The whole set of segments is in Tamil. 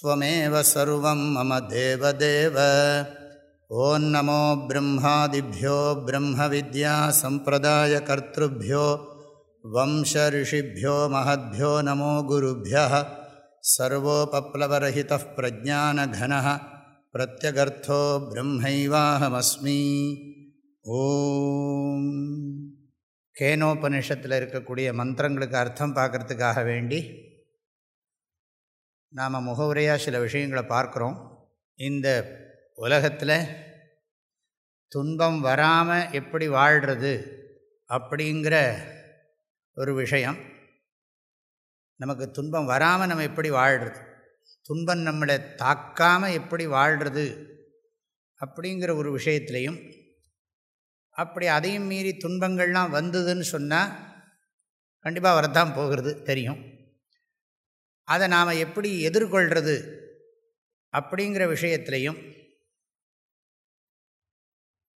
त्वमेव सर्वं मम देवदेव ॐ नमो ब्रह्मादिभ्यो ब्रह्मविद्यासम्प्रदायकर्तृभ्यो वंशऋषिभ्यो महद्भ्यो नमो गुरुभ्यः सर्वोपप्लवरहितः प्रज्ञानघनः प्रत्यगर्थो ब्रह्मैवाहमस्मि ஓம் கேனோபனிஷத்தில் இருக்கக்கூடிய மந்திரங்களுக்கு அர்த்தம் பார்க்குறதுக்காக வேண்டி நாம் முகவுரையாக சில விஷயங்களை பார்க்குறோம். இந்த உலகத்தில் துன்பம் வராமல் எப்படி வாழ்கிறது அப்படிங்கிற ஒரு விஷயம். நமக்கு துன்பம் வராமல் நம்ம எப்படி வாழ்கிறது துன்பம் நம்மளை தாக்காமல் எப்படி வாழ்கிறது அப்படிங்கிற ஒரு விஷயத்துலையும் அப்படி அதையும் மீறி துன்பங்கள்லாம் வந்ததுன்னு சொன்னால் கண்டிப்பாக வரத்தான் போகிறது தெரியும். அதை நாம் எப்படி எதிர்கொள்கிறது அப்படிங்கிற விஷயத்திலையும்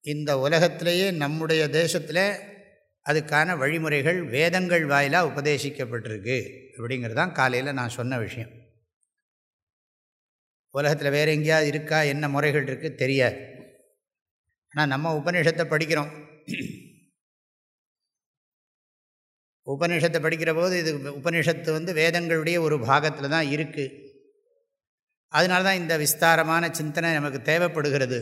இந்த உலகத்திலேயே நம்முடைய தேசத்தில் அதுக்கான வழிமுறைகள் வேதங்கள் வாயிலாக உபதேசிக்கப்பட்டிருக்கு அப்படிங்கிறது தான் காலையில் நான் சொன்ன விஷயம். உலகத்தில் வேறு எங்கேயாவது இருக்கா? என்ன முறைகள் இருக்குது தெரியாது. ஆனால் நம்ம உபநிஷத்தை படிக்கிறோம். உபநிஷத்தை படிக்கிற போது இது உபநிஷத்து வந்து வேதங்களுடைய ஒரு பாகத்தில் தான் இருக்குது அதனால தான் இந்த விஸ்தாரமான சிந்தனை நமக்கு தேவைப்படுகிறது.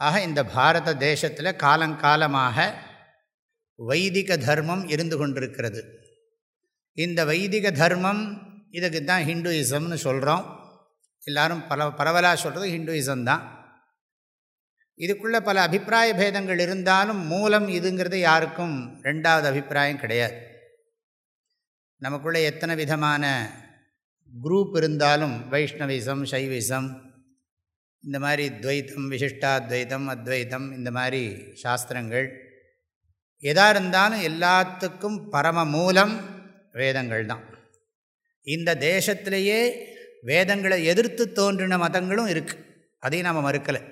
ஆக இந்த பாரத தேசத்தில் காலங்காலமாக வைதிக தர்மம் இருந்து கொண்டிருக்கிறது. இந்த வைதிக தர்மம் இதுக்கு தான் ஹிந்துயிசம்னு சொல்கிறோம் எல்லோரும் பல பரவலாக சொல்கிறது ஹிந்துயிசம் தான். இதுக்குள்ளே பல அபிப்பிராய பேதங்கள் இருந்தாலும் மூலம் இதுங்கிறது யாருக்கும் ரெண்டாவது அபிப்பிராயம் கிடையாது. நமக்குள்ளே எத்தனை விதமான குரூப் இருந்தாலும் வைஷ்ணவிசம் சைவிசம் இந்த மாதிரி துவைத்தம் விசிஷ்டாத்வைத்தம் அத்வைத்தம் இந்த மாதிரி சாஸ்திரங்கள் எதாக இருந்தாலும் எல்லாத்துக்கும் பரம மூலம் வேதங்கள் தான். இந்த தேசத்திலேயே வேதங்களை எதிர்த்து தோன்றின மதங்களும் இருக்குது அதையும் நாம் மறுக்கலை.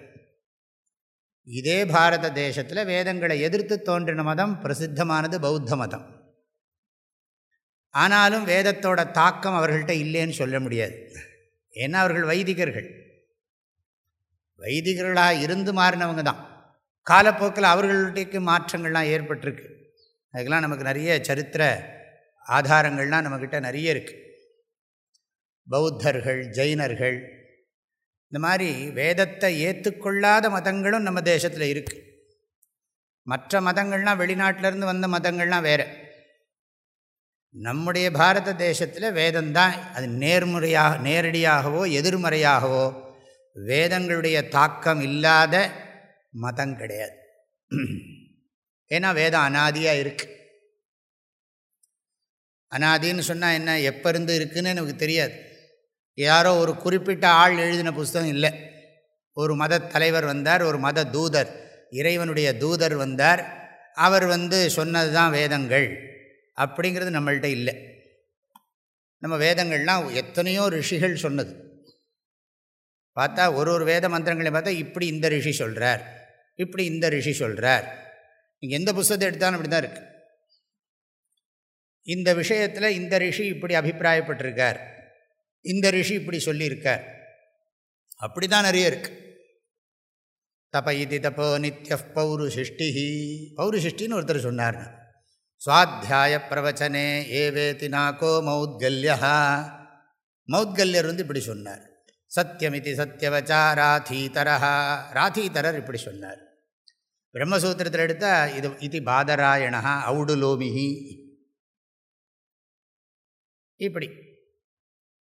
இதே பாரத தேசத்தில் வேதங்களை எதிர்த்து தோன்றின மதம் பிரசித்தமானது பௌத்த மதம். ஆனாலும் வேதத்தோட தாக்கம் அவர்கள்ட்ட இல்லைன்னு சொல்ல முடியாது. ஏன்னா அவர்கள் வைதிகர்கள். வைதிகர்களாக இருந்து மாறினவங்க தான். காலப்போக்கில் அவர்களுக்கு மாற்றங்கள்லாம் ஏற்பட்டிருக்கு. அதுக்கெல்லாம் நமக்கு நிறைய சரித்திர ஆதாரங்கள்லாம் நம்மக்கிட்ட நிறைய இருக்குது பௌத்தர்கள் ஜெயினர்கள் இந்த மாதிரி வேதத்தை ஏற்றுக்கொள்ளாத மதங்களும் நம்ம தேசத்தில் இருக்குது மற்ற மதங்கள்லாம் வெளிநாட்டிலேருந்து வந்த மதங்கள்லாம் வேறு. நம்முடைய பாரத தேசத்தில் வேதம்தான் அது நேர்முறையாக நேரடியாகவோ எதிர்மறையாகவோ வேதங்களுடைய தாக்கம் இல்லாத மதம் கிடையாது. ஏன்னா வேதம் அனாதியாக இருக்குது அனாதின்னு சொன்னால் என்ன எப்போ இருந்து இருக்குதுன்னு எனக்கு தெரியாது. யாரோ ஒரு குறிப்பிட்ட ஆள் எழுதின புஸ்தகம் இல்லை. ஒரு மத தலைவர் வந்தார் ஒரு மத தூதர். இறைவனுடைய தூதர் வந்தார். அவர் வந்து சொன்னது தான் வேதங்கள் அப்படிங்கிறது நம்மள்கிட்ட இல்லை. நம்ம வேதங்கள்லாம் எத்தனையோ ரிஷிகள் சொன்னது. பார்த்தா ஒரு ஒரு வேத மந்திரங்களையும் பார்த்தா இப்படி இந்த ரிஷி சொல்கிறார் இப்படி இந்த ரிஷி சொல்கிறார் நீங்கள் எந்த புஸ்தகத்தை எடுத்தாலும் அப்படி தான் இருக்குது இந்த விஷயத்தில் இந்த ரிஷி இப்படி அபிப்பிராயப்பட்டிருக்கார். இந்த ரிஷி இப்படி சொல்லியிருக்கார். அப்படி தான் நிறைய இருக்கு. தப இதி தப்போ நித்திய பௌருசிஷ்டி பௌருசிஷ்டின்னு ஒருத்தர் சொன்னார் சுவாத்தியாய பிரவச்சனே ஏவேதி நாக்கோ மௌத்கல்யா மௌத்கல்யர் வந்து இப்படி சொன்னார். சத்தியமிதி சத்தியவச்சா ராதீதரா ராதீதரர் இப்படி சொன்னார். பிரம்மசூத்திரத்தில் எடுத்தால் இது இது பாதராயணா அவுடுலோமிஹி இப்படி.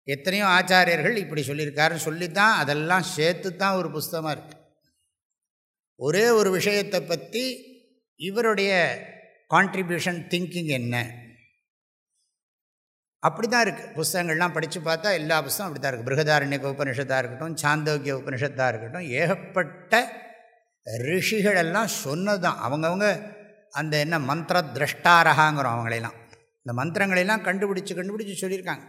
எத்தனையோ ஆச்சாரியர்கள் இப்படி சொல்லியிருக்காருன்னு சொல்லி தான் அதெல்லாம் சேர்த்து தான் ஒரு புஸ்தகமாக இருக்குது ஒரே ஒரு விஷயத்தை பற்றி இவருடைய கான்ட்ரிபியூஷன் திங்கிங் என்ன? அப்படி தான் இருக்குது புஸ்தகங்கள்லாம் படித்து பார்த்தா எல்லா புஸ்தகம் அப்படி தான் இருக்குது பிருகதாரண்யக உபனிஷத்தாக இருக்கட்டும் சாந்தோக்கிய உபனிஷத்தாக இருக்கட்டும் ஏகப்பட்ட ரிஷிகளெல்லாம் சொன்னது தான் அவங்கவுங்க அந்த என்ன மந்திர திரஷ்டாரகாங்கிறோம் அவங்களெல்லாம் இந்த மந்திரங்களெல்லாம் கண்டுபிடிச்சி கண்டுபிடிச்சி சொல்லியிருக்காங்க.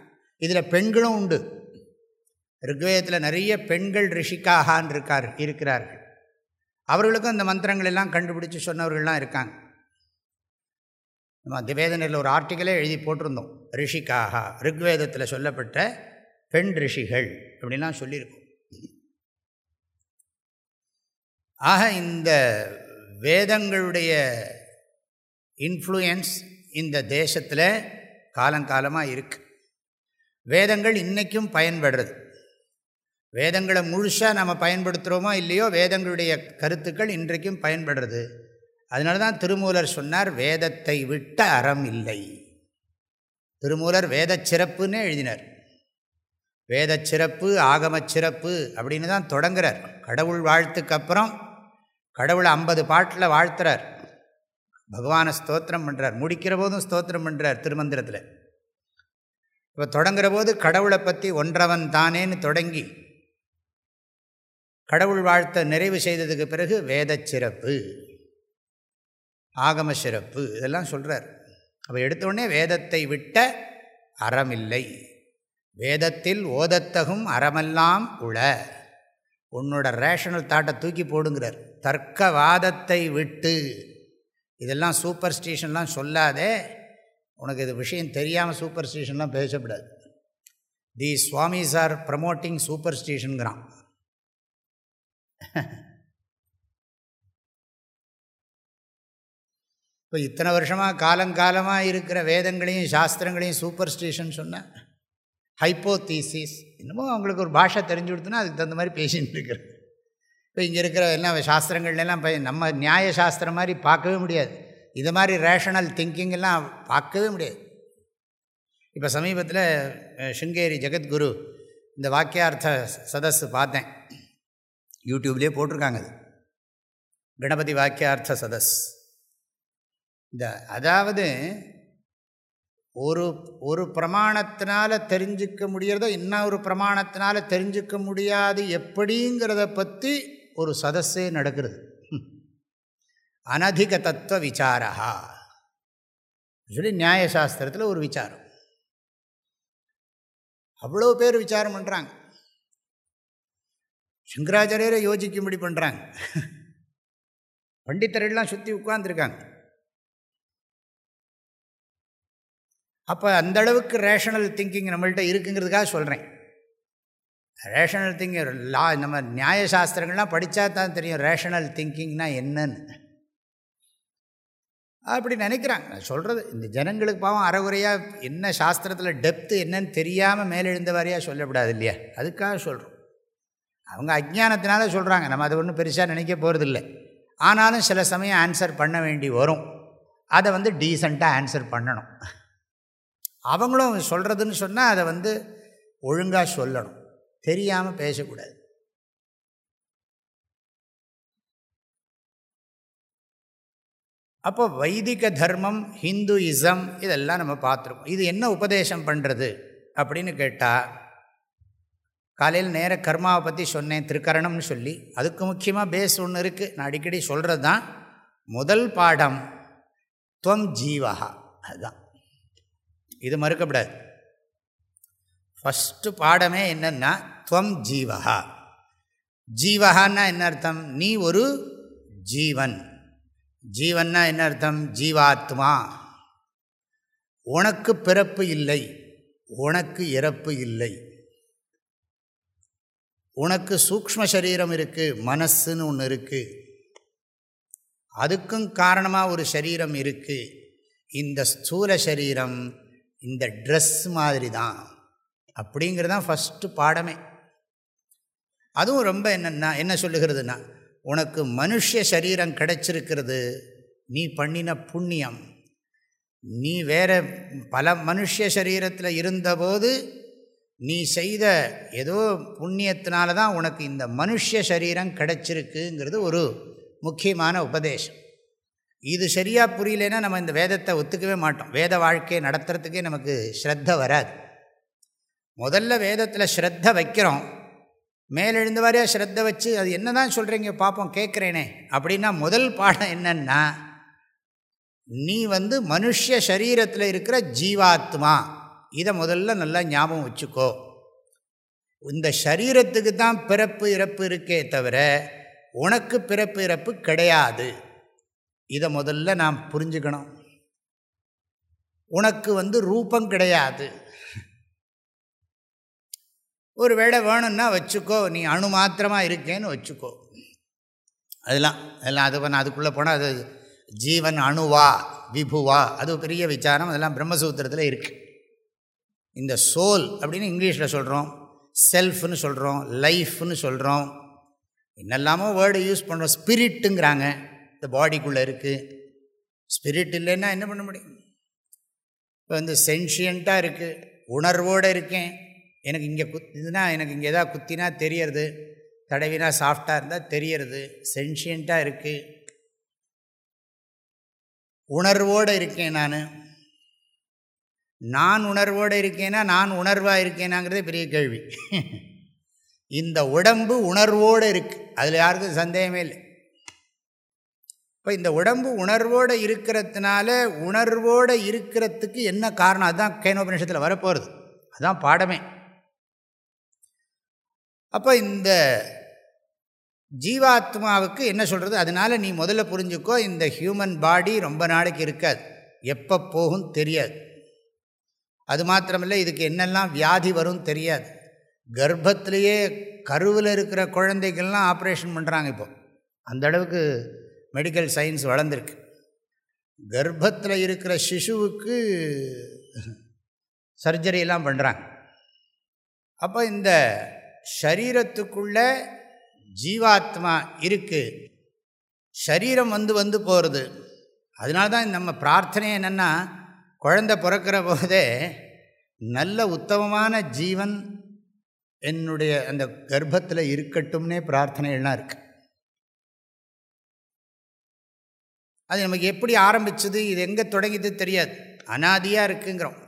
இதில் பெண்களும் உண்டு. ரிக்வேதத்தில் நிறைய பெண்கள் ரிஷிக்காகான் இருக்கார் இருக்கிறார்கள். அவர்களுக்கும் இந்த மந்திரங்கள் எல்லாம் கண்டுபிடிச்சி சொன்னவர்கள்லாம் இருக்காங்க. நம்ம திவேதனில் ஒரு ஆர்டிக்கலே எழுதி போட்டிருந்தோம். ரிஷிக்காகா ரிக்வேதத்தில் சொல்லப்பட்ட பெண் ரிஷிகள் அப்படின்லாம் சொல்லியிருக்கோம். ஆக இந்த வேதங்களுடைய இன்ஃப்ளூயன்ஸ் இந்த தேசத்தில் காலங்காலமாக இருக்குது வேதங்கள் இன்றைக்கும் பயன்படுறது. வேதங்களை முழுசாக நம்ம பயன்படுத்துகிறோமோ இல்லையோ வேதங்களுடைய கருத்துக்கள் இன்றைக்கும் பயன்படுறது. அதனால தான் திருமூலர் சொன்னார் வேதத்தை விட்ட அறம் இல்லை. திருமூலர் வேத சிறப்புன்னு எழுதினார். வேத சிறப்பு ஆகம சிறப்பு அப்படின்னு தான் தொடங்குறார். கடவுள் வாழ்த்துக்கு அப்புறம் கடவுளை ஐம்பது பாட்டில் வாழ்த்துறார். பகவானை ஸ்தோத்திரம் பண்ணுறார் முடிக்கிற போதும் ஸ்தோத்திரம் பண்ணுறார் திருமந்திரத்தில். இப்போ தொடங்குற போது கடவுளை பற்றி ஒன்றவன் தானேன்னு தொடங்கி கடவுள் வாழ்த்த நிறைவு செய்ததுக்கு பிறகு வேத சிறப்பு ஆகம சிறப்பு இதெல்லாம் சொல்கிறார் அப்போ எடுத்தோடனே வேதத்தை விட்ட அறமில்லை. வேதத்தில் ஓதத்தகும் அறமெல்லாம் உள. உன்னோட ரேஷனல் தாட்டை தூக்கி போடுங்கிறார். தர்க்கவாதத்தை விட்டு. இதெல்லாம் சூப்பர் ஸ்டேஷன்லாம் சொல்லாதே. உனக்கு இது விஷயம் தெரியாமல் சூப்பர் ஸ்டேஷன்லாம் பேசப்படாது. தி சுவாமிஸ் ஆர் ப்ரமோட்டிங் சூப்பர் ஸ்டேஷனுங்கிறான் இப்போ இத்தனை வருஷமாக காலங்காலமாக இருக்கிற வேதங்களையும் சாஸ்திரங்களையும் சூப்பர் ஸ்டேஷன் சொன்னேன் ஹைப்போதீசிஸ் இன்னமும் அவங்களுக்கு ஒரு பாஷை தெரிஞ்சு கொடுத்தோன்னா அதுக்கு தகுந்த மாதிரி பேசின்னு இருக்கிறேன். இப்போ இங்கே இருக்கிற எல்லாம் சாஸ்திரங்கள்லாம் நம்ம நியாய சாஸ்திரம் மாதிரி பார்க்கவே முடியாது. இது மாதிரி ரேஷனல் திங்கிங்கெல்லாம் பார்க்கவே முடியாது. இப்போ சமீபத்தில் சுங்கேரி ஜெகத்குரு இந்த வாக்கியார்த்த சதஸ் பார்த்தேன். யூடியூப்லேயே போட்டிருக்காங்க அது. கணபதி வாக்கியார்த்த சதஸ். இந்த அதாவது ஒரு ஒரு பிரமாணத்தினால தெரிஞ்சிக்க இன்னும் இன்னொரு பிரமாணத்தினால தெரிஞ்சிக்க முடியாது எப்படிங்கிறத பற்றி ஒரு சதஸே நடக்கிறது. அனதிக தத்துவ விசாரா சொல்லி நியாயசாஸ்திரத்தில் ஒரு விசாரம். அவ்வளோ பேர் விசாரம் பண்ணுறாங்க சங்கராச்சாரியரை யோசிக்கும்படி பண்ணுறாங்க பண்டித்தரெல்லாம் சுற்றி உட்கார்ந்துருக்காங்க. அப்போ அந்தளவுக்கு ரேஷனல் திங்கிங் நம்மள்கிட்ட இருக்குங்கிறதுக்காக சொல்கிறேன் ரேஷனல் திங்கிங் லா நம்ம நியாயசாஸ்திரங்கள்லாம் படித்தா தான் தெரியும் ரேஷனல் திங்கிங்னா என்னன்னு. அப்படி நினைக்கிறாங்க. நான் சொல்கிறது இந்த ஜனங்களுக்கு பாவம் அறகுறையாக என்ன சாஸ்திரத்தில் டெப்த்து என்னன்னு தெரியாமல் மேலெழுந்த வாரியாக சொல்லக்கூடாது இல்லையா அதுக்காக சொல்கிறோம் அவங்க அஜ்ஞானத்தினால சொல்கிறாங்க நம்ம அதை ஒன்றும் பெருசாக நினைக்க போகிறதில்ல ஆனாலும் சில சமயம் ஆன்சர் பண்ண வேண்டி வரும். அதை வந்து டீசெண்டாக ஆன்சர் பண்ணணும். அவங்களும் சொல்கிறதுன்னு சொன்னால் அதை வந்து ஒழுங்காக சொல்லணும். தெரியாமல் பேசக்கூடாது. அப்போ வைதிக தர்மம் ஹிந்துயிசம் இதெல்லாம் நம்ம பார்த்துருக்கோம். இது என்ன உபதேசம் பண்ணுறது அப்படின்னு கேட்டால் காலையில் நேர கர்மாவை பற்றி சொன்னேன் திருக்கரணம்னு சொல்லி அதுக்கு முக்கியமாக பேஸ் ஒன்று இருக்குது நான் அடிக்கடி சொல்கிறது தான் முதல் பாடம் துவம் ஜீவகா அதுதான். இது மறுக்கப்படாது. ஃபஸ்ட்டு பாடமே என்னென்னா துவம் ஜீவகா ஜீவகான்னா என்ன அர்த்தம்? நீ ஒரு ஜீவன். ஜீவன்னா என்ன அர்த்தம்? ஜீவாத்மா. உனக்கு பிறப்பு இல்லை. உனக்கு இறப்பு இல்லை. உனக்கு சூக்ம சரீரம் இருக்குது மனசுன்னு ஒன்று இருக்குது அதுக்கும் காரணமாக ஒரு சரீரம் இருக்குது இந்த ஸ்தூல சரீரம் இந்த ட்ரெஸ் மாதிரி தான் அப்படிங்கிறது தான் ஃபஸ்ட்டு பாடமே. அதுவும் ரொம்ப என்னென்னா என்ன சொல்லுகிறதுனா உனக்கு மனுஷ சரீரம் கிடைச்சிருக்கிறது நீ பண்ணின புண்ணியம். நீ வேற பல மனுஷ சரீரத்தில் இருந்தபோது நீ செய்த ஏதோ புண்ணியத்தினால தான் உனக்கு இந்த மனுஷ சரீரம் கிடைச்சிருக்குங்கிறது ஒரு முக்கியமான உபதேசம். இது சரியாக புரியலன்னா நம்ம இந்த வேதத்தை ஒத்துக்கவே மாட்டோம். வேத வாழ்க்கையை நடத்துறதுக்கே நமக்கு ஸ்ரத்த வராது. முதல்ல வேதத்தில் ஸ்ரத்த வைக்கிறோம். மேலெழுந்த வாரியாக ஸ்ரத்த வச்சு அது என்ன தான் சொல்கிறீங்க பார்ப்போம் கேட்குறேனே அப்படின்னா முதல் பாடம் என்னன்னா நீ வந்து மனுஷ சரீரத்தில் இருக்கிற ஜீவாத்மா. இதை முதல்ல நல்லா ஞாபகம் வச்சுக்கோ. இந்த சரீரத்துக்கு தான் பிறப்பு இறப்பு இருக்கே தவிர உனக்கு பிறப்பு இறப்பு கிடையாது. இதை முதல்ல நாம் புரிஞ்சுக்கணும். உனக்கு வந்து ரூபம் கிடையாது. ஒரு வேளை வேணும்னா வச்சுக்கோ. நீ அணு மாத்திரமாக இருக்கேன்னு வச்சுக்கோ. அதெல்லாம் அதெல்லாம் அது பண்ண அதுக்குள்ளே போனால் அது ஜீவன் அணுவா விபுவா. அது பெரிய விசாரம். அதெல்லாம் பிரம்மசூத்திரத்தில் இருக்குது இந்த சோல் அப்படின்னு இங்கிலீஷில் சொல்கிறோம் செல்ஃப்னு சொல்கிறோம் லைஃப்னு சொல்கிறோம் என்னெல்லாமோ வேர்டு யூஸ் பண்ணுறோம் ஸ்பிரிட்டுங்கிறாங்க. இந்த பாடிக்குள்ளே இருக்குது ஸ்பிரிட் இல்லைன்னா என்ன பண்ண முடியும்? இப்போ வந்து சென்ஷியண்ட்டாக இருக்குது உணர்வோடு இருக்கேன். எனக்கு இங்கே குத்துனா எனக்கு இங்கே எதாவது குத்தினா தெரியறது தடவினா சாஃப்டாக இருந்தால் தெரியறது சென்ஷியண்ட்டாக இருக்குது உணர்வோடு இருக்கேன் நான். நான் உணர்வோடு இருக்கேனா நான் உணர்வாக இருக்கேனாங்கிறதே பெரிய கேள்வி. இந்த உடம்பு உணர்வோடு இருக்குது அதில் யாருக்கும் சந்தேகமே இல்லை. இப்போ இந்த உடம்பு உணர்வோடு இருக்கிறதுனால உணர்வோடு இருக்கிறதுக்கு என்ன காரணம்? அதுதான் கேனோபனிஷத்தில் வரப்போகிறது அதுதான் பாடமே. அப்போ இந்த ஜீவாத்மாவுக்கு என்ன சொல்கிறது அதனால் நீ முதல்ல புரிஞ்சுக்கோ இந்த ஹியூமன் பாடி ரொம்ப நாளைக்கு இருக்காது. எப்போ போகும் தெரியாது. அது மாத்திரமில்லை இதுக்கு என்னெல்லாம் வியாதி வரும் தெரியாது. கர்ப்பத்திலேயே கருவில் இருக்கிற குழந்தைகள்லாம் ஆப்ரேஷன் பண்ணுறாங்க இப்போ. அந்த அளவுக்கு மெடிக்கல் சயின்ஸ் வளர்ந்துருக்கு. கர்ப்பத்தில் இருக்கிற சிசுவுக்கு சர்ஜரியெல்லாம் பண்ணுறாங்க அப்போ இந்த ஷரீரத்துக்குள்ள ஜீவாத்மா இருக்குது ஷரீரம் வந்து வந்து போகிறது அதனால தான் நம்ம பிரார்த்தனை என்னென்னா குழந்தை பிறக்கிற போதே நல்ல உத்தமமான ஜீவன் என்னுடைய அந்த கர்ப்பத்தில் இருக்கட்டும்னே பிரார்த்தனைகள்லாம் இருக்குது அது நமக்கு எப்படி ஆரம்பிச்சது இது எங்கே தொடங்கிது தெரியாது. அனாதியாக இருக்குங்கிறோம்.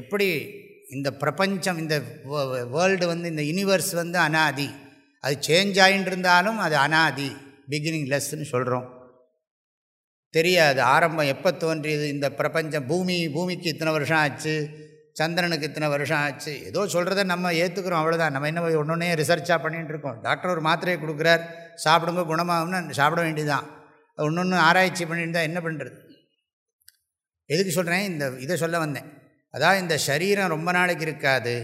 எப்படி இந்த பிரபஞ்சம் இந்த வேர்ல்டு வந்து இந்த யூனிவர்ஸ் வந்து அனாதி. அது சேஞ்ச் ஆகிட்டு இருந்தாலும் அது அனாதி. பிகினிங் லெஸ்ன்னு சொல்கிறோம் தெரியாது. ஆரம்பம் எப்போ தோன்றியது? இந்த பிரபஞ்சம் பூமி பூமிக்கு இத்தனை வருஷம் ஆச்சு? சந்திரனுக்கு இத்தனை வருஷம் ஆச்சு? ஏதோ சொல்கிறத நம்ம ஏற்றுக்கிறோம் அவ்வளோதான் நம்ம என்ன ஒன்று ஒன்றே ரிசர்ச்சாக பண்ணிகிட்டு இருக்கோம். டாக்டர் ஒரு மாத்திரையை கொடுக்குறார். சாப்பிடுங்க குணமாகும்னு சாப்பிட வேண்டியதுதான். ஒன்று ஒன்று ஆராய்ச்சி பண்ணிட்டு தான் என்ன பண்ணுறது எதுக்கு சொல்கிறேன் இந்த இதை சொல்ல வந்தேன். அதான் இந்த சரீரம் ரொம்ப நாளைக்கு இருக்காது.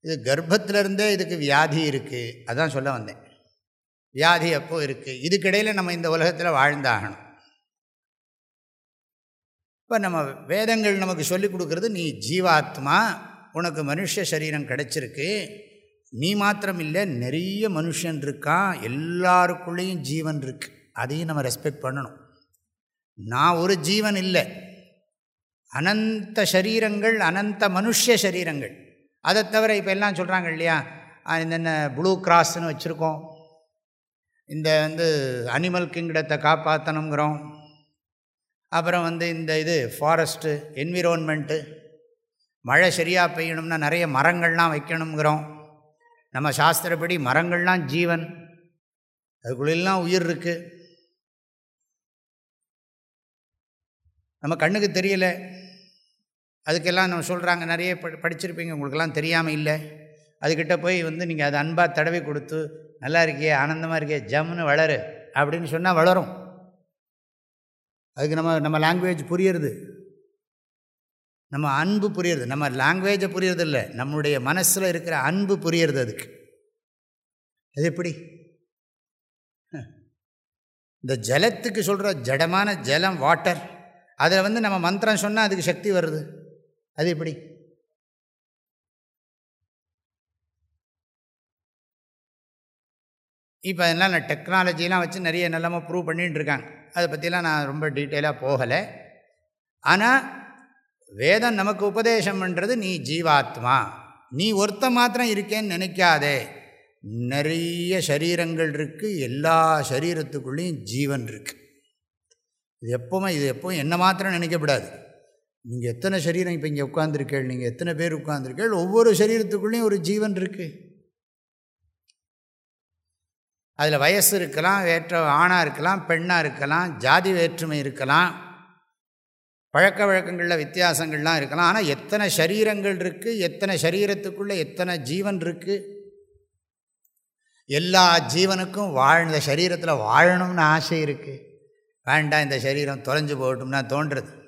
இது கர்ப்பத்திலருந்தே இதுக்கு வியாதி இருக்குது அதான் சொல்ல வந்தேன். வியாதி எப்போ இருக்குது இதுக்கிடையில் நம்ம இந்த உலகத்தில் வாழ்ந்தாகணும். இப்போ நம்ம வேதங்கள் நமக்கு சொல்லிக் கொடுக்குறது நீ ஜீவாத்மா உனக்கு மனுஷ சரீரம் கிடச்சிருக்கு. நீ மாத்திரம் இல்லை நிறைய மனுஷன் இருக்கான். எல்லாருக்குள்ளேயும் ஜீவன் இருக்குது அதையும் நம்ம ரெஸ்பெக்ட் பண்ணணும். நான் ஒரு ஜீவன் இல்லை. அனந்த சரீரங்கள் அனந்த மனுஷ சரீரங்கள். அதை தவிர இப்போ எல்லாம் சொல்கிறாங்க இல்லையா? என்னென்ன ப்ளூ கிராஸ்ன்னு வச்சுருக்கோம். இந்த வந்து அனிமல் கிங்டத்தை காப்பாற்றணுங்கிறோம் அப்புறம் வந்து இந்த இது ஃபாரஸ்ட்டு என்விரோன்மெண்ட்டு மழை சரியாக பெய்யணும்னா நிறைய மரங்கள்லாம் வைக்கணுங்கிறோம். நம்ம சாஸ்திரப்படி மரங்கள்லாம் ஜீவன். அதுக்குள்ளெல்லாம் உயிர் இருக்குது நம்ம கண்ணுக்கு தெரியலை. அதுக்கெல்லாம் நம்ம சொல்கிறாங்க நிறைய படிச்சிருப்பீங்க உங்களுக்கெல்லாம் தெரியாமல் இல்லை. அதுக்கிட்ட போய் வந்து நீங்கள் அதை அன்பாக தடவி கொடுத்து நல்லா இருக்கியே ஆனந்தமாக இருக்கே ஜம்னு வளரு அப்படின்னு சொன்னால் வளரும். அதுக்கு நம்ம நம்ம லாங்குவேஜ் புரியுறது. நம்ம அன்பு புரியுறது. நம்ம லாங்குவேஜை புரியுறது இல்லை. நம்முடைய மனசில் இருக்கிற அன்பு புரியுறது அதுக்கு. அது எப்படி? இந்த ஜலத்துக்கு சொல்கிற ஜடமான ஜலம் வாட்டர் அதில் வந்து நம்ம மந்திரம் சொன்னால் அதுக்கு சக்தி வருது. அது எப்படி? இப்போ அதெல்லாம் நான் டெக்னாலஜிலாம் வச்சு நிறைய நல்லமாக ப்ரூவ் பண்ணிகிட்டு இருக்காங்க. அதை பற்றிலாம் நான் ரொம்ப டீட்டெயிலாக போகலை. ஆனால் வேதம் நமக்கு உபதேசம் பண்ணுறது நீ ஜீவாத்மா. நீ ஒருத்த மாத்திரம் இருக்கேன்னு நினைக்காதே. நிறைய சரீரங்கள் இருக்குது எல்லா சரீரத்துக்குள்ளேயும் ஜீவன் இருக்குது இது எப்போவுமே இது எப்போவும் என்ன மாத்திரம் நினைக்கப்படாது. நீங்கள் எத்தனை சரீரம் இப்போ இங்கே உட்காந்துருக்கேள் நீங்கள் எத்தனை பேர் உட்காந்துருக்கேள் ஒவ்வொரு சரீரத்துக்குள்ளேயும் ஒரு ஜீவன் இருக்குது அதில் வயசு இருக்கலாம் வேற்ற ஆணாக இருக்கலாம் பெண்ணாக இருக்கலாம் ஜாதி வேற்றுமை இருக்கலாம் பழக்க வழக்கங்களில் வித்தியாசங்கள்லாம் இருக்கலாம். ஆனால் எத்தனை சரீரங்கள் இருக்குது எத்தனை சரீரத்துக்குள்ளே எத்தனை ஜீவன் இருக்குது எல்லா ஜீவனுக்கும் வாழ்ந்த சரீரத்தில் வாழணும்னு ஆசை இருக்குது வேண்டாம் இந்த சரீரம் தொலைஞ்சு போகட்டும்னா தோன்றுறது.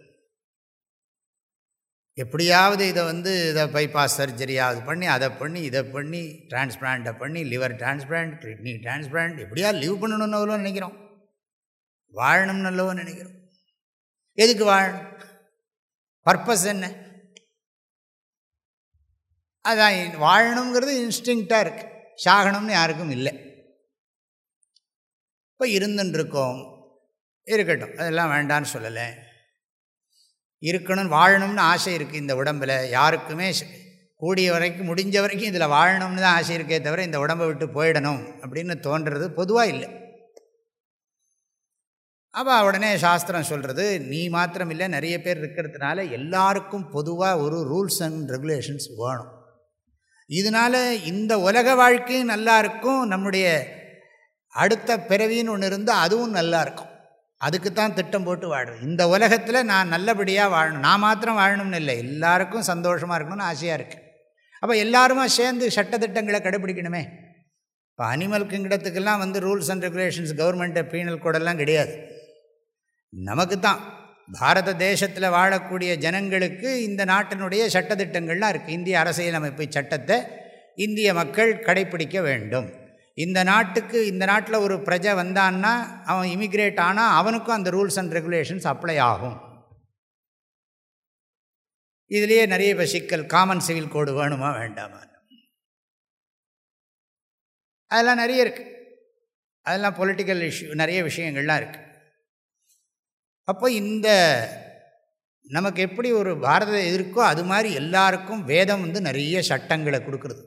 எப்படியாவது இதை வந்து இதை பைபாஸ் சர்ஜரியாவது பண்ணி அதை பண்ணி இதை பண்ணி டிரான்ஸ்பிளான்ட்டை பண்ணி லிவர் டிரான்ஸ்பிளான்ட் கிட்னி டிரான்ஸ்பிளான்ட் எப்படியா லீவ் பண்ணணும்னு நினைக்கிறோம். வாழணும்னு அல்லவோ நினைக்கிறோம். எதுக்கு வாழணும்? பர்பஸ் என்ன? அதான் வாழணுங்கிறது இன்ஸ்டிங்க்டாக இருக்குது சாகணும்னு யாருக்கும் இல்லை. இப்போ இருந்துட்டுருக்கோம். இருக்கட்டும். அதெல்லாம் வேண்டான்னு சொல்லலை. இருக்கணும்னு வாழணும்னு ஆசை இருக்குது இந்த உடம்பில். யாருக்குமே கூடிய வரைக்கும் முடிஞ்ச வரைக்கும் இதில் வாழணும்னு தான் ஆசை இருக்கே தவிர இந்த உடம்பை விட்டு போயிடணும் அப்படின்னு தோன்றுறது பொதுவாக இல்லை. அப்போ உடனே சாஸ்திரம் சொல்கிறது நீ மாத்திரம் இல்லை நிறைய பேர் இருக்கிறதுனால எல்லாருக்கும் பொதுவாக ஒரு ரூல்ஸ் அண்ட் ரெகுலேஷன்ஸ் வேணும். இதனால் இந்த உலக வாழ்க்கையும் நல்லா இருக்கும் நம்முடைய அடுத்த பிறவின்னு ஒன்று இருந்தால் அதுவும் நல்லா இருக்கும். அதுக்கு தான் திட்டம் போட்டு வாழணும் இந்த உலகத்தில் நான் நல்லபடியாக வாழணும். நான் மாத்திரம் வாழணும்னு இல்லை. எல்லாருக்கும் சந்தோஷமாக இருக்கணும்னு ஆசையாக இருக்குது அப்போ எல்லாருமா சேர்ந்து சட்டத்திட்டங்களை கடைப்பிடிக்கணுமே இப்போ அனிமல் கிங்கடத்துக்கெல்லாம் வந்து rules and regulations government penal கோடெல்லாம் கிடையாது. நமக்கு தான் பாரத தேசத்தில் வாழக்கூடிய ஜனங்களுக்கு இந்த நாட்டினுடைய சட்டத்திட்டங்கள்லாம் இருக்குது இந்திய அரசியலமைப்பு சட்டத்தை இந்திய மக்கள் கடைப்பிடிக்க வேண்டும். இந்த நாட்டுக்கு இந்த நாட்டில் ஒரு பிரஜை வந்தான்னா அவன் இமிக்ரேட் ஆனால் அவனுக்கும் அந்த ரூல்ஸ் அண்ட் ரெகுலேஷன்ஸ் அப்ளை ஆகும். இதுலேயே நிறைய இப்போ சிக்கல் காமன் சிவில் கோடு வேணுமா வேண்டாமா? அதெல்லாம் நிறைய இருக்குது அதெல்லாம் பொலிட்டிக்கல் இஷ்யூ நிறைய விஷயங்கள்லாம் இருக்குது அப்போ இந்த நமக்கு எப்படி ஒரு பாரத இருக்கோ அது மாதிரி எல்லாருக்கும் வேதம் வந்து நிறைய சட்டங்களை கொடுக்குறது.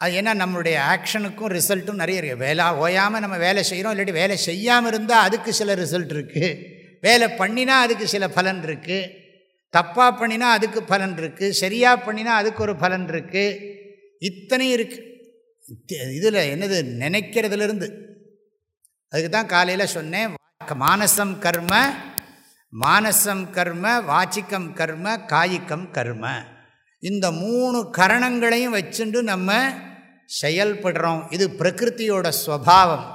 அது ஏன்னா நம்மளுடைய ஆக்ஷனுக்கும் ரிசல்ட்டும் நிறைய இருக்குது வேலை ஓயாமல் நம்ம வேலை செய்கிறோம் இல்லாட்டி வேலை செய்யாமல் இருந்தால் அதுக்கு சில ரிசல்ட் இருக்குது வேலை பண்ணினா அதுக்கு சில பலன் இருக்குது தப்பாக பண்ணினா அதுக்கு பலன் இருக்குது சரியாக பண்ணினா அதுக்கு ஒரு பலன் இருக்குது இத்தனையும் இருக்குது இதில் என்னது? நினைக்கிறதுலேருந்து. அதுக்கு தான் காலையில் சொன்னேன் மானசம் கர்ம மானசம் கர்ம வாச்சிக்கம் கர்ம காய்கம் கர்ம. இந்த மூணு கரணங்களையும் வச்சுட்டு நம்ம செயல்படுறோம். இது பிரகிருத்தியோட ஸ்வபாவம்.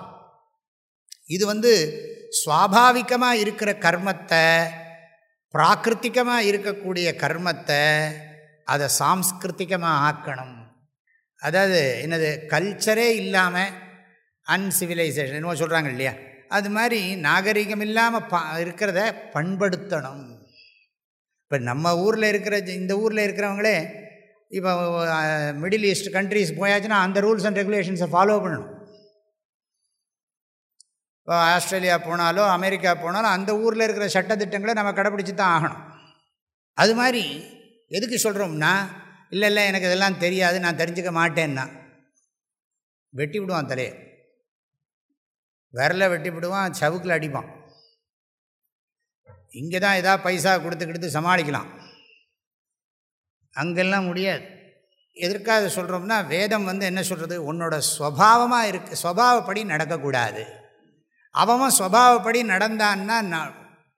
இது வந்து சுவாபாவிகமாக இருக்கிற கர்மத்தை பிராகிருத்திகமாக இருக்கக்கூடிய கர்மத்தை அதை சாம்ஸ்கிருத்திகமாக ஆக்கணும். அதாவது என்னது கல்ச்சரே இல்லாமல் அன்சிவிலைசேஷன் என்னவோ சொல்கிறாங்க இல்லையா? அது மாதிரி நாகரிகம் இல்லாமல் பா இருக்கிறத பண்படுத்தணும். இப்போ நம்ம ஊரில் இருக்கிற இந்த ஊரில் இருக்கிறவங்களே இப்போ மிடில் ஈஸ்ட் கண்ட்ரிஸ் போயாச்சுன்னா அந்த ரூல்ஸ் அண்ட் ரெகுலேஷன்ஸை ஃபாலோ பண்ணணும். இப்போ ஆஸ்திரேலியா போனாலோ அமெரிக்கா போனாலும் அந்த ஊரில் இருக்கிற சட்டத்திட்டங்களை நம்ம கடைப்பிடிச்சி தான் ஆகணும். அது மாதிரி எதுக்கு சொல்கிறோம்னா இல்லை இல்லை எனக்கு இதெல்லாம் தெரியாது நான் தெரிஞ்சுக்க மாட்டேன்னா. வெட்டி விடுவான் தலையை. விரல வெட்டி விடுவான் சவுக்கில் அடிப்பான். இங்கே தான் எதா பைசா கொடுத்துக்கிட்டு சமாளிக்கலாம். அங்கெல்லாம் முடியாது. எதற்காக சொல்கிறோம்னா வேதம் வந்து என்ன சொல்கிறது உன்னோட ஸ்வபாவமாக இருக்கு ஸ்வபாவப்படி நடக்கக்கூடாது. அவன் ஸ்வபாவப்படி நடந்தான்னா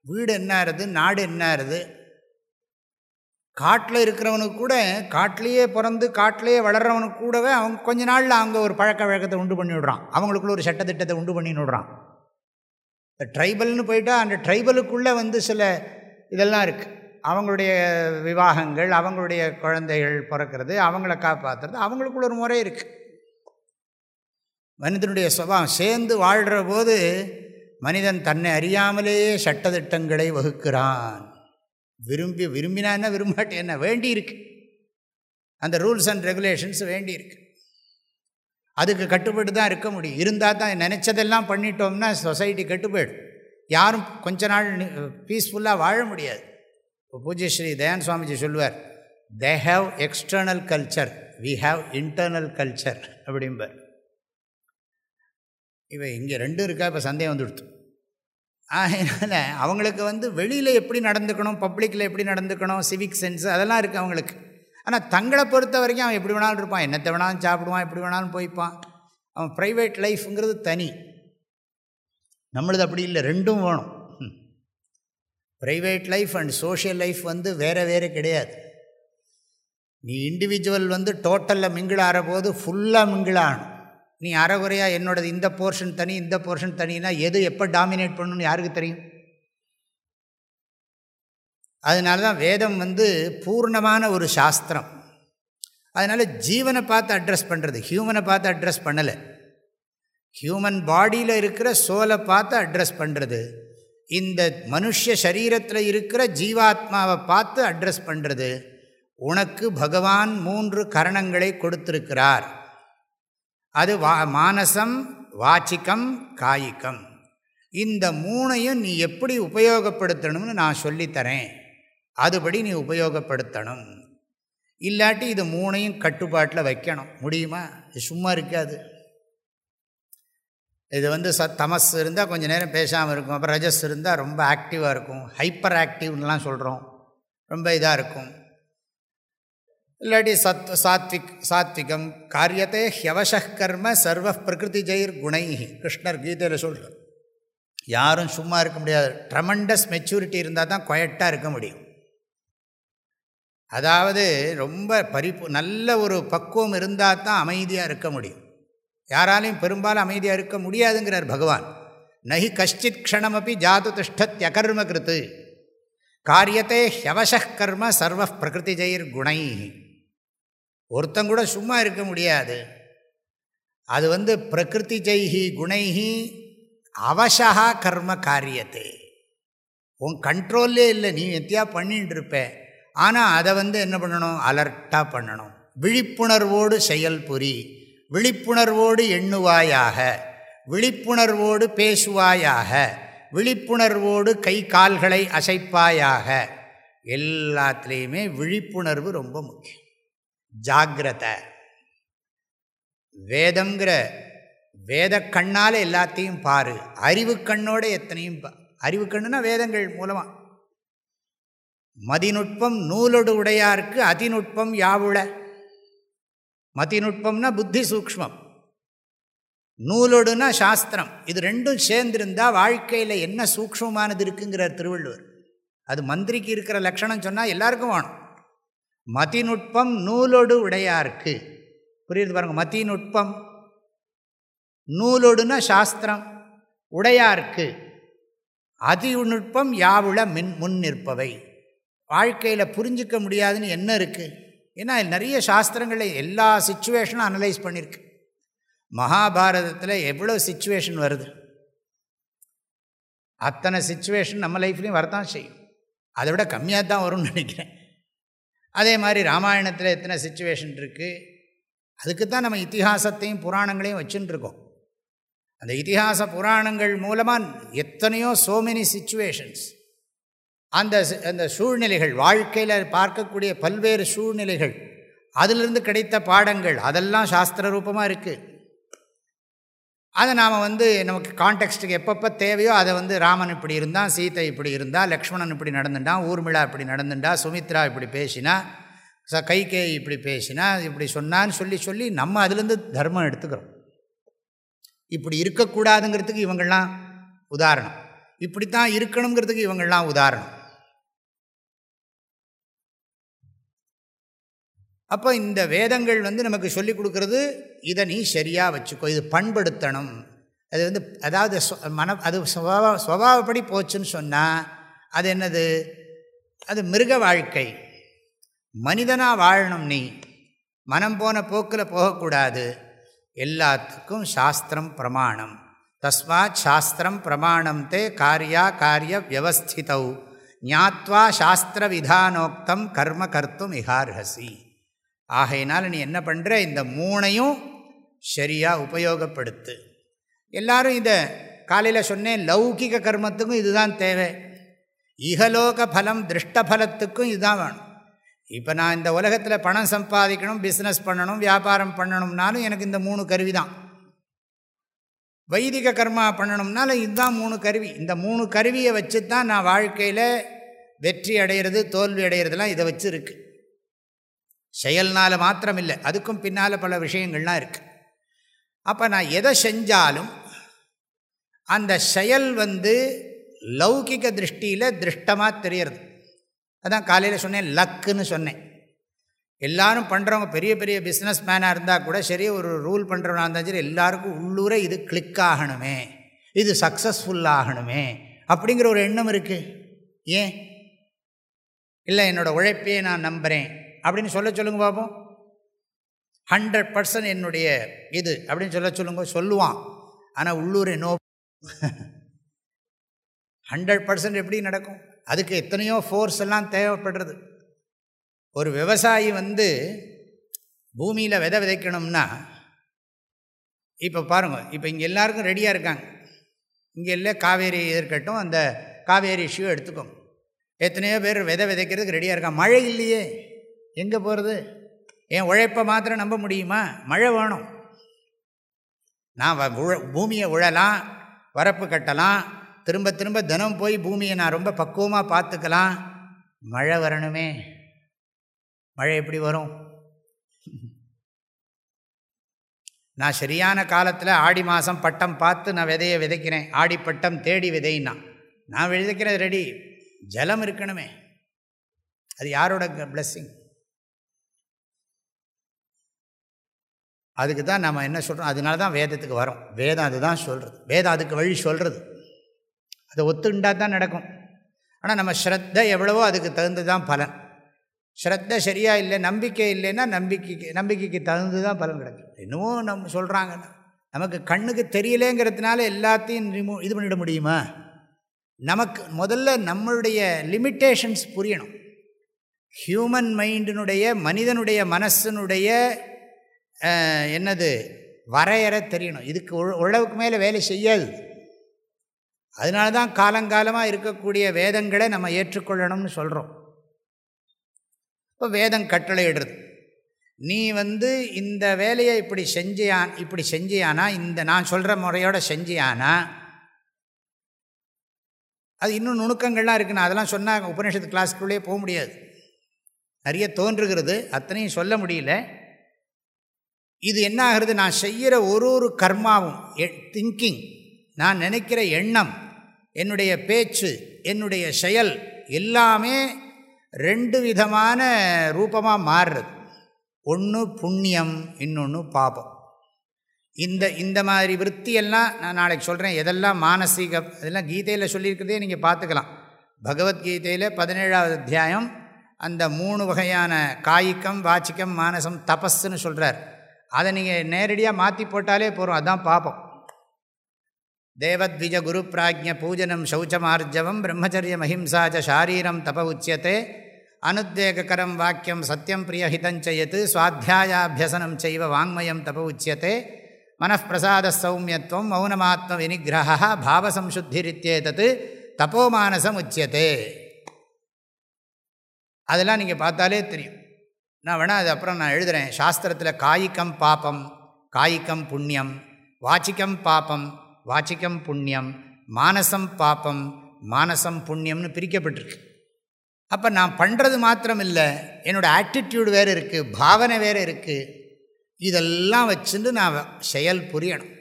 வீடு என்ன ஆறுது? நாடு என்ன ஆறுது? காட்டில் இருக்கிறவனுக்கு கூட காட்டிலேயே பிறந்து காட்டிலேயே வளர்கிறவனுக்கு கூடவே அவங்க கொஞ்ச நாளில் அவங்க ஒரு பழக்க வழக்கத்தை உண்டு பண்ணி விடுறான். அவங்களுக்குள்ள ஒரு சட்டத்திட்டத்தை உண்டு பண்ணி விடுறான். இந்த ட்ரைபல்னு போயிட்டால் அந்த ட்ரைபலுக்குள்ளே வந்து சில இதெல்லாம் இருக்குது அவங்களுடைய விவாகங்கள் அவங்களுடைய குழந்தைகள் பிறக்கிறது அவங்கள காப்பாற்றுறது அவங்களுக்குள்ள ஒரு முறை இருக்குது மனிதனுடைய சுபாவம் சேர்ந்து வாழ்கிற போது மனிதன் தன்னை அறியாமலேயே சட்டத்திட்டங்களை வகுக்கிறான். விரும்பி விரும்பினா என்ன விரும்பாட்டே என்ன வேண்டியிருக்கு. அந்த ரூல்ஸ் அண்ட் ரெகுலேஷன்ஸ் வேண்டியிருக்கு. அதுக்கு கட்டுப்பட்டு தான் இருக்க முடியும். இருந்தால் தான் நினச்சதெல்லாம் பண்ணிட்டோம்னா சொசைட்டி கெட்டு போயிடும். யாரும் கொஞ்ச நாள் பீஸ்ஃபுல்லாக வாழ முடியாது. இப்போ பூஜ்ய ஸ்ரீ தயான் சுவாமிஜி சொல்லுவார் they have external culture we have internal culture அப்படிம்பார். இவன் இங்கே ரெண்டும் இருக்கா? இப்போ சந்தேகம் வந்துடுத்து. அதனால் அவங்களுக்கு வந்து வெளியில் எப்படி நடந்துக்கணும் பப்ளிக்கில் எப்படி நடந்துக்கணும் சிவிக் சென்ஸ் அதெல்லாம் இருக்குது அவங்களுக்கு. ஆனால் தங்களை பொறுத்த வரைக்கும் அவன் எப்படி வேணாலும் இருப்பான். என்னத்தை வேணாலும் சாப்பிடுவான் எப்படி வேணாலும் போய்ப்பான். அவன் ப்ரைவேட் லைஃப்ங்கிறது தனி. நம்மளது அப்படி இல்லை ரெண்டும் வேணும். Private life and social life வந்து வேறு வேறு கிடையாது. நீ இண்டிவிஜுவல் வந்து டோட்டலில் மிங்கிள் ஆகிற போது ஃபுல்லாக மிங்கிள் ஆகணும். நீ அறகுறையாக என்னோடது இந்த போர்ஷன் தனி இந்த போர்ஷன் தனினா எது எப்போ டாமினேட் பண்ணணும்னு யாருக்கு தெரியும்? அதனால தான் வேதம் வந்து பூர்ணமான ஒரு சாஸ்திரம். அதனால் ஜீவனை பார்த்து அட்ரஸ் பண்ணுறது ஹியூமனை பார்த்து அட்ரஸ் பண்ணலை. ஹியூமன் பாடியில் இருக்கிற சோலை பார்த்து அட்ரஸ் பண்ணுறது இந்த மனுஷ சரீரத்தில் இருக்கிற ஜீவாத்மாவை பார்த்து அட்ரஸ் பண்ணுறது உனக்கு பகவான் மூன்று கரணங்களை கொடுத்திருக்கிறார். அது வா மானசம் வாச்சிக்கம் காய்கம் இந்த மூணையும் நீ எப்படி உபயோகப்படுத்தணும்னு நான் சொல்லித்தரேன். அதுபடி நீ உபயோகப்படுத்தணும். இல்லாட்டி இது மூணையும் கட்டுப்பாட்டில் வைக்கணும். முடியுமா? சும்மா இருக்காது. இது வந்து ச தமஸ் இருந்தால் கொஞ்சம் நேரம் பேசாமல் இருக்கும். அப்புறம் ரஜஸ் இருந்தால் ரொம்ப ஆக்டிவாக இருக்கும். ஹைப்பர் ஆக்டிவ்லாம் சொல்கிறோம் ரொம்ப இதாக இருக்கும். இல்லாட்டி சத் சாத்விக் சாத்விகம் காரியத்தை ஹியவசகர்ம சர்வ பிரகிருதி ஜெயிர் குணை கிருஷ்ணர் கீதையில் சொல்கிறார் யாரும் சும்மா இருக்க முடியாது. ட்ரமண்டஸ் மெச்சூரிட்டி இருந்தால் தான் குயட்டாக இருக்க முடியும். அதாவது ரொம்ப பரிப்பு நல்ல ஒரு பக்குவம் இருந்தால் தான் அமைதியாக இருக்க முடியும். யாராலையும் பெரும்பாலும் அமைதியாக இருக்க முடியாதுங்கிறார் பகவான். நகி கஷ்டித் க்ஷணமப்பி ஜாது திஷ்டத்யகர்ம கிருத்து. காரியத்தை ஹவசகர்ம சர்வ பிரகிருதி ஜெயிர் குணை ஒருத்தங்கூட சும்மா இருக்க முடியாது. அது வந்து பிரகிருதி ஜெய்ஹி குணைஹி அவசா கர்ம காரியத்தை. உன் கண்ட்ரோல்லே இல்லை நீ எத்தியா பண்ணிட்டு இருப்ப. ஆனால் அதை வந்து என்ன பண்ணணும்? அலர்ட்டாக பண்ணணும். விழிப்புணர்வோடு செயல் புரி விழிப்புணர்வோடு எண்ணுவாயாக விழிப்புணர்வோடு பேசுவாயாக விழிப்புணர்வோடு கை கால்களை அசைப்பாயாக. எல்லாத்துலேயுமே விழிப்புணர்வு ரொம்ப முக்கியம். ஜாகிரத. வேதங்கிற வேத கண்ணால் எல்லாத்தையும் பாரு. அறிவு கண்ணோட எத்தனையும் அறிவு கண்ணுனா வேதங்கள் மூலமாக மதிநுட்பம் நூலொடு உடையாருக்கு அதிநுட்பம் யாவுள? மதிநுட்பம்னா புத்தி சூக்மம் நூலோடுனா சாஸ்திரம். இது ரெண்டும் சேர்ந்திருந்தால் வாழ்க்கையில் என்ன சூக்மமானது இருக்குங்கிறார் திருவள்ளுவர். அது மந்திரிக்கு இருக்கிற லட்சணம் சொன்னால் எல்லாருக்கும் வேணும். மதிநுட்பம் நூலொடு உடையாருக்கு. புரியுது பாருங்கள் மதிநுட்பம். நூலோடுனா சாஸ்திரம் உடையாருக்கு. அதிநுட்பம் யாவுள மின் முன் நிற்பவை வாழ்க்கையில் புரிஞ்சிக்க முடியாதுன்னு என்ன இருக்குது ஏன்னா நிறைய சாஸ்திரங்களில் எல்லா சுச்சுவேஷனும் அனலைஸ் பண்ணியிருக்கு மகாபாரதத்தில் எவ்வளோ சுச்சுவேஷன் வருது? அத்தனை சுச்சுவேஷன் நம்ம லைஃப்லேயும் வரதான் செய்யும். அதை விட கம்மியாக தான் வரும்னு நினைக்கிறேன். அதே மாதிரி ராமாயணத்தில் எத்தனை சுச்சுவேஷன் இருக்குது அதுக்கு தான் நம்ம இத்திஹாசத்தையும் புராணங்களையும் வச்சுட்டுருக்கோம் அந்த இத்திஹாச புராணங்கள் மூலமாக எத்தனையோ சோ மெனி சுச்சுவேஷன்ஸ் அந்த அந்த சூழ்நிலைகள் வாழ்க்கையில் பார்க்கக்கூடிய பல்வேறு சூழ்நிலைகள் அதிலிருந்து கிடைத்த பாடங்கள் அதெல்லாம் சாஸ்திர ரூபமாக இருக்குது அதை நாம் வந்து நமக்கு கான்டெக்ஸ்ட்டுக்கு எப்பப்போ தேவையோ அதை வந்து ராமன் இப்படி இருந்தால் சீதை இப்படி இருந்தால் லக்ஷ்மணன் இப்படி நடந்துட்டான் ஊர்மிளா இப்படி நடந்துட்டா சுமித்ரா இப்படி பேசினா ச கைகே இப்படி பேசினா இப்படி சொன்னான்னு சொல்லி சொல்லி நம்ம அதுலேருந்து தர்மம் எடுத்துக்கிறோம். இப்படி இருக்கக்கூடாதுங்கிறதுக்கு இவங்கள்லாம் உதாரணம். இப்படித்தான் இருக்கணுங்கிறதுக்கு இவங்கள்லாம் உதாரணம். அப்போ இந்த வேதங்கள் வந்து நமக்கு சொல்லிக் கொடுக்கறது இதை நீ சரியாக வச்சுக்கோ இது பண்படுத்தணும். அது வந்து அதாவது மன அது சுவாவ சுவாவப்படி போச்சுன்னு சொன்னால் அது என்னது? அது மிருக வாழ்க்கை. மனிதனாக வாழணும் நீ. மனம் போன போக்கில் போகக்கூடாது. எல்லாத்துக்கும் சாஸ்திரம் பிரமாணம். தஸ்மாத் சாஸ்திரம் பிரமாணம் தே காரியா காரிய வியவஸ்திதௌ. ஞாத்வா சாஸ்திர விதானோக்தம் கர்ம கர்த்தும் இகார்ஹசி ஆகையினால் நீ என்ன பண்ணுற இந்த மூணையும் சரியாக உபயோகப்படுத்து. எல்லாரும் இதை காலையில் சொன்னேன் லௌகிக கர்மத்துக்கும் இதுதான் தேவை. இகலோக பலம் திருஷ்டபலத்துக்கும் இதுதான் வேணும். இப்போ நான் இந்த உலகத்தில் பணம் சம்பாதிக்கணும் பிஸ்னஸ் பண்ணணும் வியாபாரம் பண்ணணும்னாலும் எனக்கு இந்த மூணு கருவி தான். வைதிக கர்மா பண்ணணும்னாலும் இதுதான் மூணு கருவி. இந்த மூணு கருவியை வச்சு தான் நான் வாழ்க்கையில் வெற்றி அடைகிறது தோல்வி அடைகிறதுலாம் இதை வச்சு இருக்குது செயல்னால் மாத்திரம் இல்லை அதுக்கும் பின்னால் பல விஷயங்கள்லாம் இருக்குது அப்போ நான் எதை செஞ்சாலும் அந்த செயல் வந்து லௌகிக திருஷ்டியில் திருஷ்டமாக தெரியறது. அதான் காலையில் சொன்னேன் லக்குன்னு சொன்னேன். எல்லாரும் பண்ணுறவங்க பெரிய பெரிய பிஸ்னஸ் மேனாக இருந்தால் கூட சரி ஒரு ரூல் பண்ணுறவனாக இருந்தால் சரி எல்லாருக்கும் உள்ளூரே இது கிளிக் ஆகணுமே. இது சக்ஸஸ்ஃபுல் ஆகணுமே. அப்படிங்கிற ஒரு எண்ணம் இருக்குது ஏன்? இல்லை என்னோடய உழைப்பையே நான் நம்புகிறேன் அப்படின்னு சொல்ல சொல்லுங்க பார்ப்போம் ஹண்ட்ரட் பர்சன்ட் என்னுடைய இது அப்படின்னு சொல்ல சொல்லுங்க சொல்லுவான். ஆனால் உள்ளூர் நோ ஹண்ட்ரட் பர்சன்ட் எப்படி நடக்கும்? அதுக்கு எத்தனையோ ஃபோர்ஸ் எல்லாம் தேவைப்படுறது. ஒரு விவசாயி வந்து பூமியில் விதை விதைக்கணும்னா இப்போ பாருங்கள் இப்போ இங்கே எல்லாருக்கும் ரெடியாக இருக்காங்க. இங்கே இல்லை காவேரி இருக்கட்டும் அந்த காவேரி இஷ்யூ எடுத்துக்கோங்க. எத்தனையோ பேர் விதை விதைக்கிறதுக்கு ரெடியாக இருக்கான் மழை இல்லையே. எங்கே போகிறது என் உழைப்பை மாத்திரம் நம்ப முடியுமா? மழை வேணும். நான் உழ பூமியை உழலாம் வரப்பு கட்டலாம் திரும்ப திரும்ப தினம் போய் பூமியை நான் ரொம்ப பக்குவமாக பார்த்துக்கலாம். மழை வரணுமே. மழை எப்படி வரும்? நான் சரியான காலத்தில் ஆடி மாதம் பட்டம் பார்த்து நான் விதையை விதைக்கிறேன். ஆடி பட்டம் தேடி விதைன்னா. நான் விதைக்கிறது ரெடி ஜலம் இருக்கணுமே. அது யாரோட பிளஸ்ஸிங் அதுக்கு தான் நம்ம என்ன சொல்கிறோம் அதனால தான் வேதத்துக்கு வரோம் வேதம் அதுதான் சொல்கிறது வேதம் அதுக்கு வழி சொல்கிறது அதை ஒத்துண்டா தான் நடக்கும். ஆனால் நம்ம ஸ்ரத்தை எவ்வளவோ அதுக்கு தகுந்து தான் பலன். ஸ்ரத்தை சரியாக இல்லை நம்பிக்கை இல்லைன்னா நம்பிக்கைக்கு நம்பிக்கைக்கு தகுந்து தான் பலன் கிடைக்கும். இன்னமும் நம்ம சொல்கிறாங்கன்னா நமக்கு கண்ணுக்கு தெரியலேங்கிறதுனால எல்லாத்தையும் ரிமூ இது பண்ணிட முடியுமா? நமக்கு முதல்ல நம்மளுடைய லிமிட்டேஷன்ஸ் புரியணும். ஹியூமன் மைண்டினுடைய மனிதனுடைய மனசனுடைய என்னது? வரையறை தெரியணும். இதுக்கு உழவுக்கு மேலே வேலை செய்யாது. அதனால தான் காலங்காலமாக இருக்கக்கூடிய வேதங்களை நம்ம ஏற்றுக்கொள்ளணும்னு சொல்கிறோம் இப்போ வேதம் கட்டளையிடுறது. நீ வந்து இந்த வேலையை இப்படி செஞ்சியான் இப்படி செஞ்சியானா இந்த நான் சொல்கிற முறையோட செஞ்சியானா அது இன்னும் நுணுக்கங்கள்லாம் இருக்குன்னு அதெல்லாம் சொன்னால் உபநிஷத்து கிளாஸ்க்குள்ளே போக முடியாது. நிறைய தோன்றுகிறது. அத்தனையும் சொல்ல முடியல. இது என்ன ஆகிறது நான் செய்கிற ஒரு ஒரு கர்மாவும் திங்கிங் நான் நினைக்கிற எண்ணம் என்னுடைய பேச்சு என்னுடைய செயல் எல்லாமே ரெண்டு விதமான ரூபமாக மாறுறது. ஒன்று புண்ணியம் இன்னொன்று பாபம். இந்த இந்த மாதிரி விற்த்தியெல்லாம் நான் நாளைக்கு சொல்கிறேன் எதெல்லாம் மானசீக இதெல்லாம் கீதையில் சொல்லியிருக்கிறதே நீங்கள் பார்த்துக்கலாம். பகவத்கீதையில் பதினேழாவது அத்தியாயம் அந்த மூணு வகையான காய்க்கம் வாச்சிக்கம் மானசம் தபஸ்ன்னு சொல்கிறார் அதை நீங்கள் நேரடியாக மாற்றி போட்டாலே போகிறோம் அதான் பார்ப்போம் தேவத்விஜ குரு பிராஜ்ய பூஜனம் சௌச்சமார்ஜவம் பிரம்மச்சரிய மஹிம்சாச்ச சாரீரம் தப உச்சியத்தை அனுத்வேகரம் வாக்கியம் சத்தியம் பிரியஹிதஞ்சயத் சுவாத்தியாயாபியசனம் செய்வ வாங்மயம் தப உச்சியத்தை மனப்பிரசாத சௌமியத்துவம் மௌனமாத்ம வினிகிரக பாவசம்சுத்திரித்தேதத்து தபோமானசம் உச்சியத்தே அதெல்லாம் நீங்கள் பார்த்தாலே தெரியும். நான் வேணால் அது அப்புறம் நான் எழுதுகிறேன் சாஸ்திரத்தில் காய்கம் பாப்பம் காய்கம் புண்ணியம் வாச்சிக்கம் பாப்பம் வாச்சிக்கம் புண்ணியம் மானசம் பாப்பம் மானசம் புண்ணியம்னு பிரிக்கப்பட்டிருக்கு. அப்போ நான் பண்ணுறது மாத்திரம் இல்லை என்னோடய ஆட்டிடியூடு வேறு இருக்குது பாவனை வேறு இருக்குது இதெல்லாம் வச்சுட்டு நான் செயல் புரியணும்.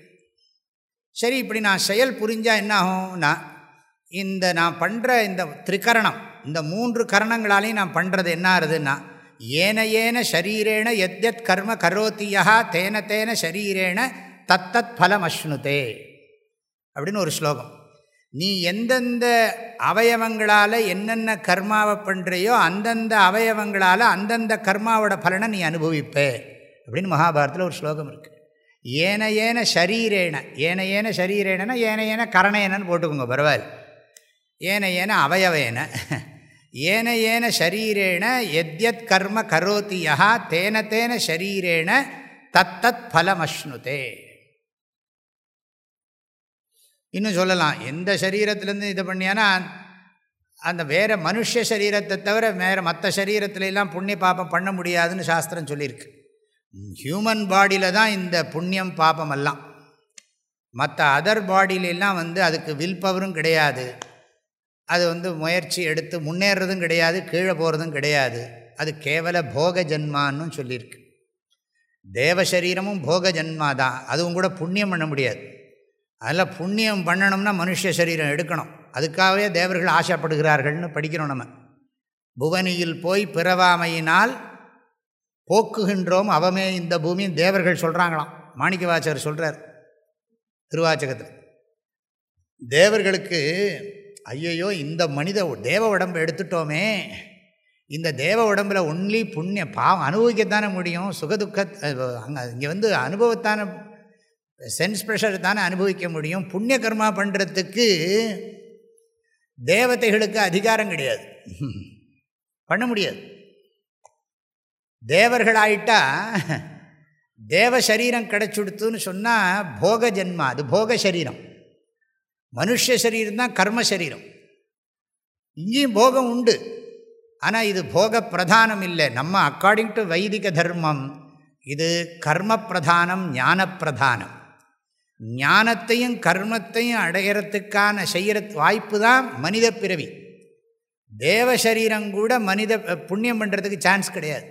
சரி இப்படி நான் செயல் புரிஞ்சால் என்ன ஆகும்னா இந்த நான் பண்ணுற இந்த திரிகரணம் இந்த மூன்று கரணங்களாலையும் நான் பண்ணுறது என்ன ஆகுதுன்னா ஏனையேன ஷரீரேண எத்யத் எத் கர்ம கரோத்தியா தேன தேன ஷரீரேண தத்தத் பலம் அஷ்ணுதே அப்படின்னு ஒரு ஸ்லோகம். நீ எந்தெந்த அவயவங்களால் என்னென்ன கர்மாவை பண்ணுறையோ அந்தந்த அவயவங்களால் அந்தந்த கர்மாவோட பலனை நீ அனுபவிப்பே. அப்படின்னு மகாபாரத்தில் ஒரு ஸ்லோகம் இருக்குது ஏன ஏன ஷரீரேன ஏன ஏன ஷரீரேனா ஏன ஏன கரணேனன்னு போட்டுக்கோங்க பரவாயில்ல. ஏன ஏன அவயவேன. ஏன ஏன ஷரீரேண எத்யத் கர்ம கரோதி யா தேன தேன ஷரீரேண தத்தத் பலமஷ்ணுதே. இன்னும் சொல்லலாம் எந்த சரீரத்திலேருந்து இது பண்ணியானா அந்த வேறு மனுஷ சரீரத்தை தவிர வேறு மற்ற சரீரத்திலெல்லாம் புண்ணிய பாப்பம் பண்ண முடியாதுன்னு சாஸ்திரம் சொல்லியிருக்கு. ஹியூமன் பாடியில் தான் இந்த புண்ணியம் பாப்பம் எல்லாம். மற்ற அதர் பாடியிலெல்லாம் வந்து அதுக்கு வில் பவரும் கிடையாது. அது வந்து முயற்சி எடுத்து முன்னேறதும் கிடையாது கீழே போகிறதும் கிடையாது. அது கேவல போக ஜென்மான்னு சொல்லியிருக்கு. தேவசரீரமும் போக ஜென்மா தான். அதுவும் கூட புண்ணியம் பண்ண முடியாது. அதில் புண்ணியம் பண்ணணும்னா மனுஷ சரீரம் எடுக்கணும். அதுக்காகவே தேவர்கள் ஆசைப்படுகிறார்கள்னு படிக்கிறோம் நம்ம. புவனியில் போய் பிறவாமையினால் போக்குகின்றோம். அவமே இந்த பூமியும் தேவர்கள் சொல்கிறாங்களாம் மாணிக்கவாச்சர் சொல்கிறார் திருவாச்சகத்தில். தேவர்களுக்கு ஐயையோ இந்த மனித தேவ உடம்பு எடுத்துட்டோமே. இந்த தேவ உடம்பில் ஒன்லி புண்ணிய பாவம் அனுபவிக்கத்தானே முடியும். சுகதுக்க அங்கே இங்கே வந்து அனுபவத்தான சென்ஸ் ப்ரெஷர் தானே அனுபவிக்க முடியும். புண்ணிய கர்மா பண்ணுறதுக்கு தேவதைகளுக்கு அதிகாரம் கிடையாது. பண்ண முடியாது. தேவர்களாயிட்டா தேவ சரீரம் கிடைச்சுடுத்துன்னு சொன்னால் போக ஜென்மா அது போக சரீரம் மனுஷ சரீரம் தான் கர்ம சரீரம். இங்கேயும் போகம் உண்டு. ஆனால் இது போக பிரதானம் இல்லை. நம்ம அக்கார்டிங் டு வைதிக தர்மம் இது கர்ம பிரதானம் ஞான பிரதானம் ஞானத்தையும் கர்மத்தையும் அடையிறதுக்கான செய்கிற வாய்ப்பு தான் மனித பிறவி. தேவ சரீரம் கூட மனித புண்ணியம் பண்ணுறதுக்கு சான்ஸ் கிடையாது.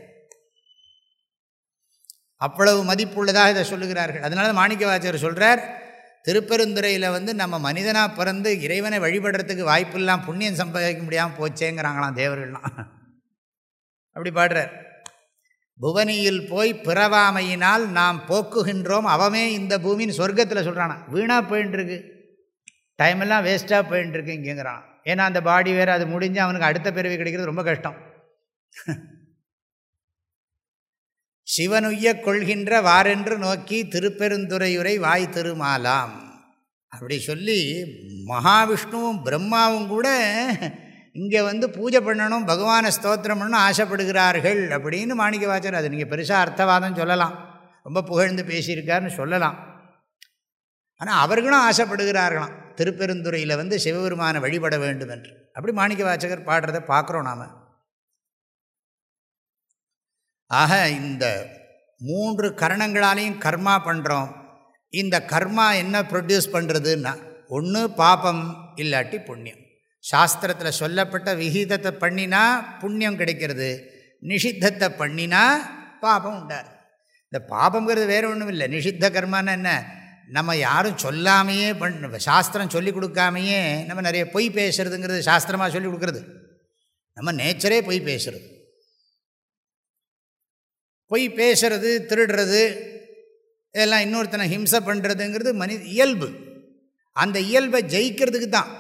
அவ்வளவு மதிப்புள்ளதாக இதை சொல்லுகிறார்கள். அதனால மாணிக்கவாச்சர் சொல்கிறார் திருப்பெருந்துறையில் வந்து நம்ம மனிதனாக பிறந்து இறைவனை வழிபடுறதுக்கு வாய்ப்பு புண்ணியம் சம்பாதிக்க முடியாமல் போச்சேங்கிறாங்களாம் தேவர்கள்லாம். அப்படி பாடுறார். புவனியில் போய் பிறவாமையினால் நாம் போக்குகின்றோம் அவமே இந்த பூமின்னு சொர்க்கத்தில் சொல்கிறானா வீணாக போயின்ட்டுருக்கு டைம் எல்லாம் வேஸ்ட்டாக போயின்ட்டுருக்கு இங்கேங்கிறான் ஏன்னா அந்த பாடி வேறு அது முடிஞ்சு அவனுக்கு அடுத்த பிறவி கிடைக்கிறது ரொம்ப கஷ்டம். சிவனுய்ய கொள்கின்ற வாரென்று நோக்கி திருப்பெருந்துறையுரை வாய் திருமாலாம். அப்படி சொல்லி மகாவிஷ்ணுவும் பிரம்மாவும் கூட இங்கே வந்து பூஜை பண்ணணும் பகவானை ஸ்தோத்திரம் பண்ணணும் ஆசைப்படுகிறார்கள் அப்படின்னு மாணிக்க வாச்சர் அது நீங்கள் பெருசாக அர்த்தவாதம் சொல்லலாம். ரொம்ப புகழ்ந்து பேசியிருக்காருன்னு சொல்லலாம். ஆனால் அவர்களும் ஆசைப்படுகிறார்களாம் திருப்பெருந்துறையில் வந்து சிவபெருமானை வழிபட வேண்டும் என்று அப்படி மாணிக்க வாச்சகர் பாடுறதை பார்க்குறோம் நாம். ஆக இந்த மூன்று கரணங்களாலையும் கர்மா பண்ணுறோம் இந்த கர்மா என்ன ப்ரொடியூஸ் பண்ணுறதுன்னா ஒன்று பாபம் இல்லாட்டி புண்ணியம். சாஸ்திரத்தில் சொல்லப்பட்ட விகிதத்தை பண்ணினா புண்ணியம் கிடைக்கிறது நிஷித்தத்தை பண்ணினா பாபம் உண்டார் இந்த பாபங்கிறது வேறு ஒன்றும் இல்லை. நிஷித்த கர்மான்னு என்ன? நம்ம யாரும் சொல்லாமையே பண் சாஸ்திரம் சொல்லி கொடுக்காமையே நம்ம நிறைய பொய் பேசுறதுங்கிறது சாஸ்திரமாக சொல்லி கொடுக்குறது. நம்ம நேச்சரே பொய் பேசுறது. பொய் பேசுறது திருடுறது இதெல்லாம் இன்னொருத்தனை ஹிம்சை பண்ணுறதுங்கிறது மனித இயல்பு. அந்த இயல்பை ஜெயிக்கிறதுக்கு தான்.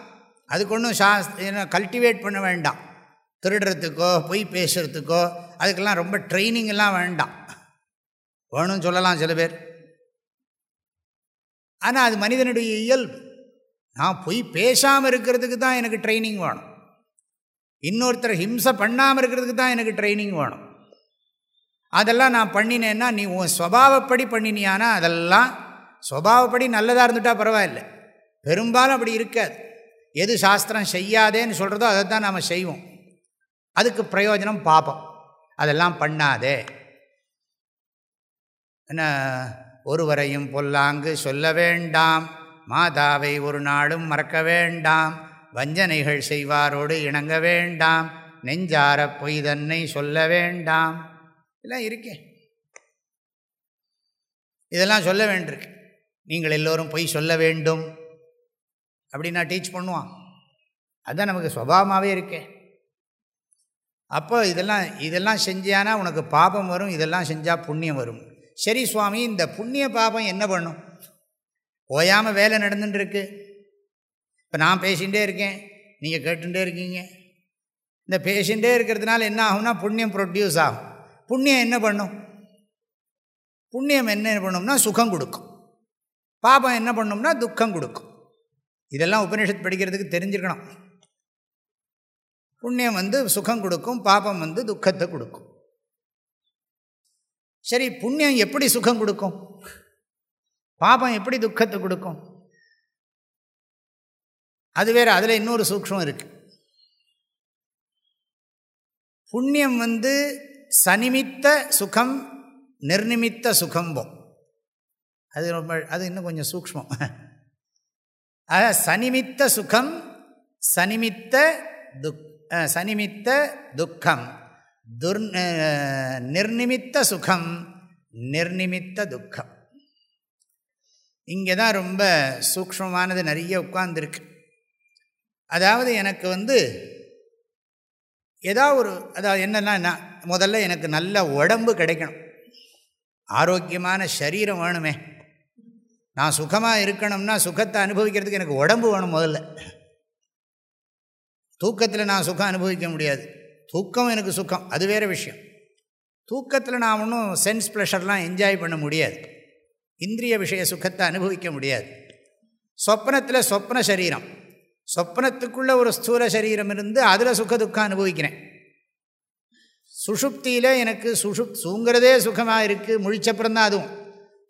அதுக்கு ஒன்றும் சாஸ் கல்டிவேட் பண்ண வேண்டாம். திருடுறதுக்கோ பொய் பேசுகிறதுக்கோ அதுக்கெல்லாம் ரொம்ப ட்ரைனிங் எல்லாம் வேண்டாம். வேணும்னு சொல்லலாம் சில பேர். ஆனால் அது மனிதனுடைய இயல்பு. நான் பொய் பேசாமல் இருக்கிறதுக்கு தான் எனக்கு ட்ரைனிங் வேணும். இன்னொருத்தர் ஹிம்சை பண்ணாமல் இருக்கிறதுக்கு தான் எனக்கு ட்ரைனிங் வேணும். அதெல்லாம் நான் பண்ணினேன்னா நீ உன் ஸ்வபாவப்படி பண்ணினியானா அதெல்லாம் ஸ்வபாவப்படி நல்லதாக இருந்துட்டால் பரவாயில்ல. பெரும்பாலும் அப்படி இருக்காது. எது சாஸ்திரம் செய்யாதேன்னு சொல்கிறதோ அதை தான் நாம் செய்வோம். அதுக்கு பிரயோஜனம் பார்ப்போம் அதெல்லாம் பண்ணாதே. என்ன? ஒருவரையும் பொல்லாங்கு சொல்ல வேண்டாம். மாதாவை ஒரு நாளும் மறக்க வேண்டாம். வஞ்சனைகள் செய்வாரோடு இணங்க வேண்டாம். நெஞ்சார பொய் தன்னை சொல்ல வேண்டாம். எல்லாம் இருக்கே. இதெல்லாம் சொல்ல வேண்டியிருக்கு. நீங்கள் எல்லோரும் பொய் சொல்ல வேண்டும். அப்படின்னா டீச் பண்ணுவான். அதுதான் நமக்கு சுவாவமாகவே இருக்கே. அப்போ இதெல்லாம் இதெல்லாம் செஞ்சானா உனக்கு பாபம் வரும் இதெல்லாம் செஞ்சால் புண்ணியம் வரும். சரி சுவாமி இந்த புண்ணிய பாபம் என்ன பண்ணும்? ஓயாமல் வேலை நடந்துட்டுருக்கு. இப்போ நான் பேசிகிட்டே இருக்கேன். நீங்கள் கேட்டுகிட்டே இருக்கீங்க. இந்த பேசிகிட்டே இருக்கிறதுனால என்ன ஆகும்னா புண்ணியம் ப்ரொடியூஸ் ஆகும். புண்ணியம் என்ன பண்ணும்? புண்ணியம் என்ன பண்ணும்னா சுகம் கொடுக்கும். பாபம் என்ன பண்ணும்னா துக்கம் கொடுக்கும். இதெல்லாம் உபனிஷத் படிக்கிறதுக்கு தெரிஞ்சுக்கணும் புண்ணியம் வந்து சுகம் கொடுக்கும் பாபம் வந்து துக்கத்தை கொடுக்கும். சரி புண்ணியம் எப்படி சுகம் கொடுக்கும்? பாபம் எப்படி துக்கத்தை கொடுக்கும்? அது வேறு அதில் இன்னொரு சூக்ஷம் இருக்குது புண்ணியம் வந்து சனிமித்த சுகம் நிர்நிமித்த சுகம்போம் அது ரொம்ப அது இன்னும் கொஞ்சம் சூக்மம் ஆக சனிமித்த சுகம் சனிமித்த துக் சனிமித்த துக்கம். துர் நிர்நிமித்த சுகம் நிர்நிமித்த துக்கம். இங்கே தான் ரொம்ப சூக்மமானது நிறைய உட்கார்ந்துருக்கு. அதாவது எனக்கு வந்து ஏதாவது ஒரு அதாவது என்னென்னா முதல்ல எனக்கு நல்ல உடம்பு கிடைக்கணும். ஆரோக்கியமான சரீரம் வேணுமே. நான் சுகமாக இருக்கணும்னா சுகத்தை அனுபவிக்கிறதுக்கு எனக்கு உடம்பு வேணும் முதல்ல. தூக்கத்தில் நான் சுகம் அனுபவிக்க முடியாது. தூக்கம் எனக்கு சுகம் அது வேறு விஷயம். தூக்கத்தில் நான் ஒன்றும் சென்ஸ் ப்ளஷர்லாம் என்ஜாய் பண்ண முடியாது. இந்திரிய விஷய சுகத்தை அனுபவிக்க முடியாது. சொப்னத்தில் சொப்ன சரீரம். சொப்னத்துக்குள்ளே ஒரு ஸ்தூல சரீரம் இருந்து அதில் சுக துக்கம் அனுபவிக்கிறேன். சுஷுப்தியில் எனக்கு சுஷுப் தூங்கிறதே சுகமாக இருக்குது முழிச்சப்புறம் தான் அதுவும்.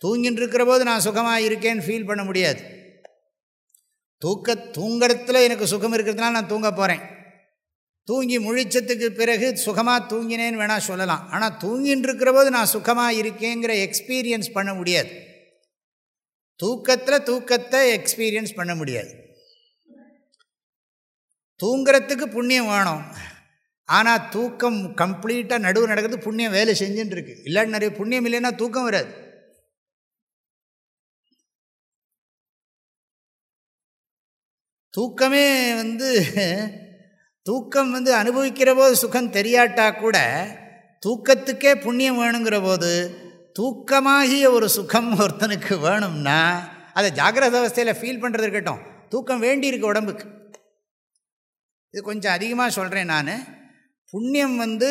தூங்கின்னு இருக்கிற போது நான் சுகமாக இருக்கேன்னு ஃபீல் பண்ண முடியாது. தூக்க தூங்கிறதுல எனக்கு சுகம் இருக்கிறதுனால நான் தூங்க போகிறேன் தூங்கி முழிச்சத்துக்கு பிறகு சுகமாக தூங்கினேன்னு வேணால் சொல்லலாம். ஆனால் தூங்கின்னு இருக்கிற போது நான் சுகமாக இருக்கேங்கிற எக்ஸ்பீரியன்ஸ் பண்ண முடியாது. தூக்கத்தில் தூக்கத்தை எக்ஸ்பீரியன்ஸ் பண்ண முடியாது. தூங்கிறதுக்கு புண்ணியம் வேணும். ஆனால் தூக்கம் கம்ப்ளீட்டாக நடுவு நடக்கிறது புண்ணியம் வேலை செஞ்சுன்னு இருக்கு இல்லாட்டி நிறைய புண்ணியம் இல்லைன்னா தூக்கம் வராது. தூக்கமே வந்து தூக்கம் வந்து அனுபவிக்கிற போது சுகம் தெரியாட்டா கூட தூக்கத்துக்கே புண்ணியம் வேணுங்கிற போது தூக்கமாகிய ஒரு சுகம் ஒருத்தனுக்கு வேணும்னா அதை ஜாகிரத அவஸ்தையில் ஃபீல் பண்ணுறது இருக்கட்டும். தூக்கம் வேண்டியிருக்கு உடம்புக்கு. இது கொஞ்சம் அதிகமாக சொல்கிறேன் நான். புண்ணியம் வந்து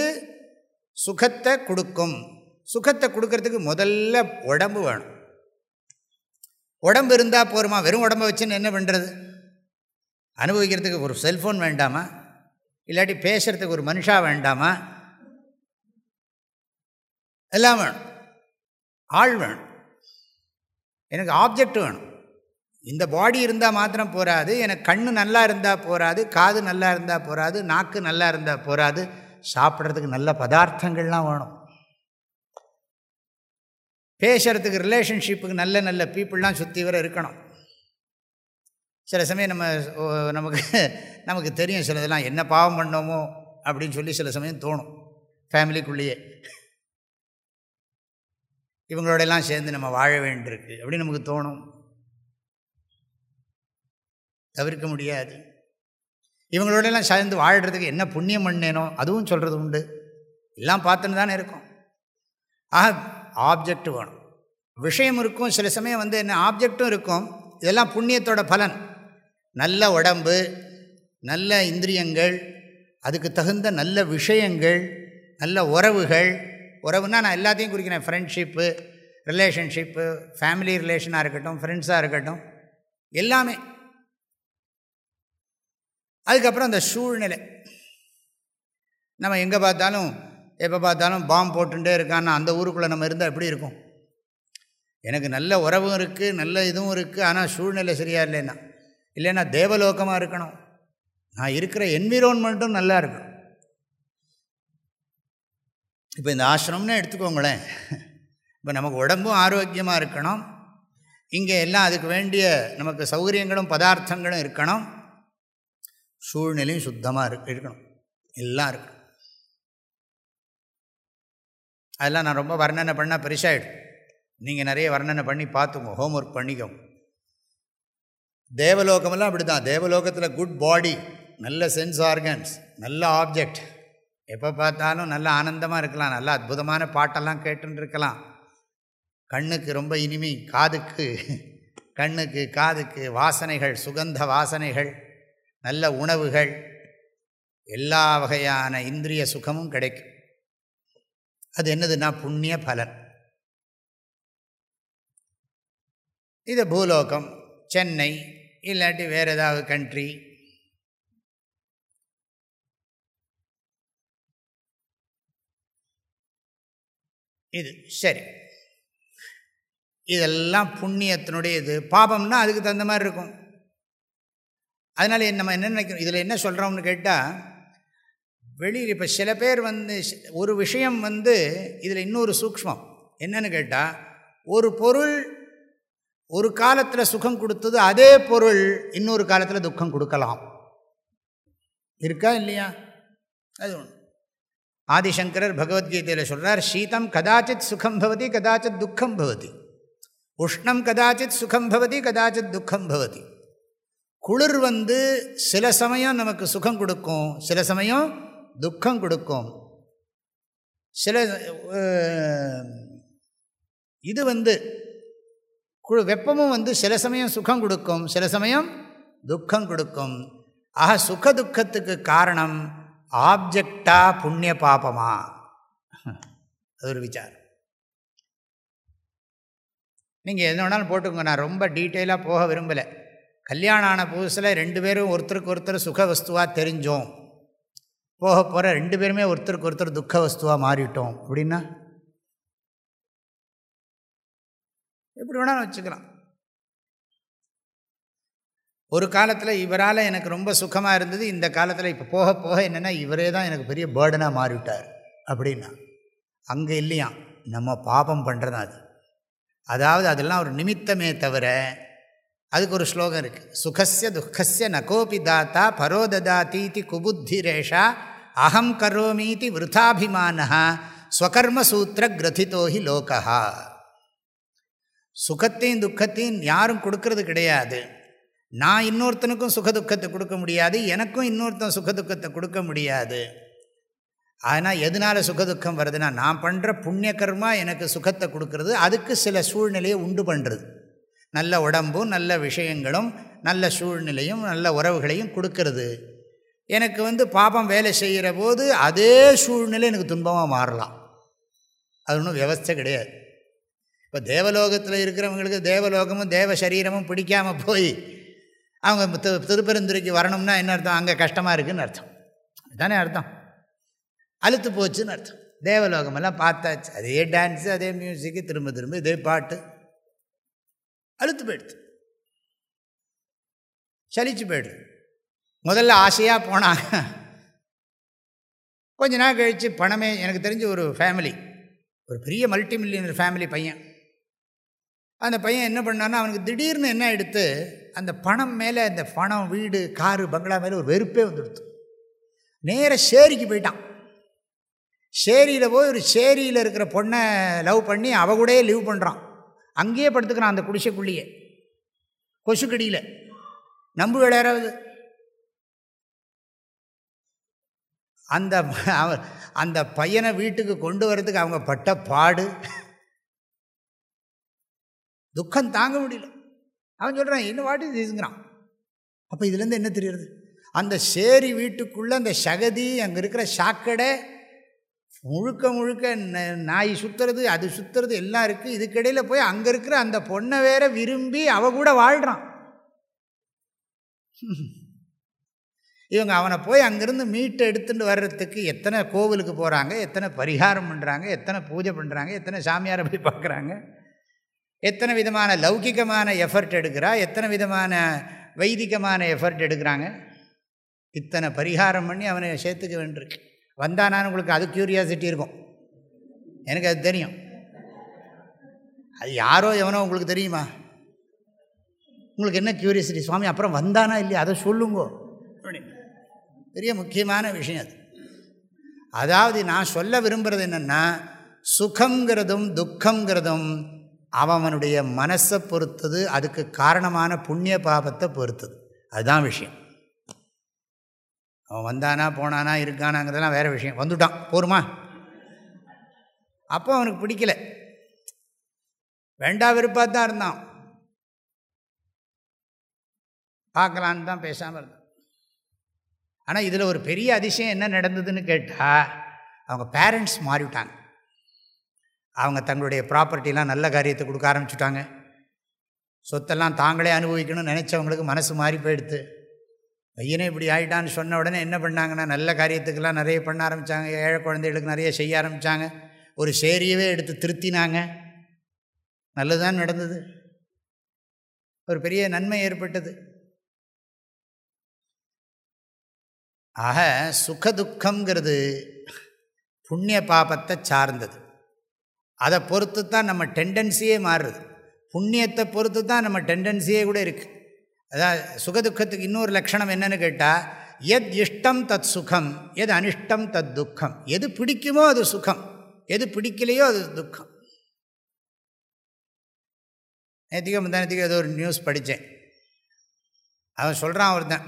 சுகத்தை கொடுக்கும். சுகத்தை கொடுக்கறதுக்கு முதல்ல உடம்பு வேணும். உடம்பு இருந்தால் போருமா? வெறும் உடம்பை வச்சுன்னு என்ன பண்ணுறது அனுபவிக்கிறதுக்கு ஒரு செல்ஃபோன் வேண்டாமா? இல்லாட்டி பேசுகிறதுக்கு ஒரு மனுஷா வேண்டாமா? எல்லாம் வேணும். ஆள் வேணும். எனக்கு ஆப்ஜெக்ட் வேணும். இந்த பாடி இருந்தால் மாத்திரம் போகாது எனக்கு கண் நல்லா இருந்தால் போகாது காது நல்லா இருந்தால் போகாது நாக்கு நல்லா இருந்தால் போகாது சாப்பிட்றதுக்கு நல்ல பதார்த்தங்கள்லாம் வேணும். பேசுகிறதுக்கு ரிலேஷன்ஷிப்புக்கு நல்ல நல்ல பீப்புளெலாம் சுற்றி வர இருக்கணும். சில சமயம் நம்ம நமக்கு நமக்கு தெரியும் சில இதெல்லாம் என்ன பாவம் பண்ணோமோ அப்படின்னு சொல்லி சில சமயம் தோணும் ஃபேமிலிக்குள்ளேயே இவங்களோடலாம் சேர்ந்து நம்ம வாழ வேண்டியிருக்கு அப்படின்னு நமக்கு தோணும். தவிர்க்க முடியாது. இவங்களோடலாம் சேர்ந்து வாழ்கிறதுக்கு என்ன புண்ணியம் பண்ணேனோ அதுவும் சொல்கிறது உண்டு. எல்லாம் பார்த்துன்னு தானே இருக்கும். ஆக ஆப்ஜெக்ட் வேணும். விஷயம் இருக்கும் சில சமயம் வந்து என்ன ஆப்ஜெக்டும் இருக்கும். இதெல்லாம் புண்ணியத்தோட பலன். நல்ல உடம்பு நல்ல இந்திரியங்கள் அதுக்கு தகுந்த நல்ல விஷயங்கள் நல்ல உறவுகள். உறவுன்னா நான் எல்லாத்தையும் குறிக்கிறேன். ஃப்ரெண்ட்ஷிப்பு ரிலேஷன்ஷிப்பு ஃபேமிலி ரிலேஷனாக இருக்கட்டும் ஃப்ரெண்ட்ஸாக இருக்கட்டும். எல்லாமே. அதுக்கப்புறம் அந்த சூழ்நிலை. நம்ம எங்கே பார்த்தாலும் எப்போ பார்த்தாலும் பாம்பு போட்டுட்டே இருக்கான்னா அந்த ஊருக்குள்ளே நம்ம இருந்தால் எப்படி இருக்கும்? எனக்கு நல்ல உறவும் இருக்குது நல்ல இதுவும் இருக்குது ஆனால் சூழ்நிலை சரியாக இல்லைன்னா. இல்லைன்னா தேவலோகமாக இருக்கணும். நான் இருக்கிற என்விரோன்மெண்ட்டும் நல்லா இருக்கும் இப்போ இந்த ஆசிரமம்னு எடுத்துக்கோங்களேன். இப்போ நமக்கு உடம்பும் ஆரோக்கியமாக இருக்கணும். இங்கே எல்லாம் அதுக்கு வேண்டிய நமக்கு சௌகரியங்களும் பதார்த்தங்களும் இருக்கணும். சூழ்நிலையும் சுத்தமாக இருக்கு இருக்கணும். எல்லாம் இருக்கணும் அதெல்லாம் நான் ரொம்ப வர்ணனை பண்ணால் பெருசாகிடும் நீங்கள் நிறைய வர்ணனை பண்ணி பார்த்துங்க ஹோம்ஒர்க் பண்ணிக்கோங்க தேவலோகமெல்லாம் அப்படி தான் தேவலோகத்தில் குட் பாடி நல்ல சென்ஸ் ஆர்கன்ஸ் நல்ல ஆப்ஜெக்ட் எப்போ பார்த்தாலும் நல்ல ஆனந்தமாக இருக்கலாம். நல்ல அற்புதமான பாட்டெல்லாம் கேட்டுன்னு இருக்கலாம் கண்ணுக்கு ரொம்ப இனிமை காதுக்கு கண்ணுக்கு காதுக்கு வாசனைகள் சுகந்த வாசனைகள். நல்ல உணவுகள் எல்லா வகையான இந்திரிய சுகமும் கிடைக்கும். அது என்னதுன்னா புண்ணிய பலன். இது பூலோகம் சென்னை இல்லாட்டி வேறு ஏதாவது கண்ட்ரி இது சரி. இதெல்லாம் புண்ணியத்தினுடைய இது பாபம்னா அதுக்கு தகுந்த மாதிரி இருக்கும். அதனால் நம்ம என்ன நினைக்கிறோம்? இதில் என்ன சொல்கிறோம்னு கேட்டால் வெளியில் இப்போ சில பேர் வந்து ஒரு விஷயம் வந்து இதில் இன்னொரு சூக்மம் என்னன்னு கேட்டால் ஒரு பொருள் ஒரு காலத்தில் சுகம் கொடுத்தது அதே பொருள் இன்னொரு காலத்தில் துக்கம் கொடுக்கலாம். இருக்கா இல்லையா? அது ஒன்று ஆதிசங்கரர் பகவத்கீதையில் சொல்கிறார் சீதம் கதாச்சித் சுகம் பவதி கதாச்சித் துக்கம் பவதி. உஷ்ணம் கதாச்சித் சுகம் பவதி கதாச்சித் துக்கம் பவதி. குளிர் வந்து சில சமயம் நமக்கு சுகம் கொடுக்கும் சில சமயம் துக்கம் கொடுக்கும். சில இது வந்து குழு வெப்பமும் வந்து சில சமயம் சுகம் கொடுக்கும் சில சமயம் துக்கம் கொடுக்கும். ஆக சுக துக்கத்துக்கு காரணம் ஆப்ஜெக்டா புண்ணிய பாபமா? அது ஒரு விசாரம். நீங்கள் என்ன வேணாலும் போட்டுக்கோங்க. நான் ரொம்ப டீட்டெயிலாக போக விரும்பலை. கல்யாணம் ஆன புதுசில் ரெண்டு பேரும் ஒருத்தருக்கு ஒருத்தர் சுக வஸ்துவாக தெரிஞ்சோம். போக போகிற ரெண்டு பேருமே ஒருத்தருக்கு ஒருத்தர் துக்க வஸ்துவாக மாறிட்டோம். அப்படின்னா? எப்படி வேணாலும் வச்சுக்கலாம். ஒரு காலத்தில் இவரால் எனக்கு ரொம்ப சுகமாக இருந்தது. இந்த காலத்தில் இப்போ போக போக என்னென்னா இவரே தான் எனக்கு பெரிய பேர்டனாக மாறிவிட்டார். அப்படின்னா அங்கே இல்லையா நம்ம பாபம் பண்ணுறது அது. அதாவது அதெல்லாம் ஒரு நிமித்தமே தவிர அதுக்கு ஒரு ஸ்லோகம் இருக்குது சுகசிய துக்கசிய நகோபி தாத்தா பரோததாத்தீதி குபுத்திரேஷா அகம் கரோமீதி விருத்தாபிமான ஸ்வகர்மசூத்திர கிரதித்தோஹி லோகா சுகத்தையும் துக்கத்தையும் யாரும் கொடுக்கறது கிடையாது. நான் இன்னொருத்தனுக்கும் சுகதுக்கத்தை கொடுக்க முடியாது. எனக்கும் இன்னொருத்தன் சுகதுக்கத்தை கொடுக்க முடியாது. ஆனால் எதனால் சுகதுக்கம் வருதுன்னா நான் பண்ணுற புண்ணிய கர்மா எனக்கு சுகத்தை கொடுக்கறது. அதுக்கு சில சூழ்நிலையை உண்டு பண்ணுறது நல்ல உடம்பும் நல்ல விஷயங்களும் நல்ல சூழ்நிலையும் நல்ல உறவுகளையும் கொடுக்கறது. எனக்கு வந்து பாபம் வேலை செய்கிற போது அதே சூழ்நிலை எனக்கு துன்பமாக மாறலாம். அது ஒன்றும் வியவஸ்தை கிடையாது. இப்போ தேவலோகத்தில் இருக்கிறவங்களுக்கு தேவலோகமும் தேவ சரீரமும் பிடிக்காமல் போய் அவங்க திரு வரணும்னா என்ன அர்த்தம்? அங்கே கஷ்டமாக இருக்குதுன்னு அர்த்தம். அதுதானே அர்த்தம். அழுத்து போச்சுன்னு அர்த்தம். தேவலோகமெல்லாம் பார்த்தாச்சு. அதே டான்ஸு அதே மியூசிக்கு திரும்ப திரும்ப இதே பாட்டு. அழுத்து போயிடுது. சலிச்சு போயிடுது. முதல்ல ஆசையாக போனாங்க கொஞ்ச நாள் கழித்து பணமே எனக்கு தெரிஞ்ச ஒரு ஃபேமிலி ஒரு பெரிய மல்டி மில்லியனர் ஃபேமிலி பையன். அந்த பையன் என்ன பண்ணான்னா அவனுக்கு திடீர்னு என்ன எடுத்து அந்த பணம் மேலே அந்த பணம் வீடு காரு பங்களா மேலே ஒரு வெறுப்பே வந்துடுத்து. நேராக சேரிக்கு போயிட்டான். சேரியில் போய் ஒரு சேரியில் இருக்கிற பொண்ணை லவ் பண்ணி அவ கூடயே லீவ் பண்ணுறான் அங்கேயே படுத்துக்கிறான் அந்த குடிசைக்குள்ளேயே. கொசுக்கடியில். நம்பு யாராவது? அந்த அந்த பையனை வீட்டுக்கு கொண்டு வரதுக்கு அவங்க பட்ட பாடு. துக்கம் தாங்க முடியல. அவன் சொல்கிறான் என்ன வாட்டி இதுங்கிறான் அப்போ இதுலேருந்து என்ன தெரியுறது? அந்த சேரி வீட்டுக்குள்ளே அந்த சகதி அங்கே இருக்கிற சாக்கடை முழுக்க முழுக்க நாய் சுற்றுறது அது சுற்றுறது எல்லாம் இருக்குது இதுக்கிடையில் போய் அங்கே இருக்கிற அந்த பொண்ணை வேற விரும்பி அவ கூட வாழ்கிறான் இவங்க அவனை போய் அங்கேருந்து மீட்டை எடுத்துகிட்டு வர்றதுக்கு எத்தனை கோவிலுக்கு போகிறாங்க எத்தனை பரிகாரம் பண்ணுறாங்க எத்தனை பூஜை பண்ணுறாங்க எத்தனை சாமியாரை போய் பார்க்குறாங்க எத்தனை விதமான லௌகிகமான எஃபர்ட் எடுக்கிறா எத்தனை விதமான வைதிகமான எஃபர்ட் எடுக்கிறாங்க. இத்தனை பரிகாரம் பண்ணி அவனை சேர்த்துக்க வேண்டியிருக்கு. வந்தானான்னு உங்களுக்கு அது க்யூரியாசிட்டி இருக்கும். எனக்கு அது தெரியும். அது யாரோ எவனோ உங்களுக்கு தெரியுமா? உங்களுக்கு என்ன க்யூரியாசிட்டி சுவாமி அப்புறம் வந்தானா இல்லையா? அதை சொல்லுங்கோ. பெரிய முக்கியமான விஷயம் அது. அதாவது நான் சொல்ல விரும்புகிறது என்னென்னா சுகங்கிறதும் துக்கங்கிறதும் அவனுடைய மனசை பொறுத்தது அதுக்கு காரணமான புண்ணிய பாபத்தை பொறுத்தது. அதுதான் விஷயம். அவன் வந்தானா போனானா இருக்கானாங்கிறதெல்லாம் வேறு விஷயம். வந்துட்டான். போருமா? அப்போ அவனுக்கு பிடிக்கல. வேண்டா விருப்பாக தான் இருந்தான். பார்க்கலான்னு தான் பேசாமல் இருந்தான். ஆனால் இதில் ஒரு பெரிய அதிசயம் என்ன நடந்ததுன்னு கேட்டால் அவங்க பேரண்ட்ஸ் மாறிவிட்டாங்க. அவங்க தங்களுடைய ப்ராப்பர்ட்டிலாம் நல்ல காரியத்தை கொடுக்க ஆரம்பிச்சுட்டாங்க. சொத்தெல்லாம் தாங்களே அனுபவிக்கணும்னு நினச்சவங்களுக்கு மனசு மாறி போயிடுத்து. பையனே இப்படி ஆகிட்டான்னு சொன்ன உடனே என்ன பண்ணாங்கன்னா நல்ல காரியத்துக்கெல்லாம் நிறைய பண்ண ஆரம்பித்தாங்க ஏழை குழந்தைகளுக்கு நிறைய செய்ய ஆரம்பித்தாங்க ஒரு சேரியவே எடுத்து திருத்தினாங்க. நல்லதுதான் நடந்தது. ஒரு பெரிய நன்மை ஏற்பட்டது. ஆக சுகதுக்கங்கிறது புண்ணிய பாபத்தை சார்ந்தது. அதை பொறுத்து தான் நம்ம டெண்டன்சியே மாறுறது புண்ணியத்தை பொறுத்து தான் நம்ம டெண்டன்சியே கூட இருக்குது அதாவது சுகதுக்கத்துக்கு இன்னொரு லட்சணம் என்னென்னு கேட்டால் எத் இஷ்டம் தத் சுகம் எது அனிஷ்டம் தத் துக்கம். எது பிடிக்குமோ அது சுகம் எது பிடிக்கலையோ அது துக்கம். நேற்றுக்கு முந்தானத்துக்கு ஏதோ ஒரு நியூஸ் படித்தேன். அவன் சொல்கிறான் ஒருத்தன்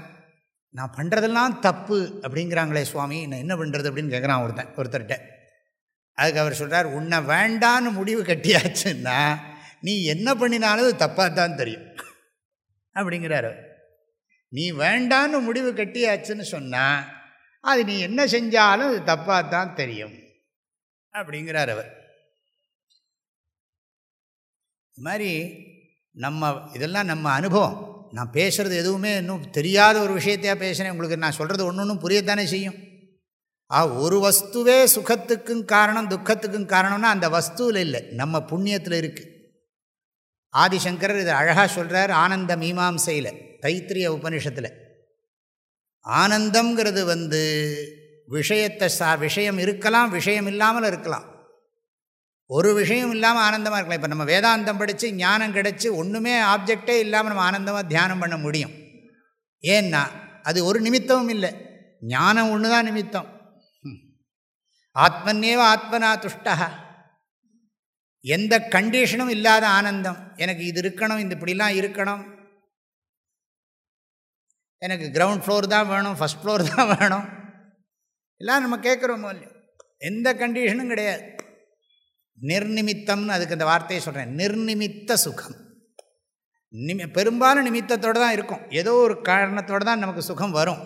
நான் பண்ணுறதெல்லாம் தப்பு அப்படிங்கிறாங்களே சுவாமி நான் என்ன பண்ணுறது அப்படின்னு கேட்குறான் ஒருத்தன் ஒருத்தர்கிட்ட. அதுக்கு அவர் சொல்கிறார் உன்னை வேண்டான்னு முடிவு கட்டியாச்சுன்னா நீ என்ன பண்ணினாலும் அது தப்பாக தான் தெரியும். அப்படிங்கிறாரு. நீ வேண்டான்னு முடிவு கட்டியாச்சுன்னு சொன்னால் அது நீ என்ன செஞ்சாலும் அது தப்பாக தான் தெரியும். அப்படிங்கிறார் அவர். இது மாதிரி நம்ம இதெல்லாம் நம்ம அனுபவம். நான் பேசுகிறது எதுவுமே இன்னும் தெரியாத ஒரு விஷயத்தையாக பேசுகிறேன் உங்களுக்கு நான் சொல்கிறது ஒன்று ஒன்றும் புரியத்தானே செய்யும். ஆ ஒரு வஸ்துவே சுகத்துக்கும் காரணம் துக்கத்துக்கும் காரணம்னா அந்த வஸ்துவில் இல்லை. நம்ம புண்ணியத்தில் இருக்குது ஆதிசங்கரர் இதை அழகாக சொல்கிறார் ஆனந்த மீமாம்சையில் தைத்திரிய உபனிஷத்தில் ஆனந்தங்கிறது வந்து விஷயத்தை சா விஷயம் இருக்கலாம் விஷயம் இல்லாமல் இருக்கலாம். ஒரு விஷயம் இல்லாமல் ஆனந்தமாக இருக்கலாம். இப்போ நம்ம வேதாந்தம் படித்து ஞானம் கிடச்சி ஒன்றுமே ஆப்ஜெக்டே இல்லாமல் நம்ம ஆனந்தமாக தியானம் பண்ண முடியும். ஏன்னா அது ஒரு நிமித்தமும் இல்லை. ஞானம் ஒன்று தான் நிமித்தம். ஆத்மன்னேவ ஆத்மனா துஷ்டா எந்த கண்டிஷனும் இல்லாத ஆனந்தம். எனக்கு இது இருக்கணும் இந்த இப்படிலாம் இருக்கணும். எனக்கு கிரவுண்ட் ஃப்ளோர் தான் வேணும் ஃபஸ்ட் ஃப்ளோர் தான் வேணும். எல்லாம் நம்ம கேட்குறோமோ இல்லையோ? எந்த கண்டிஷனும் கிடையாது. நிர்நிமித்தம்னு அதுக்கு அந்த வார்த்தையை சொல்கிறேன் நிர்நிமித்த சுகம். நிமி பெரும்பாலும் நிமித்தத்தோடு தான் இருக்கும். ஏதோ ஒரு காரணத்தோடு தான் நமக்கு சுகம் வரும்.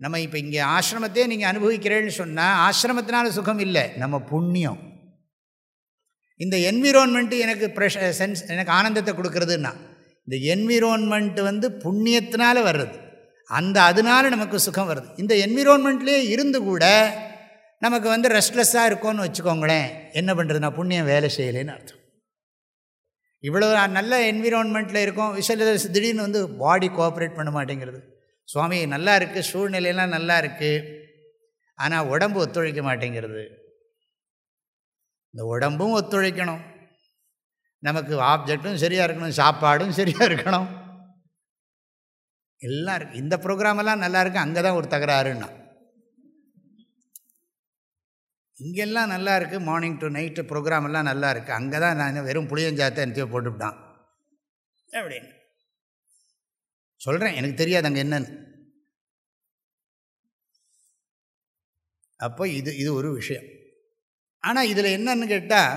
நம்ம இப்போ இங்கே ஆசிரமத்தையே நீங்கள் அனுபவிக்கிறேன்னு சொன்னால் ஆசிரமத்தினால சுகம் இல்லை. நம்ம புண்ணியம். இந்த என்விரோன்மெண்ட்டு எனக்கு ப்ரெஷ சென்ஸ் எனக்கு ஆனந்தத்தை கொடுக்குறதுன்னா இந்த என்விரோன்மெண்ட்டு வந்து புண்ணியத்தினால வர்றது. அந்த அதனால நமக்கு சுகம் வருது. இந்த என்விரோன்மெண்ட்லேயே இருந்து கூட நமக்கு வந்து ரெஸ்ட்லெஸ்ஸாக இருக்கோன்னு வச்சுக்கோங்களேன் என்ன பண்ணுறது நான் புண்ணியம் வேலை செய்யலைன்னு அர்த்தம். இவ்வளோ நல்ல என்விரான்மெண்ட்டில் இருக்கும். சில திடீர்னு வந்து பாடி கோஆப்ரேட் பண்ண மாட்டேங்கிறது. சுவாமி நல்லா இருக்குது சூழ்நிலையெல்லாம் நல்லா இருக்குது ஆனால் உடம்பு ஒத்துழைக்க மாட்டேங்கிறது. இந்த உடம்பும் ஒத்துழைக்கணும். நமக்கு ஆப்ஜெக்டும் சரியாக இருக்கணும் சாப்பாடும் சரியாக இருக்கணும். எல்லாம் இருக்குது இந்த ப்ரோக்ராமெல்லாம் நல்லா இருக்குது அங்கே தான் ஒரு தகராறுன்னா. இங்கெல்லாம் நல்லா இருக்குது மார்னிங் டு நைட்டு ப்ரோக்ராம் எல்லாம் நல்லா இருக்குது அங்கே தான் நான் வெறும் புளியஞ்சாத்தை எனக்கு போட்டுவிட்டான். அப்படின்னு. சொல்கிறேன் எனக்கு தெரியாது அங்கே என்னன்னு. அப்போ இது இது ஒரு விஷயம். ஆனால் இதில் என்னன்னு கேட்டால்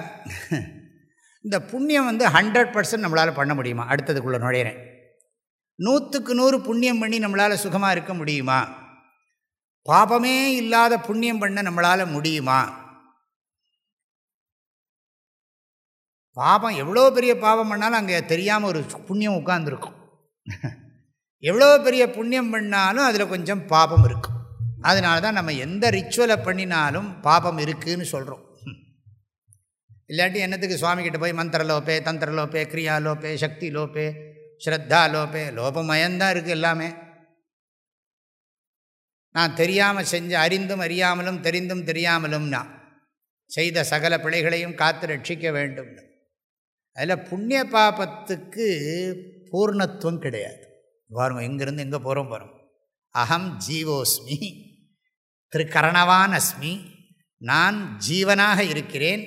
இந்த புண்ணியம் வந்து ஹண்ட்ரட் பர்சன்ட் நம்மளால் பண்ண முடியுமா? அடுத்ததுக்குள்ளே நுழையிறேன். நூற்றுக்கு நூறு புண்ணியம் பண்ணி நம்மளால் சுகமாக இருக்க முடியுமா? பாபமே இல்லாத புண்ணியம் பண்ண நம்மளால் முடியுமா? பாபம் எவ்வளோ பெரிய பாபம் பண்ணாலும் அங்கே தெரியாமல் ஒரு புண்ணியம் உட்காந்துருக்கும் எவ்வளோ பெரிய புண்ணியம் பண்ணாலும் அதில் கொஞ்சம் பாபம் இருக்கும். அதனால தான் நம்ம எந்த ரிச்சுவலை பண்ணினாலும் பாபம் இருக்குதுன்னு சொல்கிறோம் இல்லாட்டி என்னத்துக்கு சுவாமிகிட்ட போய் மந்திரலோப்பே தந்திரலோப்பே கிரியாலோப்பே சக்தி லோப்பே ஸ்ரத்தா லோப்பே லோபமயம்தான் இருக்குது எல்லாமே. நான் தெரியாமல் செஞ்ச அறிந்தும் அறியாமலும் தெரிந்தும் தெரியாமலும்னா செய்த சகல பிழைகளையும் காத்து ரட்சிக்க வேண்டும். அதில் புண்ணிய பாபத்துக்கு பூர்ணத்துவம் கிடையாது. பாருங்க இங்கேருந்து எங்கே போகிறோம் போகிறோம் அகம் ஜீவோஸ்மி திருக்கரணவான் அஸ்மி நான் ஜீவனாக இருக்கிறேன்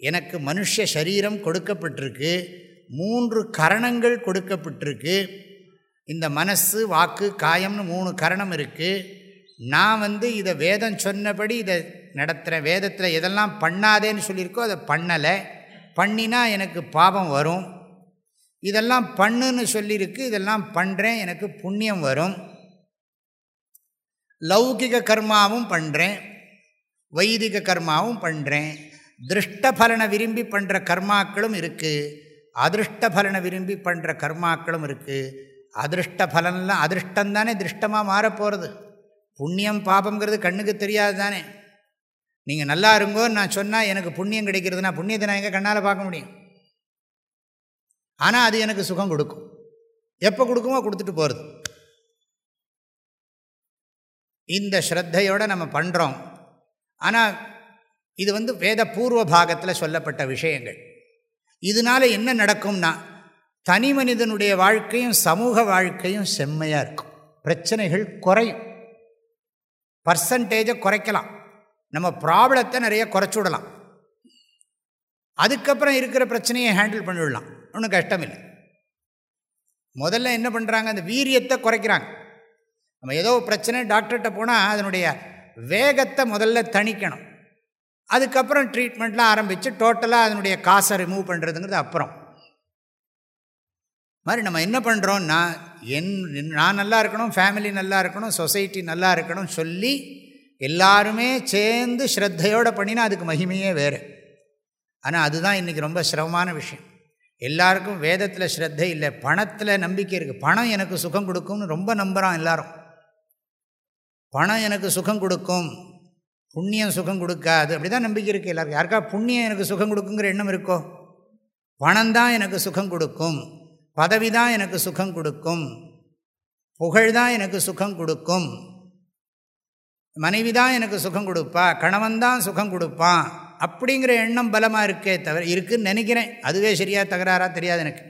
எனக்கு மனுஷ சரீரம் கொடுக்கப்பட்டிருக்கு மூன்று கரணங்கள் கொடுக்கப்பட்டிருக்கு இந்த மனசு வாக்கு காயம்னு மூணு கரணம் இருக்குது நான் வந்து இதை வேதம் சொன்னபடி இதை நடத்துகிறேன் வேதத்தில் எதெல்லாம் பண்ணாதேன்னு சொல்லியிருக்கோ அதை பண்ணலை. பண்ணினா எனக்கு பாவம் வரும். இதெல்லாம் பண்ணுன்னு சொல்லியிருக்கு இதெல்லாம் பண்ணுறேன் எனக்கு புண்ணியம் வரும். லௌகிக கர்மாவும் பண்ணுறேன் வைதிக கர்மாவும் பண்ணுறேன் திருஷ்டபலனை விரும்பி பண்ணுற கர்மாக்களும் இருக்குது அதிருஷ்டபலனை விரும்பி பண்ணுற கர்மாக்களும் இருக்குது அதிருஷ்ட பலன்லாம் அதிருஷ்டந்தானே திருஷ்டமாக மாறப்போகிறது புண்ணியம் பாபங்கிறது கண்ணுக்கு தெரியாது தானே. நீங்கள் நல்லா இருங்கோன்னு நான் சொன்னால் எனக்கு புண்ணியம் கிடைக்கிறதுனா புண்ணியத்தை நான் எங்கே கண்ணால் பார்க்க முடியும்? ஆனால் அது எனக்கு சுகம் கொடுக்கும். எப்போ கொடுக்குமோ கொடுத்துட்டு போகிறது இந்த ஸ்ரத்தையோடு நம்ம பண்ணுறோம் ஆனால் இது வந்து வேத பூர்வ பாகத்தில் சொல்லப்பட்ட விஷயங்கள். இதனால் என்ன நடக்கும்னா தனி மனிதனுடைய வாழ்க்கையும் சமூக வாழ்க்கையும் செம்மையாக இருக்கும். பிரச்சனைகள் குறையும். பர்சன்டேஜை குறைக்கலாம். நம்ம ப்ராப்ளத்தை நிறைய குறைச்சி விடலாம். அதுக்கப்புறம் இருக்கிற பிரச்சனையை ஹேண்டில் பண்ணிவிடலாம் ஒன்றும் கஷ்டம் இல்லை முதல்ல என்ன பண்ணுறாங்க அந்த வீரியத்தை குறைக்கிறாங்க. நம்ம ஏதோ பிரச்சனை டாக்டர்கிட்ட போனால் அதனுடைய வேகத்தை முதல்ல தணிக்கணும். அதுக்கப்புறம் ட்ரீட்மெண்ட்லாம் ஆரம்பித்து டோட்டலாக அதனுடைய காசை ரிமூவ் பண்ணுறதுங்கிறது அப்புறம். மாதிரி நம்ம என்ன பண்ணுறோன்னா என் நான் நல்லா இருக்கணும் ஃபேமிலி நல்லா இருக்கணும் சொசைட்டி நல்லா இருக்கணும் சொல்லி எல்லாருமே சேர்ந்து ஸ்ரத்தையோடு பண்ணினா அதுக்கு மகிமையே வேறு. ஆனால் அதுதான் இன்றைக்கி ரொம்ப சிரமமான விஷயம். எல்லாருக்கும் வேதத்தில் ஸ்ரத்தை இல்லை பணத்தில் நம்பிக்கை இருக்குது பணம் எனக்கு சுகம் கொடுக்கும்னு ரொம்ப நம்புகிறான் எல்லாரும். பணம் எனக்கு சுகம் கொடுக்கும். புண்ணியம் சுகம் கொடுக்காது. அப்படி தான் நம்பிக்கை இருக்குது எல்லாருக்கும். யாருக்கா புண்ணியம் எனக்கு சுகம் கொடுக்குங்கிற எண்ணம் இருக்கோ? பணம் தான் எனக்கு சுகம் கொடுக்கும். பதவி தான் எனக்கு சுகம் கொடுக்கும். புகழ் தான் எனக்கு சுகம் கொடுக்கும். மனைவி தான் எனக்கு சுகம் கொடுப்பா. கணவன் தான் சுகம் கொடுப்பான். அப்படிங்கிற எண்ணம் பலமாக இருக்கே தவிர இருக்குதுன்னு நினைக்கிறேன். அதுவே சரியாக தகராறாக தெரியாது எனக்கு.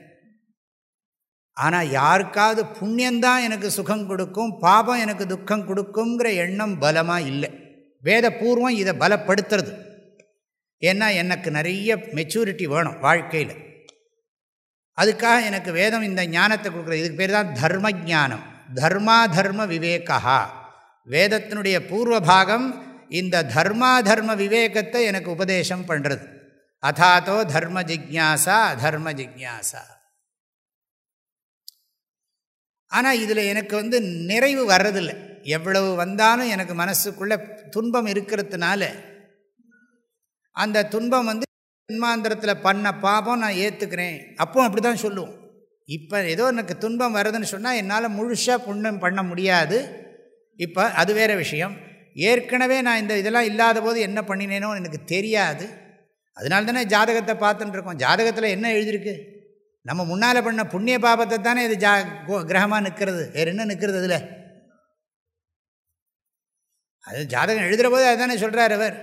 ஆனால் யாருக்காவது புண்ணியந்தான் எனக்கு சுகம் கொடுக்கும் பாபம் எனக்கு துக்கம் கொடுக்குங்கிற எண்ணம் பலமாக இல்லை. வேதபூர்வம் இதை பலப்படுத்துறது. ஏன்னா எனக்கு நிறைய மெச்சூரிட்டி வேணும் வாழ்க்கையில். அதுக்காக எனக்கு வேதம் இந்த ஞானத்தை கொடுக்குறது இதுக்கு பேர் தான் தர்ம ஜானம் தர்மா தர்ம விவேகா வேதத்தினுடைய பூர்வ பாகம் இந்த தர்மா தர்ம விவேகத்தை எனக்கு உபதேசம் பண்ணுறது அதாத்தோ தர்ம ஜிக்யாசா அதர்ம ஜிக்யாசா. ஆனால் இதில் எனக்கு வந்து நிறைவு வர்றதில்லை. எவ்வளவு வந்தாலும் எனக்கு மனசுக்குள்ளே துன்பம் இருக்கிறதுனால அந்த துன்பம் வந்து ஜென்மாந்திரத்தில் பண்ண பாபம் நான் ஏற்றுக்கிறேன் அப்போ அப்படி தான் சொல்லுவோம். இப்போ ஏதோ எனக்கு துன்பம் வருதுன்னு சொன்னால் என்னால் முழுசாக புண்ணியம் பண்ண முடியாது. இப்போ அது வேறு விஷயம். ஏற்கனவே நான் இந்த இதெல்லாம் இல்லாத போது என்ன பண்ணினேனோ எனக்கு தெரியாது. அதனால தானே ஜாதகத்தை பார்த்துட்டுருக்கோம் ஜாதகத்தில் என்ன எழுதியிருக்கு? நம்ம முன்னால் பண்ண புண்ணிய பாபத்தை தானே இது ஜா கிரகமாக நிற்கிறது வேறு என்ன நிற்கிறது அதில்? அது ஜாதகம் எழுதுகிற போது அதுதானே சொல்கிறார் அவர்.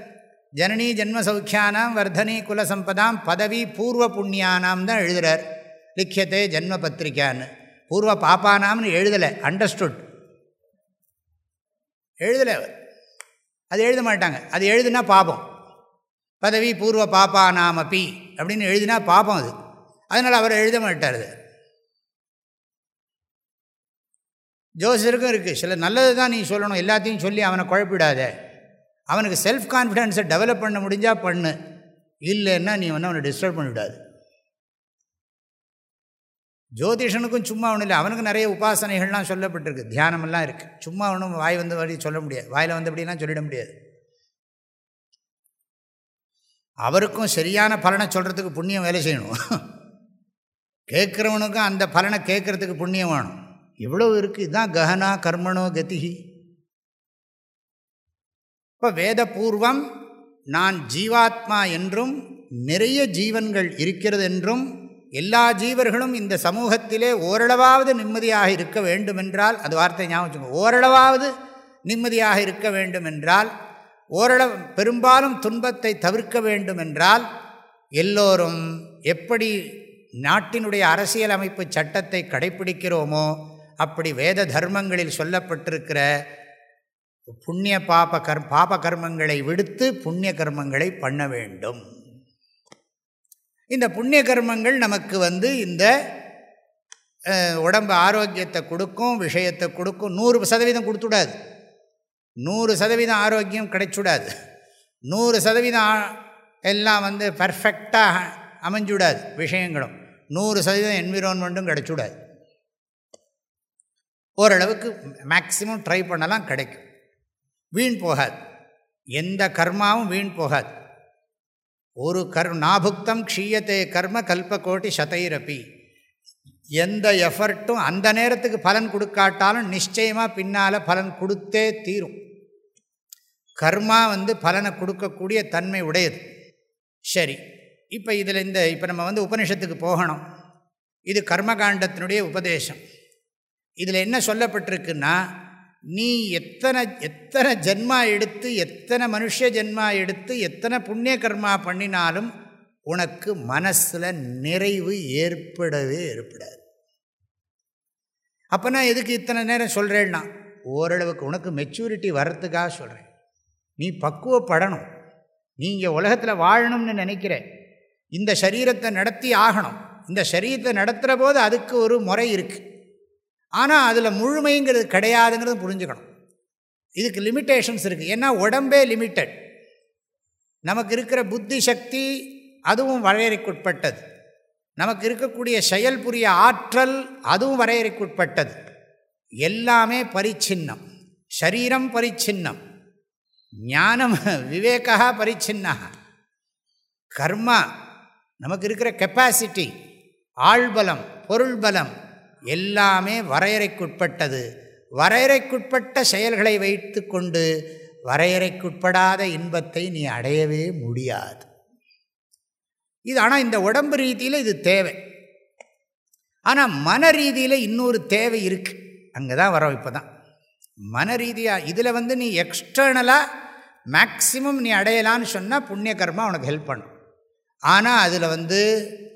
ஜனனி ஜென்ம சௌக்கியானாம் வர்தனி குலசம்பதாம் பதவி பூர்வ புண்ணியானாம் தான் எழுதுகிறார் லிக்கியத்தை ஜென்ம பத்திரிக்கான்னு பூர்வ பாப்பானாம்னு எழுதலை அண்டர்ஸ்டுட் எழுதலை அவர். அது எழுத மாட்டாங்க. அது எழுதுனா பாபம். பதவி பூர்வ பாப்பானாமப்பி அப்படின்னு எழுதினா பாபம் அது. அதனால் அவர் எழுத மாட்டார். ஜோசியருக்கும் இருக்குது சில நல்லது தான் நீ சொல்லணும். எல்லாத்தையும் சொல்லி அவனை குழப்பிடாத. அவனுக்கு செல்ஃப் கான்ஃபிடென்ஸை டெவலப் பண்ண முடிஞ்சால் பண்ணு. இல்லைன்னா நீ வந்து அவனை டிஸ்டர்ப் பண்ணிவிடாது ஜோதிஷனுக்கும் சும்மா ஒன்றும் இல்லை. அவனுக்கு நிறைய உபாசனைகள்லாம் சொல்லப்பட்டிருக்கு. தியானமெல்லாம் இருக்குது சும்மா ஒன்றும் வாய் வந்து வழி சொல்ல முடியாது. வாயில் வந்தபடிலாம் சொல்லிட முடியாது. அவருக்கும் சரியான பலனை சொல்கிறதுக்கு புண்ணியம் வேலை செய்யணும். கேட்குறவனுக்கும் அந்த பலனை கேட்குறதுக்கு புண்ணியம் வேணும். இவ்வளோ இருக்குது இதுதான் ககனா கர்மனோ கதிகி இப்போ வேதபூர்வம் நான் ஜீவாத்மா என்றும் நிறைய ஜீவன்கள் இருக்கிறது என்றும் எல்லா ஜீவர்களும் இந்த சமூகத்திலே ஓரளவாவது நிம்மதியாக இருக்க வேண்டுமென்றால் அது வார்த்தை ஞாபகம் ஓரளவாவது நிம்மதியாக இருக்க வேண்டுமென்றால் ஓரளவு பெரும்பாலும் துன்பத்தை தவிர்க்க வேண்டுமென்றால் எல்லோரும் எப்படி நாட்டினுடைய அரசியலமைப்பு சட்டத்தை கடைப்பிடிக்கிறோமோ அப்படி வேத தர்மங்களில் சொல்லப்பட்டிருக்கிற புண்ணிய பாப கர் பாப கர்மங்களை விடுத்து புண்ணிய கர்மங்களை பண்ண வேண்டும். இந்த புண்ணிய கர்மங்கள் நமக்கு வந்து இந்த உடம்பு ஆரோக்கியத்தை கொடுக்கும் விஷயத்தை கொடுக்கும் நூறு சதவீதம் கொடுத்துடாது நூறு சதவீதம் ஆரோக்கியம் கிடைச்சுடாது நூறு சதவீதம் எல்லாம் வந்து பர்ஃபெக்டாக அமைஞ்சுடாது விஷயங்களும். நூறு சதவீதம் என்விரான்மெண்ட்டும் கிடைச்சுடாது. ஓரளவுக்கு மேக்சிமம் ட்ரை பண்ணலாம் கிடைக்கும். வீண் போகாது. எந்த கர்மாவும் வீண் போகாது. ஒரு கர் நாபுக்தம் க்ஷீயத்தே கர்ம கல்பகோட்டி சதைரப்பி எந்த எஃபர்ட்டும் அந்த நேரத்துக்கு பலன் கொடுக்காட்டாலும் நிச்சயமாக பின்னால் பலன் கொடுத்தே தீரும். கர்மா வந்து பலனை கொடுக்கக்கூடிய தன்மை உடையது. சரி. இப்போ இதில் இந்த இப்போ நம்ம வந்து உபனிஷத்துக்கு போகணும். இது கர்மகாண்டத்தினுடைய உபதேசம். இதில் என்ன சொல்லப்பட்டிருக்குன்னா நீ எத்தனை எத்தனை ஜென்மா எடுத்து எத்தனை மனுஷ ஜென்மா எடுத்து எத்தனை புண்ணிய கர்மா பண்ணினாலும் உனக்கு மனசில் நிறைவு ஏற்படவே ஏற்படாது. அப்போ நான் எதுக்கு இத்தனை நேரம் சொல்கிறேன்னா ஓரளவுக்கு உனக்கு மெச்சூரிட்டி வர்றதுக்காக சொல்கிறேன் நீ பக்குவப்படணும். நீங்கள் உலகத்தில் வாழணும்னு நினைக்கிறேன் இந்த சரீரத்தை நடத்தி ஆகணும். இந்த சரீரத்தை நடத்துகிற போது அதுக்கு ஒரு முறை இருக்குது ஆனால் அதில் முழுமைங்கிறது கிடையாதுங்கிறது புரிஞ்சுக்கணும். இதுக்கு லிமிட்டேஷன்ஸ் இருக்குது ஏன்னா உடம்பே லிமிட்டட் நமக்கு இருக்கிற புத்தி சக்தி அதுவும் வரையறைக்குட்பட்டது. நமக்கு இருக்கக்கூடிய செயல் புரிய ஆற்றல் அதுவும் வரையறைக்குட்பட்டது. எல்லாமே பரிச்சின்னம். சரீரம் பரிச்சின்னம். ஞானம் விவேகா பரிச்சின்னா கர்மா நமக்கு இருக்கிற கெப்பாசிட்டி ஆழ்பலம் பொருள் பலம் எல்லாமே வரையறைக்குட்பட்டது. வரையறைக்குட்பட்ட செயல்களை வைத்து கொண்டு வரையறைக்குட்படாத இன்பத்தை நீ அடையவே முடியாது. இது ஆனால் இந்த உடம்பு ரீதியில் இது தேவை. ஆனால் மன ரீதியில் இன்னொரு தேவை இருக்குது அங்கே தான் வரோம் இப்போ தான் மன ரீதியாக இதில் வந்து நீ எக்ஸ்டர்னலாக மேக்சிமம் நீ அடையலான்னு சொன்னால் புண்ணிய கர்மா உனக்கு ஹெல்ப் பண்ணும். ஆனால் அதில் வந்து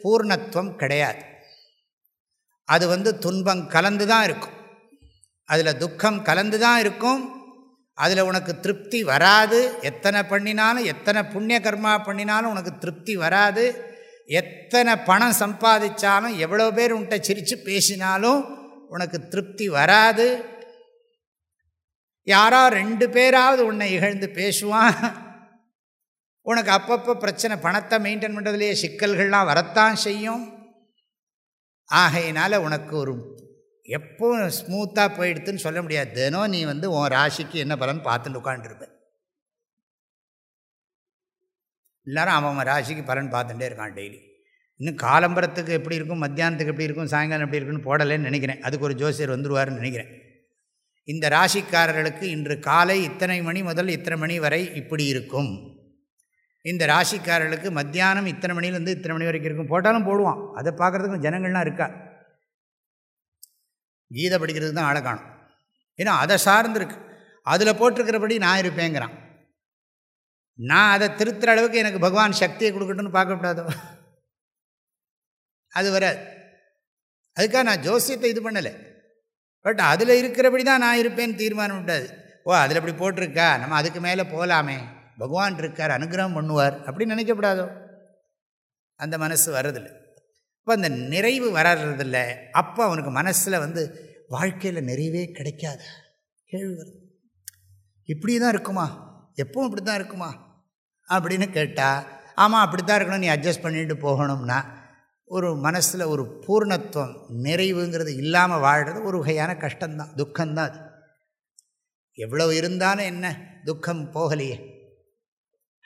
பூர்ணத்துவம் கிடையாது. அது வந்து துன்பம் கலந்து தான் இருக்கும். அதில் துக்கம் கலந்து தான் இருக்கும். அதில் உனக்கு திருப்தி வராது. எத்தனை பண்ணினாலும் எத்தனை புண்ணிய கர்மா பண்ணினாலும் உனக்கு திருப்தி வராது. எத்தனை பணம் சம்பாதிச்சாலும் எவ்வளோ பேர் உன்ட்ட சிரித்து பேசினாலும் உனக்கு திருப்தி வராது. யாரோ ரெண்டு பேராவது உன்னை இகழ்ந்து பேசுவான். உனக்கு அப்பப்போ பிரச்சனை பணத்தை மெயின்டைன் பண்ணுறதுலேயே சிக்கல்கள்லாம் வரத்தான் செய்யும். ஆகையினால் உனக்கு ஒரு எப்போ ஸ்மூத்தாக போயிடுதுன்னு சொல்ல முடியாது. தினம் நீ வந்து உன் ராசிக்கு என்ன பலன் பார்த்துட்டு உட்காந்துருப்பேன் எல்லாரும் அவன் ராசிக்கு பலன் பார்த்துட்டே இருக்கான் டெய்லி இன்னும் காலம்பரத்துக்கு எப்படி இருக்கும் மத்தியானத்துக்கு எப்படி இருக்கும் சாயங்காலம் எப்படி இருக்குன்னு போடலைன்னு நினைக்கிறேன். அதுக்கு ஒரு ஜோசியர் வந்துடுவார்னு நினைக்கிறேன். இந்த ராசிக்காரர்களுக்கு இன்று காலை இத்தனை மணி முதல் இத்தனை மணி வரை இப்படி இருக்கும். இந்த ராசிக்காரர்களுக்கு மத்தியானம் இத்தனை மணிலேருந்து இத்தனை மணி வரைக்கும் இருக்கும். போட்டாலும் போடுவான். அதை பார்க்குறதுக்கும் ஜனங்கள்லாம் இருக்கா கீதை படிக்கிறதுக்கு தான் ஆளை காணும். ஏன்னா அதை சார்ந்துருக்கு. அதில் போட்டிருக்கிறபடி நான் இருப்பேங்கிறான். நான் அதை திருத்துற அளவுக்கு எனக்கு பகவான் சக்தியை கொடுக்கட்டும்னு பார்க்கக்கூடாதோ அது வராது. அதுக்காக நான் ஜோசியத்தை இது பண்ணலை. பட் அதில் இருக்கிறபடி தான் நான் இருப்பேன்னு தீர்மானம் விட்டாது. ஓ அதில் அப்படி போட்டிருக்கா? நம்ம அதுக்கு மேலே போகலாமே பகவான் இருக்கார் அனுகிரகம் பண்ணுவார் அப்படின்னு நினைக்கப்படாதோ? அந்த மனசு வர்றதில்லை. இப்போ அந்த நிறைவு வர்றதில்ல. அப்போ அவனுக்கு மனசில் வந்து வாழ்க்கையில் நிறைவே கிடைக்காத கேள்வி வருது. இப்படி தான் இருக்குமா? எப்பவும் இப்படி தான் இருக்குமா? அப்படின்னு கேட்டால் ஆமாம் அப்படி தான் இருக்கணும். நீ அட்ஜஸ்ட் பண்ணிட்டு போகணும்னா ஒரு மனசில் ஒரு பூர்ணத்துவம் நிறைவுங்கிறது இல்லாமல் வாழ்கிறது ஒரு வகையான கஷ்டம்தான் துக்கம்தான் அது. எவ்வளோ இருந்தாலும் என்ன? துக்கம் போகலையே.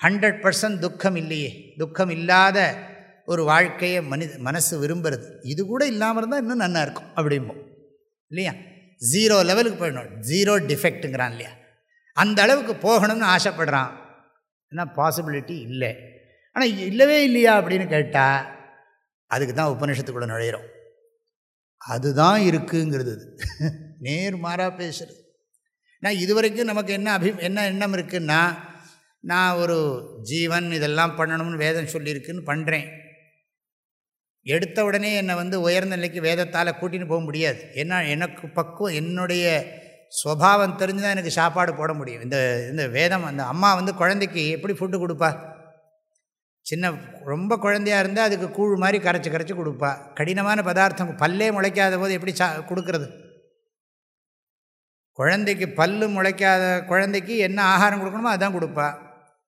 ஹண்ட்ரட் பர்சன்ட் துக்கம் இல்லையே துக்கம் இல்லாத ஒரு வாழ்க்கையை மனித மனசு விரும்புறது. இது கூட இல்லாமல் இருந்தால் இன்னும் நல்லா இருக்கும் அப்படிம்போம். இல்லையா? ஜீரோ லெவலுக்கு போயிடணும். ஜீரோ டிஃபெக்ட்டுங்கிறான் இல்லையா? அந்த அளவுக்கு போகணும்னு ஆசைப்படுறான். ஏன்னா பாசிபிலிட்டி இல்லை. ஆனால் இல்லவே இல்லையா அப்படின்னு கேட்டால் அதுக்கு தான் உபநிஷத்துக்குள்ளே நுழையிறோம். அதுதான் இருக்குங்கிறது. நேர்மாறாக பேசுகிறது நான் இதுவரைக்கும் நமக்கு என்ன அபி என்ன எண்ணம் இருக்குன்னா நான் ஒரு ஜீவன் இதெல்லாம் பண்ணணும்னு வேதம் சொல்லியிருக்குன்னு பண்ணுறேன் எடுத்த உடனே என்னை வந்து உயர்ந்த நிலைக்கு வேதத்தால் கூட்டின்னு போக முடியாது. ஏன்னா எனக்கு பக்குவம் என்னுடைய ஸ்வபாவம் தெரிஞ்சு தான் எனக்கு சாப்பாடு போட முடியும். இந்த இந்த வேதம் அந்த அம்மா வந்து குழந்தைக்கு எப்படி ஃபுட்டு கொடுப்பா? சின்ன ரொம்ப குழந்தையாக இருந்தால் அதுக்கு கூழ் மாதிரி கரைச்சி கரைச்சி கொடுப்பா. கடினமான பதார்த்தம் பல்லே முளைக்காத போது எப்படி சா கொடுக்கறது? குழந்தைக்கு பல்லு முளைக்காத குழந்தைக்கு என்ன ஆகாரம் கொடுக்கணுமோ அதான் கொடுப்பா.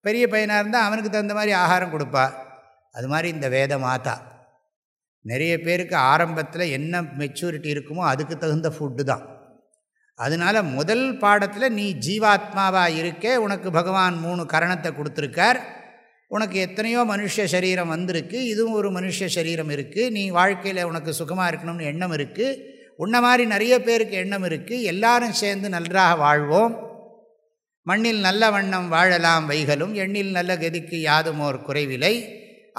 பெரிய பையனாக இருந்தால் அவனுக்கு தகுந்த மாதிரி ஆகாரம் கொடுப்பா. அது மாதிரி இந்த வேத மாதா. நிறைய பேருக்கு ஆரம்பத்தில் என்ன மெச்சூரிட்டி இருக்குமோ அதுக்கு தகுந்த ஃபுட்டு தான். அதனால் முதல் பாடத்தில் நீ ஜீவாத்மாவாக இருக்கே உனக்கு பகவான் மூணு கரணத்தை கொடுத்துருக்கார். உனக்கு எத்தனையோ மனுஷ சரீரம் வந்திருக்கு இதுவும் ஒரு மனுஷ சரீரம் இருக்குது நீ வாழ்க்கையில் உனக்கு சுகமாக இருக்கணும்னு எண்ணம் இருக்குது உன்ன மாதிரி நிறைய பேருக்கு எண்ணம் இருக்குது எல்லாரும் சேர்ந்து நன்றாக வாழ்வோம். மண்ணில் நல்ல வண்ணம் வாழலாம் வைகளும் எண்ணில் நல்ல கதிக்கு யாதுமோர் குறைவில்லை.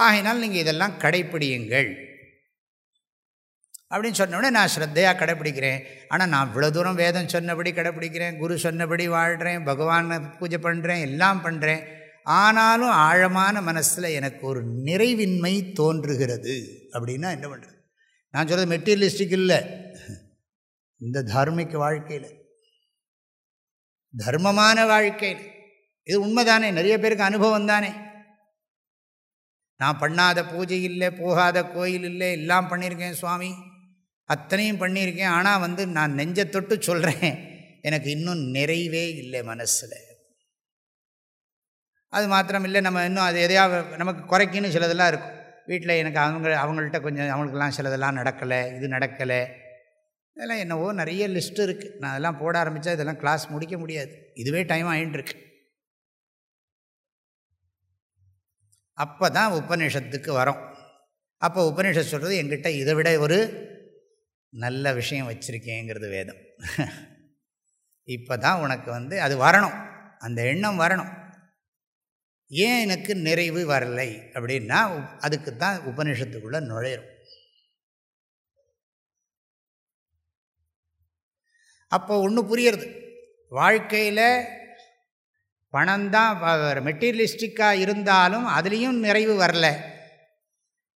ஆகினால் நீங்கள் இதெல்லாம் கடைப்பிடியுங்கள். அப்படின்னு சொன்னோடனே நான் ஸ்ரத்தையாக கடைப்பிடிக்கிறேன். ஆனால் நான் இவ்வளோ தூரம் வேதம் சொன்னபடி கடைப்பிடிக்கிறேன் குரு சொன்னபடி வாழ்கிறேன் பகவானை பூஜை பண்ணுறேன் எல்லாம் பண்ணுறேன் ஆனாலும் ஆழமான மனசில் எனக்கு ஒரு நிறைவின்மை தோன்றுகிறது. அப்படின்னா என்ன பண்ணுறது நான் சொல்கிறது மெட்டீரியலிஸ்டிக் இல்லை. இந்த தார்மிக வாழ்க்கையில். தர்மமான வாழ்க்கையில் இது. உண்மைதானே? நிறைய பேருக்கு அனுபவம் தானே. நான் பண்ணாத பூஜை இல்லை போகாத கோயில் இல்லை எல்லாம் பண்ணியிருக்கேன் சுவாமி. அத்தனையும் பண்ணியிருக்கேன். ஆனால் வந்து நான் நெஞ்சை தொட்டு சொல்கிறேன் எனக்கு இன்னும் நிறைவே இல்லை மனசில். அது மாத்திரம் இல்லை நம்ம இன்னும் அது எதையாவது நமக்கு குறைக்கின்னு சிலதெல்லாம் இருக்கும். வீட்டில் எனக்கு அவங்க அவங்கள்ட்ட கொஞ்சம் அவங்களுக்கெல்லாம் சிலதெல்லாம் நடக்கலை இது நடக்கலை. இதெல்லாம் என்னவோ நிறைய லிஸ்ட்டு இருக்குது நான் அதெல்லாம் போட ஆரம்பித்தா இதெல்லாம் கிளாஸ் முடிக்க முடியாது. இதுவே டைம் ஆகிட்டுருக்கு அப்போ தான் உபநிஷத்துக்கு வரோம். அப்போ உபநிஷத் சொல்கிறது எங்கிட்ட இதை விட ஒரு நல்ல விஷயம் வச்சுருக்கேங்கிறது வேதம். இப்போ தான் உனக்கு வந்து அது வரணும். அந்த எண்ணம் வரணும். ஏன் எனக்கு நிறைவு வரலை அப்படின்னா அதுக்கு தான் உபநிஷத்துக்குள்ளே நுழையிறோம். அப்போ ஒன்று புரியுறது. வாழ்க்கையில் பணம் தான் மெட்டீரியலிஸ்டிக்காக இருந்தாலும் அதுலேயும் நிறைவு வரல.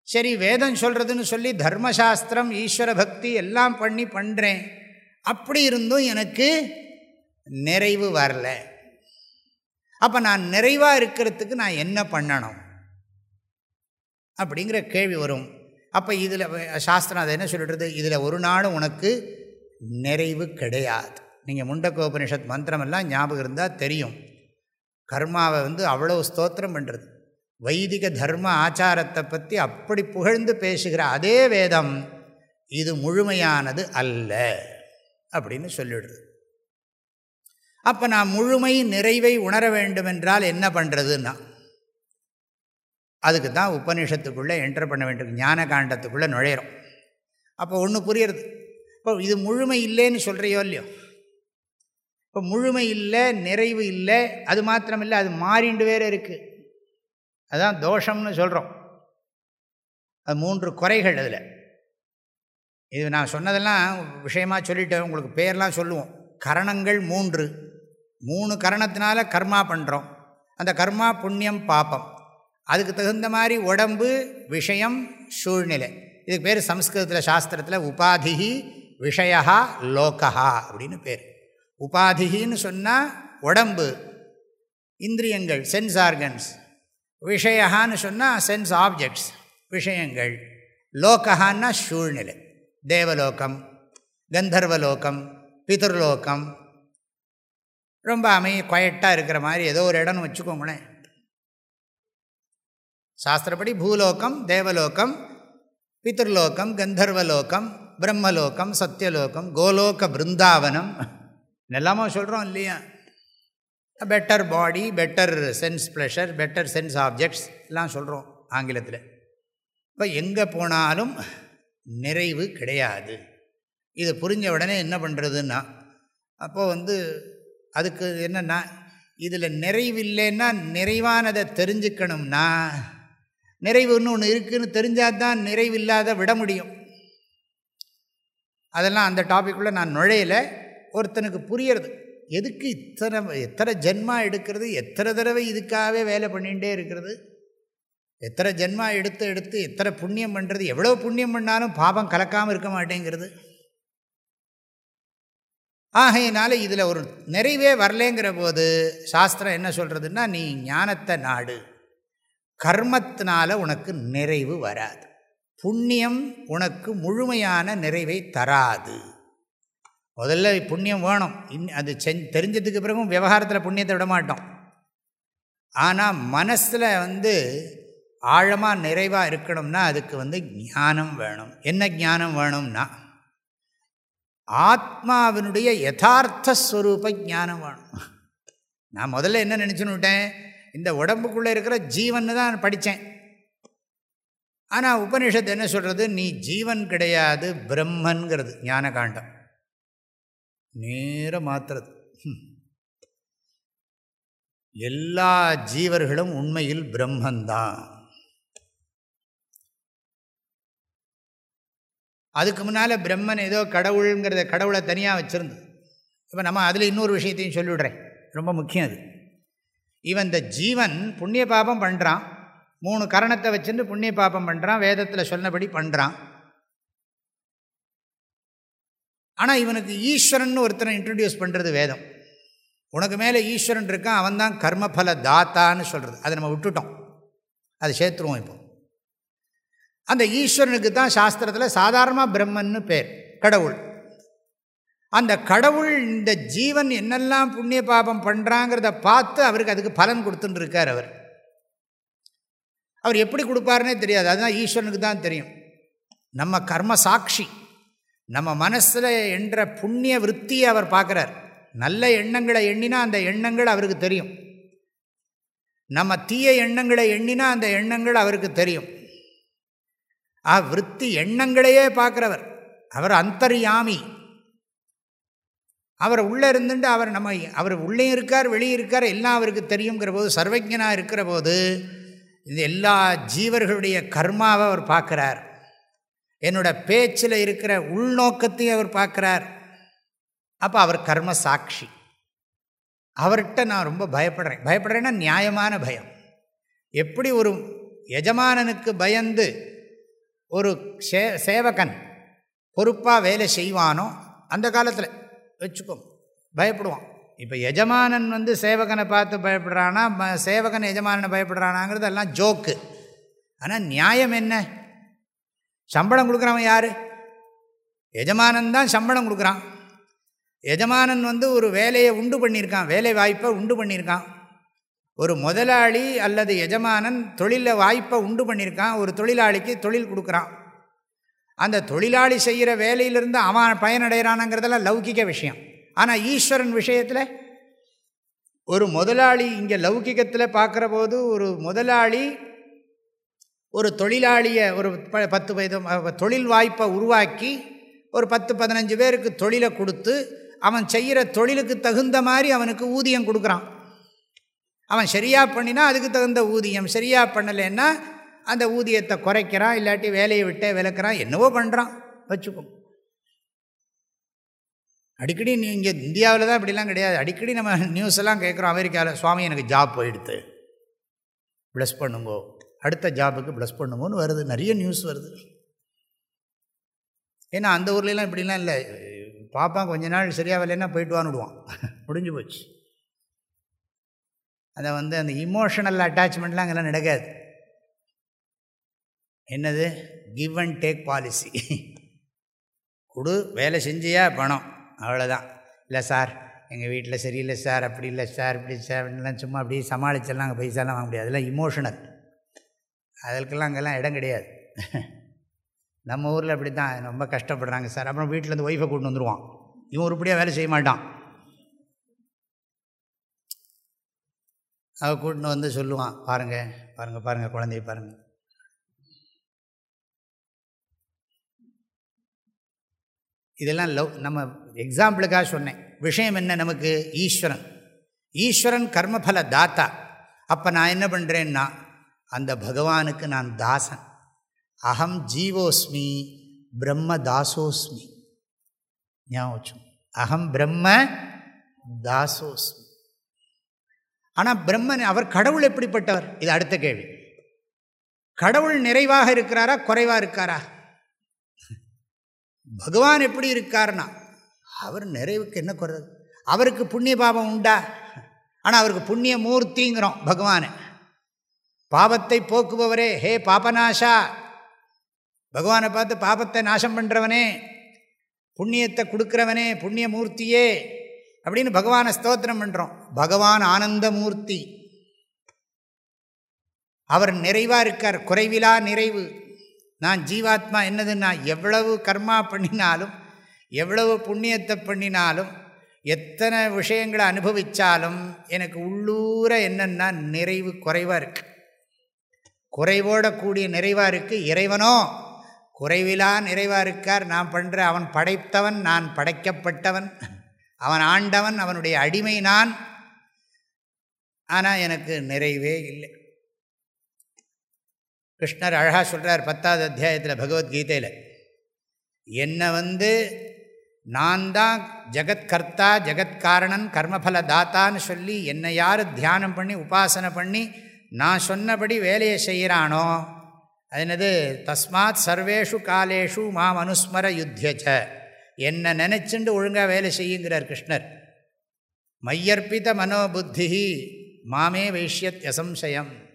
சரி வேதம் சொல்கிறதுன்னு சொல்லி தர்மசாஸ்திரம் ஈஸ்வர பக்தி எல்லாம் பண்ணி பண்ணுறேன் அப்படி இருந்தும் எனக்கு நிறைவு வரல. அப்போ நான் நிறைவாக இருக்கிறதுக்கு நான் என்ன பண்ணணும்? அப்படிங்கிற கேள்வி வரும். அப்போ இதில் சாஸ்திரம் அதை என்ன சொல்லிடுறது இதில் ஒரு நாளும் உனக்கு நிறைவு கிடையாது. நீங்கள் முண்டக்கோபனிஷத் மந்திரமெல்லாம் ஞாபகம் இருந்தால் தெரியும். கர்மாவை வந்து அவ்வளோ ஸ்தோத்திரம் பண்ணுறது வைதிக தர்ம ஆச்சாரத்தை பற்றி அப்படி புகழ்ந்து பேசுகிற அதே வேதம் இது முழுமையானது அல்ல அப்படின்னு சொல்லிடுறது அப்போ நான் முழுமை நிறைவை உணர வேண்டுமென்றால் என்ன பண்ணுறதுன்னா அதுக்கு தான் உபநிஷத்துக்குள்ளே என்டர் பண்ண வேண்டும் ஞான காண்டத்துக்குள்ளே நுழையிறோம். அப்போ ஒன்று புரியுறது. இப்போ இது முழுமை இல்லைன்னு சொல்கிறையோ இல்லையோ? இப்போ முழுமை இல்லை நிறைவு இல்லை அது மாத்திரம் இல்லை அது மாறிண்டு வேறு இருக்குது அதுதான் தோஷம்னு சொல்கிறோம் அது மூன்று குறைகள் அதில். இது நான் சொன்னதெல்லாம் விஷயமாக சொல்லிட்டேன் உங்களுக்கு பேர்லாம் சொல்லுவோம். கரணங்கள் மூன்று. மூணு கரணத்தினால கர்மா பண்ணுறோம் அந்த கர்மா புண்ணியம் பாப்பம் அதுக்கு தகுந்த மாதிரி உடம்பு விஷயம் சூழ்நிலை. இதுக்கு பேர் சம்ஸ்கிருதத்தில் சாஸ்திரத்தில் உபாதிகி விஷயா லோகா அப்படின்னு பேர். உபாதிகின்னு சொன்னால் உடம்பு இந்திரியங்கள் சென்ஸ் ஆர்கன்ஸ் விஷயான்னு சொன்னால் சென்ஸ் ஆப்ஜெக்ட்ஸ் விஷயங்கள். லோகான்னா சூழ்நிலை. தேவலோகம் கந்தர்வலோகம் பிதர்லோகம். ரொம்ப அமைய குவயட்டாக இருக்கிற மாதிரி ஏதோ ஒரு இடம்னு வச்சுக்கோங்களேன். சாஸ்திரப்படி பூலோகம் தேவலோகம் பிதர்லோகம் கந்தர்வலோகம் பிரம்மலோகம் சத்தியலோகம் கோலோக பிருந்தாவனம். எல்லாமோ சொல்கிறோம் இல்லையா? Better body better sense pleasure better sense objects எல்லாம் சொல்கிறோம் ஆங்கிலத்தில். இப்போ எங்கே போனாலும் நிறைவு கிடையாது. இது புரிஞ்ச உடனே என்ன பண்ணுறதுன்னா அப்போது வந்து அதுக்கு என்னென்னா இதில் நிறைவில்லைன்னா நிறைவானதை தெரிஞ்சுக்கணும்னா நிறைவுன்னு ஒன்று இருக்குதுன்னு தெரிஞ்சால் தான் நிறைவில்லாத விட முடியும். அதெல்லாம் அந்த டாப்பிக்குள்ளே நான் நுழையலை. ஒருத்தனுக்கு புரியறது. எதுக்கு இத்தனை எத்தனை ஜென்மா எடுக்கிறது? எத்தனை தடவை இதுக்காகவே வேலை பண்ணிகிட்டே இருக்கிறது? எத்தனை ஜென்மா எடுத்து எடுத்து எத்தனை புண்ணியம் பண்ணுறது எவ்வளோ புண்ணியம் பண்ணாலும் பாபம் கலக்காமல் இருக்க மாட்டேங்கிறது. ஆகையினால இதில் ஒரு நிறைவே வரலேங்கிற போது சாஸ்திரம் என்ன சொல்கிறதுன்னா நீ ஞானத்தை நாடு. கர்மத்தினால உனக்கு நிறைவு வராது. புண்ணியம் உனக்கு முழுமையான நிறைவை தராது. முதல்ல புண்ணியம் வேணும். இன் அது செஞ் தெரிஞ்சதுக்கு பிறகும் விவகாரத்தில் புண்ணியத்தை விட மாட்டோம். ஆனால் மனசில் வந்து ஆழமாக நிறைவாக இருக்கணும்னா அதுக்கு வந்து ஞானம் வேணும். என்ன ஞானம் வேணும்னா ஆத்மாவினுடைய யதார்த்த ஸ்வரூப ஞானம் வேணும். நான் முதல்ல என்ன நினச்சுன்னு விட்டேன்? இந்த உடம்புக்குள்ளே இருக்கிற ஜீவன் தான் படித்தேன் ஆனால் உபனிஷத்து என்ன சொல்கிறது நீ ஜீவன் கிடையாது பிரம்மன்கிறது ஞான காண்டம் நேர மாத்துறது எல்லா ஜீவர்களும் உண்மையில் பிரம்மந்தான் அதுக்கு முன்னால் பிரம்மன் ஏதோ கடவுளுங்கிறத கடவுளை தனியாக வச்சுருந்தது. இப்போ நம்ம அதில் இன்னொரு விஷயத்தையும் சொல்லிவிடுறேன். ரொம்ப முக்கியம் அது. இவன் இந்த ஜீவன் புண்ணிய பாபம் பண்ணுறான் மூணு கரணத்தை வச்சுட்டு புண்ணிய பாபம் பண்ணுறான் வேதத்தில் சொன்னபடி பண்ணுறான் ஆனால் இவனுக்கு ஈஸ்வரன் ஒருத்தனை இன்ட்ரடியூஸ் பண்ணுறது வேதம். உனக்கு மேலே ஈஸ்வரன் இருக்கான் அவன் தான் கர்மஃபல தாத்தான்னு சொல்கிறது அதை நம்ம விட்டுட்டோம். அதை சேர்த்துருவோம் இப்போ. அந்த ஈஸ்வரனுக்கு தான் சாஸ்திரத்தில் சாதாரணமாக பிரம்மன்னு பேர் கடவுள். அந்த கடவுள் இந்த ஜீவன் என்னெல்லாம் புண்ணிய பாபம் பண்ணுறாங்கிறத பார்த்து அவருக்கு அதுக்கு பலன் கொடுத்துட்டு இருக்கார் அவர். அவர் எப்படி கொடுப்பாருனே தெரியாது. அதுதான் ஈஸ்வரனுக்கு தான் தெரியும். நம்ம கர்ம சாட்சி நம்ம மனசில் என்ற புண்ணிய விற்த்தியை அவர் பார்க்குறார். நல்ல எண்ணங்களை எண்ணினா அந்த எண்ணங்கள் அவருக்கு தெரியும். நம்ம தீய எண்ணங்களை எண்ணினா அந்த எண்ணங்கள் அவருக்கு தெரியும். ஆ விற்பி எண்ணங்களையே பார்க்குறவர். அவர் அந்தர்யாமி. அவர் உள்ளே இருந்துட்டு அவர் நம்ம அவர் உள்ளே இருக்கார் வெளியே இருக்கார் எல்லாம் அவருக்கு தெரியுங்கிற போது சர்வஜனாக இருக்கிற போது இந்த எல்லா ஜீவர்களுடைய கர்மாவை அவர் பார்க்குறார். என்னோட பேச்சில் இருக்கிற உள்நோக்கத்தையும் அவர் பார்க்குறார். அப்போ அவர் கர்ம சாட்சி. அவர்கிட்ட நான் ரொம்ப பயப்படுறேன். பயப்படுறேன்னா நியாயமான பயம். எப்படி ஒரு எஜமானனுக்கு பயந்து ஒரு சே சேவகன் பொறுப்பாக வேலை செய்வானோ அந்த காலத்தில் வச்சுக்கோ பயப்படுவான். இப்போ எஜமானன் வந்து சேவகனை பார்த்து பயப்படுறானா சேவகன் எஜமானனை பயப்படுறானாங்கிறது எல்லாம் ஜோக்கு. ஆனால் நியாயம் என்ன? சம்பளம் கொடுக்குறவன் யார்? எஜமானன் தான் சம்பளம் கொடுக்குறான். எஜமானன் வந்து ஒரு வேலையை உண்டு பண்ணியிருக்கான் வேலை வாய்ப்பை உண்டு பண்ணியிருக்கான். ஒரு முதலாளி அல்லது எஜமானன் தொழிலில் வாய்ப்பை உண்டு பண்ணியிருக்கான் ஒரு தொழிலாளிக்கு தொழில் கொடுக்குறான். அந்த தொழிலாளி செய்கிற வேலையிலிருந்து அவன் பயனடைகிறானுங்கிறதெல்லாம் லௌகிக்க விஷயம். ஆனால் ஈஸ்வரன் விஷயத்தில் ஒரு முதலாளி இங்கே லௌகிகத்தில் பார்க்குற போது ஒரு முதலாளி ஒரு தொழிலாளியை ஒரு ப பத்து வயது தொழில் வாய்ப்பை உருவாக்கி ஒரு பத்து பதினஞ்சு பேருக்கு தொழிலை கொடுத்து அவன் செய்கிற தொழிலுக்கு தகுந்த மாதிரி அவனுக்கு ஊதியம் கொடுக்குறான். அவன் சரியாக பண்ணினா அதுக்கு தகுந்த ஊதியம். சரியாக பண்ணலைன்னா அந்த ஊதியத்தை குறைக்கிறான் இல்லாட்டி வேலையை விட்டே விளக்குறான் என்னவோ பண்ணுறான் வச்சுக்கும் அடிக்கடி நீங்கள் இங்கே இந்தியாவில் தான் இப்படிலாம் கிடையாது. அடிக்கடி நம்ம நியூஸ் எல்லாம் கேட்குறோம் அமெரிக்காவில் சுவாமி எனக்கு ஜாப் போயிடுத்து. ப்ளஸ் பண்ணுங்கோ. அடுத்த ஜாபுக்கு ப்ளஸ் பண்ணுங்கன்னு வருது. நிறைய நியூஸ் வருது. ஏன்னா அந்த ஊர்லலாம் இப்படிலாம் இல்லை. பாப்பான் கொஞ்ச நாள் சரியாக வரலன்னா போயிட்டு வான்னுடுவான் முடிஞ்சு போச்சு. அதை வந்து அந்த இமோஷனல் அட்டாச்மெண்ட்லாம் அங்கெல்லாம் நடக்காது. என்னது? கிவ் அண்ட் டேக் பாலிசி கொடு வேலை செஞ்சியா பணம். அவ்வளோதான் இல்லை சார் எங்கள் வீட்டில் சரியில்லை சார் அப்படி இல்லை சார் இப்படி சார் அப்படின்லாம் சும்மா அப்படியே சமாளிச்செல்லாம் அங்கே பைசாலாம் வாங்க முடியாது. அதெல்லாம் இமோஷனல் அதற்கெல்லாம் அங்கெல்லாம் இடம் கிடையாது. நம்ம ஊரில் அப்படி தான் ரொம்ப கஷ்டப்படுறாங்க சார். அப்புறம் வீட்டிலேருந்து ஒய்ஃபை கூட்டு வந்துடுவான் இவன் உருப்படியாக வேலை செய்ய மாட்டான். அவள் கூட்டின்னு வந்து சொல்லுவான் பாருங்கள் பாருங்கள் பாருங்கள் குழந்தைய பாருங்கள் இதெல்லாம் லவ் நம்ம எக்ஸாம்பிளுக்காக சொன்னேன். விஷயம் என்ன நமக்கு? ஈஸ்வரன். ஈஸ்வரன் கர்மபல தாத்தா. அப்போ நான் என்ன பண்ணுறேன்னா அந்த பகவானுக்கு நான் தாசன். அகம் ஜீவோஸ்மி பிரம்ம தாசோஸ்மி. ஞாபகம் அகம் பிரம்ம தாசோஸ்மி. ஆனால் பிரம்மன் அவர் கடவுள் எப்படிப்பட்டவர்? இது அடுத்த கேள்வி. கடவுள் நிறைவாக இருக்கிறாரா குறைவாக இருக்காரா? பகவான் எப்படி இருக்காருன்னா அவர் நிறைவுக்கு என்ன குறை அவருக்கு புண்ணிய பாபம் உண்டா? ஆனால் அவருக்கு புண்ணிய மூர்த்திங்கிறோம் பகவானை. பாபத்தை போக்குபவரே ஹே பாபநாஷா பகவானை பார்த்து பாபத்தை நாசம் பண்ணுறவனே புண்ணியத்தை கொடுக்குறவனே புண்ணிய மூர்த்தியே! அப்படின்னு பகவானை ஸ்தோத்திரம் பண்ணுறோம் பகவான் ஆனந்த மூர்த்தி. அவர் நிறைவாக இருக்கார். குறைவிலா நிறைவு. நான் ஜீவாத்மா என்னதுன்னா எவ்வளவு கர்மா பண்ணினாலும் எவ்வளவு புண்ணியத்தை பண்ணினாலும் எத்தனை விஷயங்களை அனுபவித்தாலும் எனக்கு உள்ளூர என்னென்னா நிறைவு குறைவாக இருக்குது குறைவோட கூடிய நிறைவாக இருக்குது இறைவனோ குறைவிலா நிறைவாக இருக்கார். நான் பண்ணுற அவன் படைத்தவன் நான் படைக்கப்பட்டவன் அவன் ஆண்டவன் அவனுடைய அடிமை நான். ஆனால் எனக்கு நிறைவே இல்லை. கிருஷ்ணர் அழகாக சொல்கிறார் பத்தாவது அத்தியாயத்தில் பகவத்கீதையில். என்னை வந்து நான் தான் ஜெகத்கர்த்தா ஜெகத்காரணன் கர்மபல தாத்தான்னு சொல்லி என்னை யார் தியானம் பண்ணி உபாசனை பண்ணி நான் சொன்னபடி வேலையை செய்கிறானோ? அது என்னது? தஸ்மாத் சர்வேஷு காலேஷு மாம் அனுஸ்மர யுத்தியச்ச. என்னை நினச்சிண்டு ஒழுங்காக வேலை செய்யுங்கிறார் கிருஷ்ணர். மையர்ப்பித மனோபுத்தி மாமே வைஷ்யத் அசம்சயம்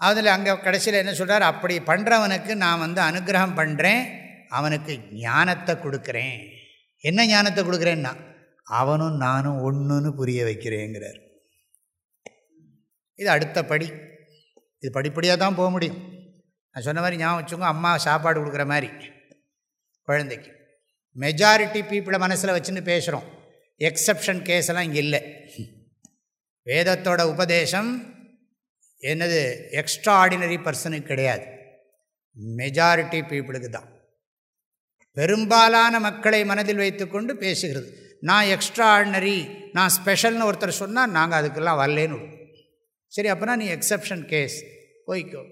அதில் அங்கே கடைசியில் என்ன சொல்கிறார் அப்படி பண்ணுறவனுக்கு நான் வந்து அனுகிரகம் பண்ணுறேன் அவனுக்கு ஞானத்தை கொடுக்குறேன். என்ன ஞானத்தை கொடுக்குறேன்னா? அவனும் நானும் ஒன்றுன்னு புரிய வைக்கிறேங்கிறார். இது அடுத்த படி. இது படிப்படியாக தான் போக முடியும். நான் சொன்ன மாதிரி ஞாபகம் வச்சுக்கோங்க. அம்மா சாப்பாடு கொடுக்குற மாதிரி. குழந்தைக்கு. மெஜாரிட்டி பீப்புளை மனசில் வச்சுன்னு பேசுகிறோம் எக்ஸப்ஷன் கேஸெல்லாம் இங்கே இல்லை. வேதத்தோட உபதேசம் என்னது எக்ஸ்ட்ரா ஆர்டினரி பர்சனுக்கு கிடையாது. மெஜாரிட்டி பீப்புளுக்கு தான். பெரும்பாலான மக்களை மனதில் வைத்துக்கொண்டு பேசுகிறது. நான் எக்ஸ்ட்ரா ஆர்டினரி நான் ஸ்பெஷல்னு ஒருத்தர் சொன்னால் நாங்கள் அதுக்கெல்லாம் வரலேன்னு சரி அப்போனா நீ எக்ஸப்ஷன் கேஸ் போய்க்கோ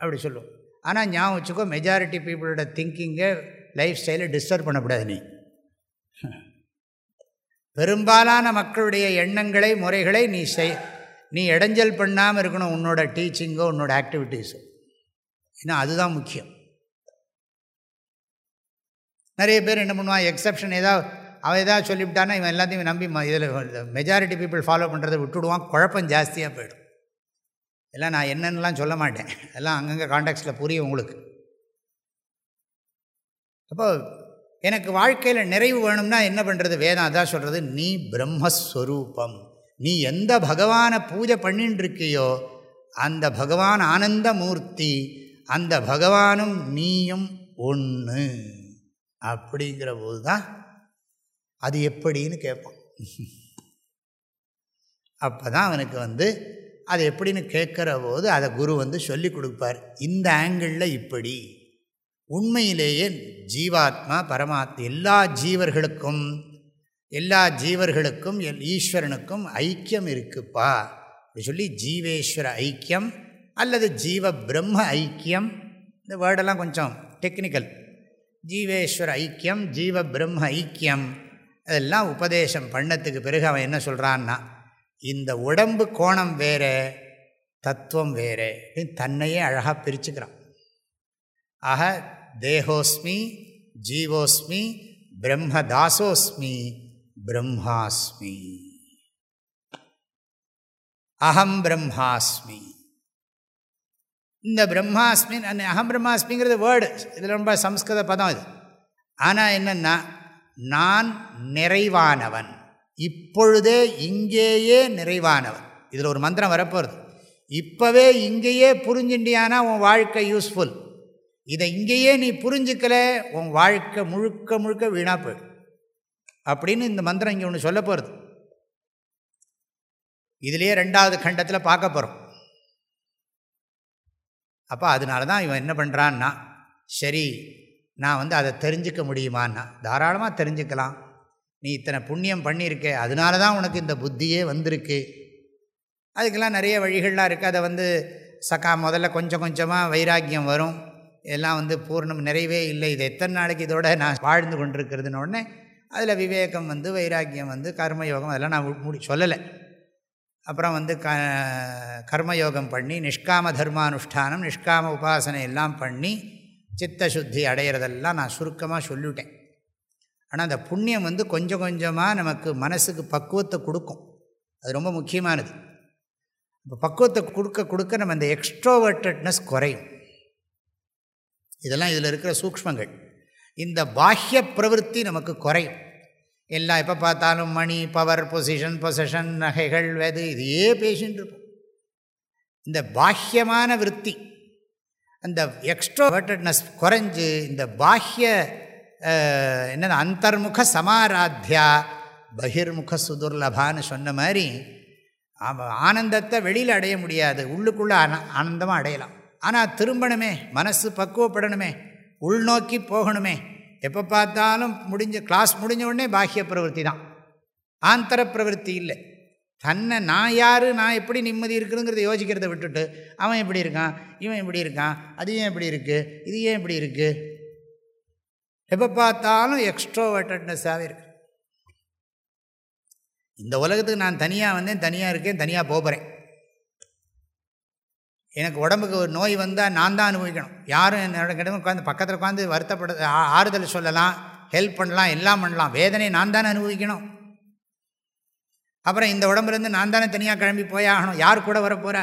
அப்படி சொல்லுவோம். ஆனால் ஞாபகம் வச்சுக்கோ மெஜாரிட்டி பீப்புளோட திங்கிங்கை லைஃப் ஸ்டைலை டிஸ்டர்ப் பண்ணக்கூடாது நீ. பெரும்பாலான மக்களுடைய எண்ணங்களை முறைகளை நீ செய் நீ இடைஞ்சல் பண்ணாமல் இருக்கணும் உன்னோட டீச்சிங்கோ உன்னோட ஆக்டிவிட்டீஸோ ஏன்னா அதுதான் முக்கியம். நிறைய பேர் என்ன பண்ணுவான் எக்ஸப்ஷன் ஏதாவது அவன் ஏதாவது சொல்லிவிட்டானா இவன் எல்லாத்தையும் நம்பி இதில் மெஜாரிட்டி பீப்புள் ஃபாலோ பண்ணுறதை விட்டுடுவான் குழப்பம் ஜாஸ்தியாக போயிடும். எல்லாம் நான் என்னென்னலாம் சொல்ல மாட்டேன். எல்லாம் அங்கங்கே காண்டாக்ட்ஸில் புரியும் உங்களுக்கு. அப்போ எனக்கு வாழ்க்கையில் நிறைவு வேணும்னா என்ன பண்ணுறது வேதம் அதான் சொல்கிறது நீ பிரம்மஸ்வரூபம். நீ எந்த பகவானை பூஜை பண்ணின்னுருக்கையோ அந்த பகவான் ஆனந்த மூர்த்தி அந்த பகவானும் நீயும் ஒன்று அப்படிங்கிற போது தான் அது எப்படின்னு கேட்பான். அப்போ தான் அவனுக்கு வந்து அது எப்படின்னு கேட்குற போது அதை குரு வந்து சொல்லி கொடுப்பார். இந்த ஆங்கிளில் இப்படி. உண்மையிலேயே ஜீவாத்மா பரமாத்மா எல்லா ஜீவர்களுக்கும் எல்லா ஜீவர்களுக்கும் எல் ஈஸ்வரனுக்கும் ஐக்கியம் இருக்குப்பா. அப்படி சொல்லி ஜீவேஸ்வர ஐக்கியம் அல்லது ஜீவ பிரம்ம ஐக்கியம். இந்த வேர்டெல்லாம் கொஞ்சம் டெக்னிக்கல் ஜீவேஸ்வர ஐக்கியம் ஜீவ பிரம்ம ஐக்கியம். அதெல்லாம் உபதேசம் பண்ணத்துக்கு பிறகு அவன் என்ன சொல்கிறான்னா இந்த உடம்பு கோணம் வேறு தத்துவம் வேறு தன்னையே அழகாக பிரிச்சுக்கிறான். ஆக தேகோஸ்மி ஜீவோஸ்மி பிரம்மதாசோஸ்மி. பிரம்மாஸ்மி அகம் பிரம்மாஸ்மி இந்த பிரம்மாஸ்மி அகம் பிரம்மாஸ்மிங்கிறது வேர்டு இதில் ரொம்ப சம்ஸ்கிருத பதம் இது. ஆனால் என்னென்னா நான் நிறைவானவன். இப்பொழுதே இங்கேயே நிறைவானவன். இதில் ஒரு மந்திரம் வரப்போகிறது இப்போவே இங்கேயே புரிஞ்சுண்டியானா உன் வாழ்க்கை யூஸ்ஃபுல் இதை இங்கேயே நீ புரிஞ்சுக்கல உன் வாழ்க்கை முழுக்க முழுக்க வீணாக போயிடும். அப்படின்னு இந்த மந்திரம் இங்கே ஒன்று சொல்ல போகிறது இதுலேயே ரெண்டாவது கண்டத்தில் பார்க்க போகிறோம் அப்போ அதனால தான் இவன் என்ன பண்ணுறான்னா சரி நான் வந்து அதை தெரிஞ்சுக்க முடியுமான்னா தாராளமாக தெரிஞ்சுக்கலாம். நீ இத்தனை புண்ணியம் பண்ணியிருக்க அதனால தான் உனக்கு இந்த புத்தியே வந்திருக்கு. அதுக்கெல்லாம் நிறைய வழிகள்லாம் இருக்குது அதை வந்து சக்கா முதல்ல கொஞ்சம் கொஞ்சமாக வைராக்கியம் வரும். எல்லாம் வந்து பூர்ணம் நிறைவே இல்லை. இது எத்தனை நாளைக்கு இதோட நான் வாழ்ந்து கொண்டிருக்கிறதுன்னு உடனே அதில் விவேகம் வந்து வைராக்கியம் வந்து கர்மயோகம் அதெல்லாம் நான் முடி சொல்லலை. அப்புறம் வந்து க கர்மயோகம் பண்ணி நிஷ்காம தர்மானுஷ்டானம் நிஷ்காம உபாசனை எல்லாம் பண்ணி சித்த சுத்தி அடையிறதெல்லாம் நான் சுருக்கமாக சொல்லிவிட்டேன் ஆனால் அந்த புண்ணியம் வந்து கொஞ்சம் கொஞ்சமாக நமக்கு மனசுக்கு பக்குவத்தை கொடுக்கும். அது ரொம்ப முக்கியமானது. இப்போ பக்குவத்தை கொடுக்க கொடுக்க நம்ம அந்த எக்ஸ்ட்ரோவர்டட்னஸ் குறையும். இதெல்லாம் இதில் இருக்கிற சூக்மங்கள் இந்த பாஹ்ய பிரவருத்தி நமக்கு குறையும். எல்லாம் எப்போ பார்த்தாலும் மணி பவர் பொசிஷன் பொசிஷன் நகைகள் வெது இதையே பேசின்னு இருப்போம். இந்த பாஹ்யமான விற்பி அந்த எக்ஸ்ட்ரோவர்டட்னஸ் குறைஞ்சு இந்த பாஹ்ய என்னது அந்தர்முக சமாராத்தியா பகிர்முக சுதுர்லபான்னு சொன்ன மாதிரி ஆனந்தத்தை வெளியில் அடைய முடியாது. உள்ளுக்குள்ளே ஆன ஆனந்தமாக அடையலாம். ஆனால் திரும்பணுமே மனசு பக்குவப்படணுமே உள்நோக்கி போகணுமே எப்போ பார்த்தாலும் முடிஞ்ச கிளாஸ் முடிஞ்ச உடனே பாக்கிய பிரவருத்தி தான். ஆந்தர பிரவருத்தி இல்லை. தன்னை நான் யார் நான் எப்படி நிம்மதி இருக்குதுங்கிறத யோசிக்கிறத விட்டுட்டு அவன் எப்படி இருக்கான் இவன் எப்படி இருக்கான் அது ஏன் எப்படி இருக்குது இது ஏன் எப்படி இருக்குது எப்போ பார்த்தாலும் எக்ஸ்ட்ரோவர்டட்னஸாகவே இருக்கு. இந்த உலகத்துக்கு நான் தனியாக வந்தேன் தனியாக இருக்கேன் தனியாக போகிறேன் எனக்கு உடம்புக்கு ஒரு நோய் வந்தால் நான் தான் அனுபவிக்கணும். யாரும் என்னோட கிட்ட உட்காந்து பக்கத்தில் உட்காந்து வருத்தப்பட ஆறுதல் சொல்லலாம் ஹெல்ப் பண்ணலாம் எல்லாம் பண்ணலாம். வேதனை நான் தானே அனுபவிக்கணும். அப்புறம் இந்த உடம்புலேருந்து நான் தானே தனியாக கிளம்பி போயாகணும் யார் கூட வரப்போகிற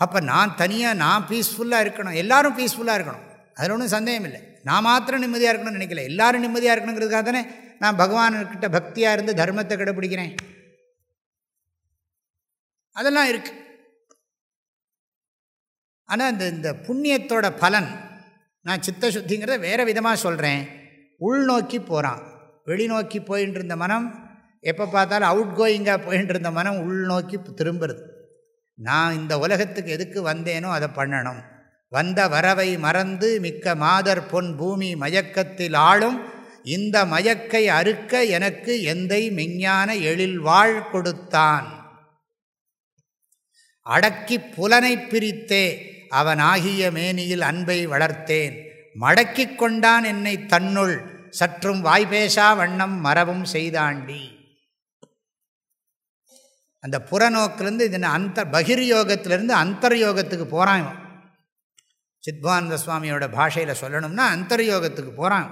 அப்போ நான் தனியாக நான் பீஸ்ஃபுல்லாக இருக்கணும். எல்லோரும் பீஸ்ஃபுல்லாக இருக்கணும். அதில் ஒன்றும் சந்தேகம் இல்லை. நான் மாத்திரம் நிம்மதியாக இருக்கணும்னு நினைக்கல. எல்லோரும் நிம்மதியாக இருக்கணுங்கிறதுக்காக தானே நான் பகவான்கிட்ட பக்தியாக இருந்து தர்மத்தை கடைப்பிடிக்கிறேன் அதெல்லாம் இருக்குது ஆனால் இந்த இந்த புண்ணியத்தோட பலன் நான் சித்த சுத்திங்கிறத வேறு விதமாக சொல்கிறேன் உள்நோக்கி போகிறான் வெளிநோக்கி போயின்னு இருந்த மனம் எப்போ பார்த்தாலும் அவுட் கோயிங்காக போயின்னு இருந்த மனம் உள்நோக்கி திரும்புறது. நான் இந்த உலகத்துக்கு எதுக்கு வந்தேனோ அதை பண்ணணும். வந்த வரவை மறந்து மிக்க மாதர் பொன் பூமி மயக்கத்தில் ஆளும் இந்த மயக்கை அறுக்க எனக்கு எந்தை மெஞ்ஞான எழில் வாழ் கொடுத்தான். அடக்கி புலனை பிரித்தே அவன் ஆகிய மேனியில் அன்பை வளர்த்தேன். மடக்கி கொண்டான் என்னை தன்னுள். சற்றும் வாய்பேசா வண்ணம் மரபும் செய்தாண்டி. அந்த புறநோக்கிலேருந்து இது அந்த பகிர்யோகத்திலேருந்து அந்தர்யோகத்துக்கு போகிறான் சித்வானந்த சுவாமியோட பாஷையில் சொல்லணும்னா அந்தர்யோகத்துக்கு போகிறான்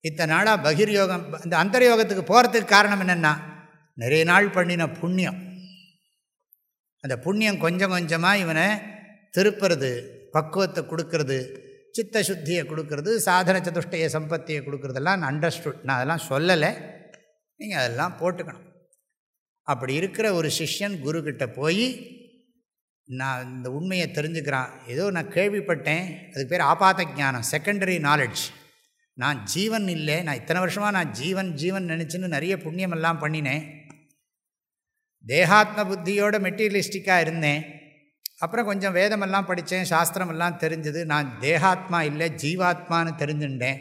இத்தனை நாளாக பகிர்யோகம் இந்த அந்தர்யோகத்துக்கு போகிறதுக்கு காரணம் என்னென்னா நிறைய நாள் பண்ணின புண்ணியம். அந்த புண்ணியம் கொஞ்சம் கொஞ்சமாக இவனை திருப்புறது பக்குவத்தை கொடுக்கறது சித்த சுத்தியை கொடுக்கறது சாதன சதுஷ்டய சம்பத்தியை கொடுக்குறதெல்லாம் நான் அண்டர்ஸ்டுட் நான் அதெல்லாம் சொல்லலை. நீங்கள் அதெல்லாம் போட்டுக்கணும். அப்படி இருக்கிற ஒரு சிஷ்யன் குருக்கிட்ட போய் நான் இந்த உண்மையை தெரிஞ்சுக்கிறான். ஏதோ நான் கேள்விப்பட்டேன். அதுக்கு பேர் ஆபாத்த ஜானம் செகண்டரி நாலெட்ஜ் நான் ஜீவன் இல்லை. நான் இத்தனை வருஷமாக நான் ஜீவன் ஜீவன் நினச்சின்னு நிறைய புண்ணியமெல்லாம் பண்ணினேன். தேகாத்ம புத்தியோட மெட்டீரியலிஸ்டிக்காக இருந்தேன். அப்புறம் கொஞ்சம் வேதமெல்லாம் படித்தேன் சாஸ்திரமெல்லாம் தெரிஞ்சது. நான் தேகாத்மா இல்லை ஜீவாத்மான்னு தெரிஞ்சுட்டேன்.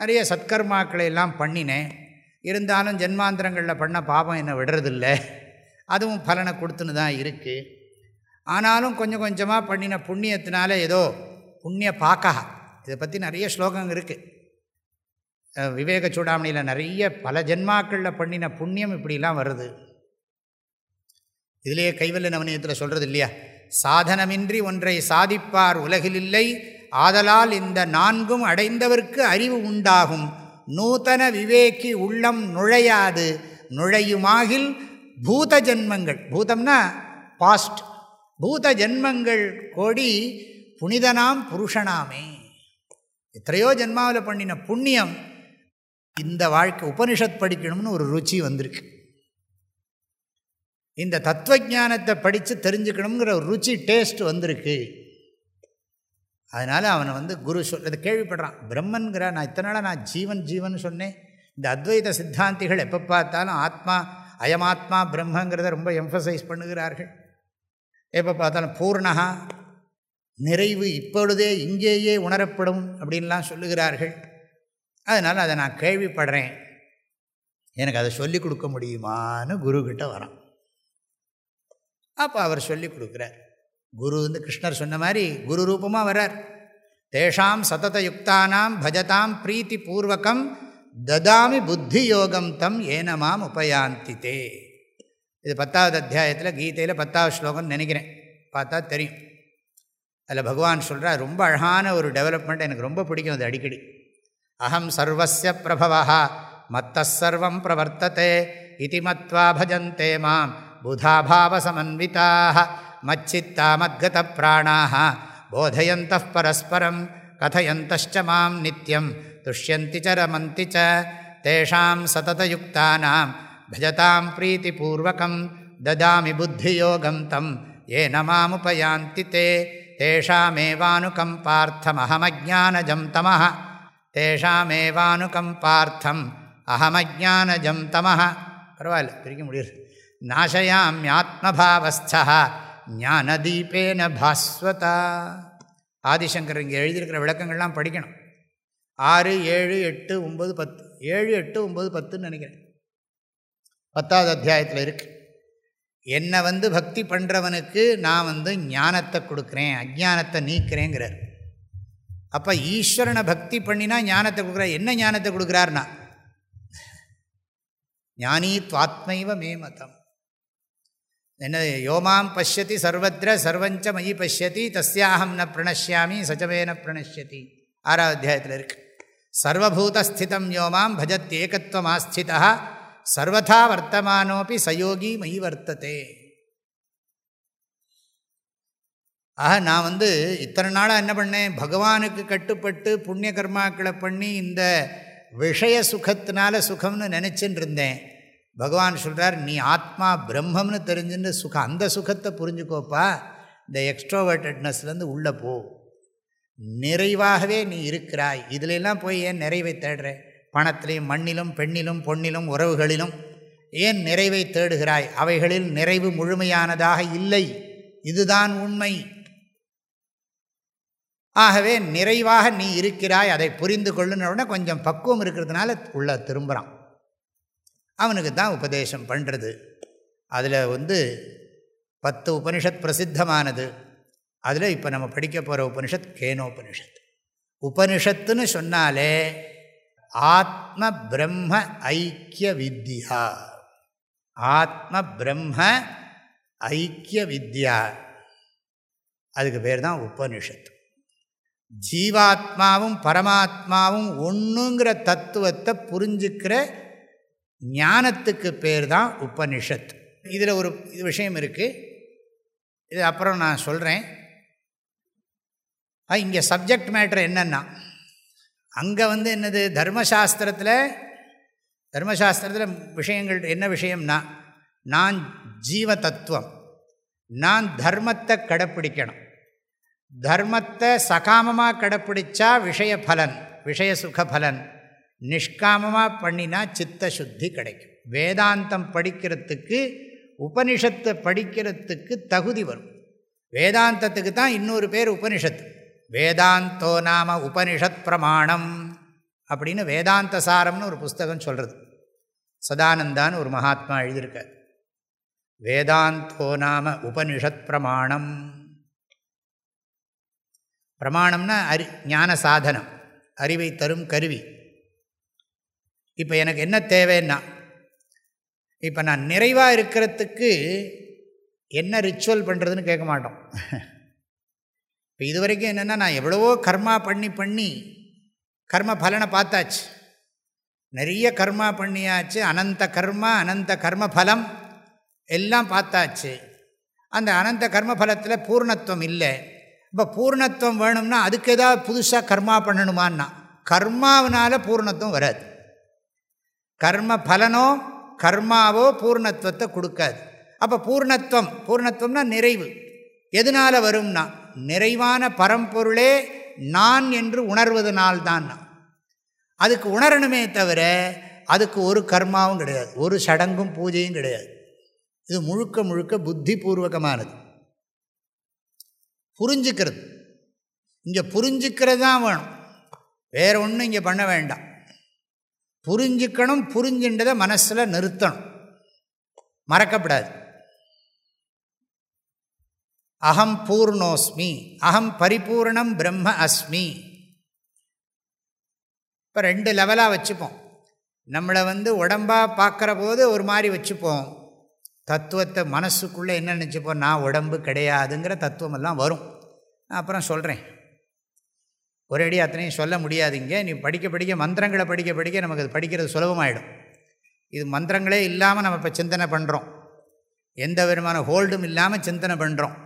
நிறைய சத்கர்மாக்களை எல்லாம் பண்ணினேன். இருந்தாலும் ஜென்மாந்திரங்களில் பண்ண பாபம் என்னை விடுறதில்லை. அதுவும் பலனை கொடுத்துன்னு தான் இருக்குது ஆனாலும் கொஞ்சம் கொஞ்சமாக பண்ணின புண்ணியத்தினால ஏதோ புண்ணிய பாக்கா. இதை பற்றி நிறைய ஸ்லோகம் இருக்குது விவேக சூடாமணியில் நிறைய பல ஜென்மாக்களில் பண்ணின புண்ணியம் இப்படிலாம் வருது. இதிலேயே கைவல்ல நவனியத்தில் சொல்கிறது இல்லையா சாதனமின்றி ஒன்றை சாதிப்பார் உலகில் இல்லை ஆதலால் இந்த நான்கும் அடைந்தவர்க்கு அறிவு உண்டாகும். நூதன விவேக்கி உள்ளம் நுழையாது நுழையுமாகில் பூத ஜென்மங்கள். பூதம்னா பாஸ்ட் பூத ஜென்மங்கள் கோடி புனிதனாம் புருஷனாமே. எத்தனையோ ஜென்மாவில் பண்ணின புண்ணியம் இந்த வாழ்க்கை உபனிஷத் படிக்கணும்னு ஒரு ருச்சி வந்திருக்கு. இந்த தத்துவ ஜானத்தை படித்து தெரிஞ்சுக்கணுங்கிற ருச்சி டேஸ்ட் வந்திருக்கு. அதனால் அவனை வந்து குரு சொல் அதை கேள்விப்படுறான். பிரம்மன்கிற நான் இத்தனை நாளாக நான் ஜீவன் ஜீவன் சொன்னேன். இந்த அத்வைத சித்தாந்திகள் எப்போ பார்த்தாலும் ஆத்மா அயமாத்மா பிரம்மங்கிறத ரொம்ப எம்ஃபசைஸ் பண்ணுகிறார்கள். எப்போ பார்த்தாலும் பூர்ணகா நிறைவு இப்பொழுதே இங்கேயே உணரப்படும் அப்படின்லாம் சொல்லுகிறார்கள். அதனால் அதை நான் கேள்விப்படுறேன். எனக்கு அதை சொல்லிக் கொடுக்க முடியுமான்னு குருக்கிட்ட வரான். அப்போ அவர் சொல்லி கொடுக்குறார். குரு வந்து கிருஷ்ணர் சொன்ன மாதிரி குரு ரூபமாக வர்றார். தேஷாம் சதத யுக்தானாம் பஜதாம் பிரீத்தி பூர்வகம் ததாமி புத்தி யோகம் தம் ஏனமாம் உபயாந்தித்தே இது பத்தாவது அத்தியாயத்தில் கீதையில் பத்தாவது ஸ்லோகம் நினைக்கிறேன். பார்த்தா தெரியும். அதில் பகவான் சொல்கிறார் ரொம்ப அழகான ஒரு டெவலப்மெண்ட் எனக்கு ரொம்ப பிடிக்கும் அது அடிக்கடி. அகம் சர்வசிய பிரபவா மத்த சர்வம் பிரவர்த்தத்தை இது மத்வா பஜந்தே மாம். புதாபாவசமன்விதாக மச்சித்தா மத்கத பிராணாக போதயந்த பரஸ்பரம் கதையந்தச்ச மாம் நித்தியம் துஷ்யந்தி ச ரமந்தி ச தேஷாம் சததயுக்தானாம் பஜதாம் பிரீத்திபூர்வகம் ததாமி புத்தியோகம் தம் ஏன மாமுபயாந்தி தே தேஷாமேவானுகம் பார்த்தமஹமஜானஜம் தமः தேஷாமேவானுகம் பார்த்தம் அகமஜானஜம் தமः பரவாயில்ல பிரிக்க முடியாது நாசையாமியாத்மபாவஸ்தா ஞானதீபேன பாஸ்வதா ஆதிசங்கர் இங்கே எழுதியிருக்கிற விளக்கங்கள்லாம் படிக்கணும். ஆறு ஏழு எட்டு ஒம்பது பத்து. ஏழு எட்டு ஒம்பது பத்துன்னு நினைக்கிறேன். பத்தாவது அத்தியாயத்தில் இருக்குது என்னை வந்து பக்தி பண்ணுறவனுக்கு நான் வந்து ஞானத்தை கொடுக்குறேன் அஜானத்தை நீக்கிறேங்கிறார். அப்போ ஈஸ்வரனை பக்தி பண்ணினா ஞானத்தை கொடுக்குறார். என்ன ஞானத்தை கொடுக்குறாருனா? ஞானி துவாத்மைவ மே மதம். என்ன யோமாம் பசியதி சர்வத்திர சர்வஞ்ச மயி பசியதி தஸ்யாஹம் ந பிரணஷ்யாமி சஜமேன பிரணஷ்யதி. ஆறாவது அத்தியாயத்தில் இருக்கு. சர்வபூதஸ்திதம் யோமாம் பஜத் ஏகத்துவம் ஆஸ்திதா சர்வதா வர்த்தமானோப்பி சயோகி மயி வர்த்ததே. ஆக நான் வந்து இத்தனை நாளாக என்ன பண்ணேன்? பகவானுக்கு கட்டுப்பட்டு புண்ணிய கர்மாக்களை பண்ணி இந்த விஷய சுகத்தினால சுகம்னு நினச்சின்னு இருந்தேன். பகவான் சொல்கிறார் நீ ஆத்மா பிரம்மம்னு தெரிஞ்சுன்னு சுகம் அந்த சுகத்தை புரிஞ்சுக்கோப்பா. இந்த எக்ஸ்ட்ரோவர்டட்னஸ்லேருந்து உள்ளே போ. நிறைவாகவே நீ இருக்கிறாய். இதுலெல்லாம் போய் ஏன் நிறைவை தேடுற? பணத்திலையும் மண்ணிலும் பெண்ணிலும் பொன்னிலும் உறவுகளிலும் ஏன் நிறைவை தேடுகிறாய்? அவைகளில் நிறைவு முழுமையானதாக இல்லை. இதுதான் உண்மை. ஆகவே நிறைவாக நீ இருக்கிறாய் அதை புரிந்து கொள்ளுன கொஞ்சம் பக்குவம் இருக்கிறதுனால உள்ள திரும்புகிறான் அவனுக்கு தான் உபதேசம் பண்ணுறது அதில் வந்து பத்து உபனிஷத் பிரசித்தமானது. அதில் இப்போ நம்ம படிக்க போகிற உபனிஷத் கேனோபனிஷத். உபனிஷத்துன்னு சொன்னாலே ஆத்ம பிரம்ம ஐக்கிய வித்யா. ஆத்ம பிரம்ம ஐக்கிய வித்யா. அதுக்கு பேர் தான் உபனிஷத்து ஜீவாத்மாவும் பரமாத்மாவும் ஒன்றுங்கிற தத்துவத்தை புரிஞ்சுக்கிற ஞானத்துக்கு பேர் தான் உபனிஷத். இதில் ஒரு விஷயம் இருக்குது இது அப்புறம் நான் சொல்கிறேன் இங்கே சப்ஜெக்ட் மேட்ரு என்னென்னா அங்கே வந்து என்னது தர்மசாஸ்திரத்தில் தர்மசாஸ்திரத்தில் விஷயங்கள் என்ன விஷயம்னா நான் ஜீவ தத்துவம் நான் தர்மத்தை கடைப்பிடிக்கணும். தர்மத்தை சகாமமாக கடைப்பிடிச்சா விஷய பலன் விஷய சுக பலன் நிஷ்காமமாக பண்ணினா சித்த சுத்தி கிடைக்கும். வேதாந்தம் படிக்கிறதுக்கு உபனிஷத்தை படிக்கிறதுக்கு தகுதி வரும். வேதாந்தத்துக்கு தான் இன்னொரு பேர் உபனிஷத்து. வேதாந்தோ நாம உபனிஷத் பிரமாணம் அப்படின்னு வேதாந்த சாரம்னு ஒரு புஸ்தகம் சொல்கிறது சதானந்தான்னு ஒரு மகாத்மா எழுதியிருக்கார். வேதாந்தோ நாம உபனிஷத் பிரமாணம். பிரமாணம்னா அறி ஞான சாதனம் அறிவை தரும் கருவி. இப்போ எனக்கு என்ன தேவைன்னா இப்போ நான் நிறைவாக இருக்கிறதுக்கு என்ன ரிச்சுவல் பண்ணுறதுன்னு கேட்க மாட்டோம். இப்போ இது வரைக்கும் என்னென்னா நான் எவ்வளவோ கர்மா பண்ணி பண்ணி கர்ம பலனை பார்த்தாச்சு. நிறைய கர்மா பண்ணியாச்சு. அனந்த கர்மா அனந்த கர்ம பலம் எல்லாம் பார்த்தாச்சு. அந்த அனந்த கர்ம பலத்தில் பூர்ணத்துவம் இல்லை. இப்போ பூர்ணத்துவம் வேணும்னா அதுக்கு ஏதாவது புதுசாக கர்மா பண்ணணுமான்னா கர்மாவனால் பூர்ணத்துவம் வராது. கர்ம பலனோ கர்மாவோ பூர்ணத்துவத்தை கொடுக்காது. அப்போ பூர்ணத்துவம் பூர்ணத்துவம்னா நிறைவு. எதனால் வரும்னா நிறைவான பரம்பொருளே நான் என்று உணர்வதனால்தான். அதுக்கு உணரணுமே தவிர அதுக்கு ஒரு கர்மாவும் கிடையாது. ஒரு சடங்கும் பூஜையும் கிடையாது. இது முழுக்க முழுக்க புத்தி பூர்வகமானது புரிஞ்சுக்கிறது. இங்கே புரிஞ்சுக்கிறது தான் வேணும். வேறு ஒன்றும் இங்கே பண்ண வேண்டாம். புரிஞ்சுக்கணும் புரிஞ்சுன்றதை மனசில் நிறுத்தணும். மறக்கப்படாது. அகம் பூர்ணோஸ்மி அகம் பரிபூர்ணம் பிரம்ம அஸ்மி. இப்போ ரெண்டு லெவலாக வச்சுப்போம். நம்மளை வந்து உடம்பாக பார்க்குற போது ஒரு மாதிரி வச்சுப்போம். தத்துவத்தை மனசுக்குள்ளே என்ன நினச்சிப்போம்? நான் உடம்பு கிடையாதுங்கிற தத்துவமெல்லாம் வரும். நான் அப்புறம் சொல்கிறேன் ஒரேடி அத்தனையும் சொல்ல முடியாதுங்க. நீ படிக்க படிக்க மந்திரங்களை படிக்க படிக்க நமக்கு அது படிக்கிறது சுலபமாயிடும். இது மந்திரங்களே இல்லாமல் நம்ம இப்போ சிந்தனை பண்ணுறோம் எந்த விதமான ஹோல்டும் இல்லாமல் சிந்தனை பண்ணுறோம்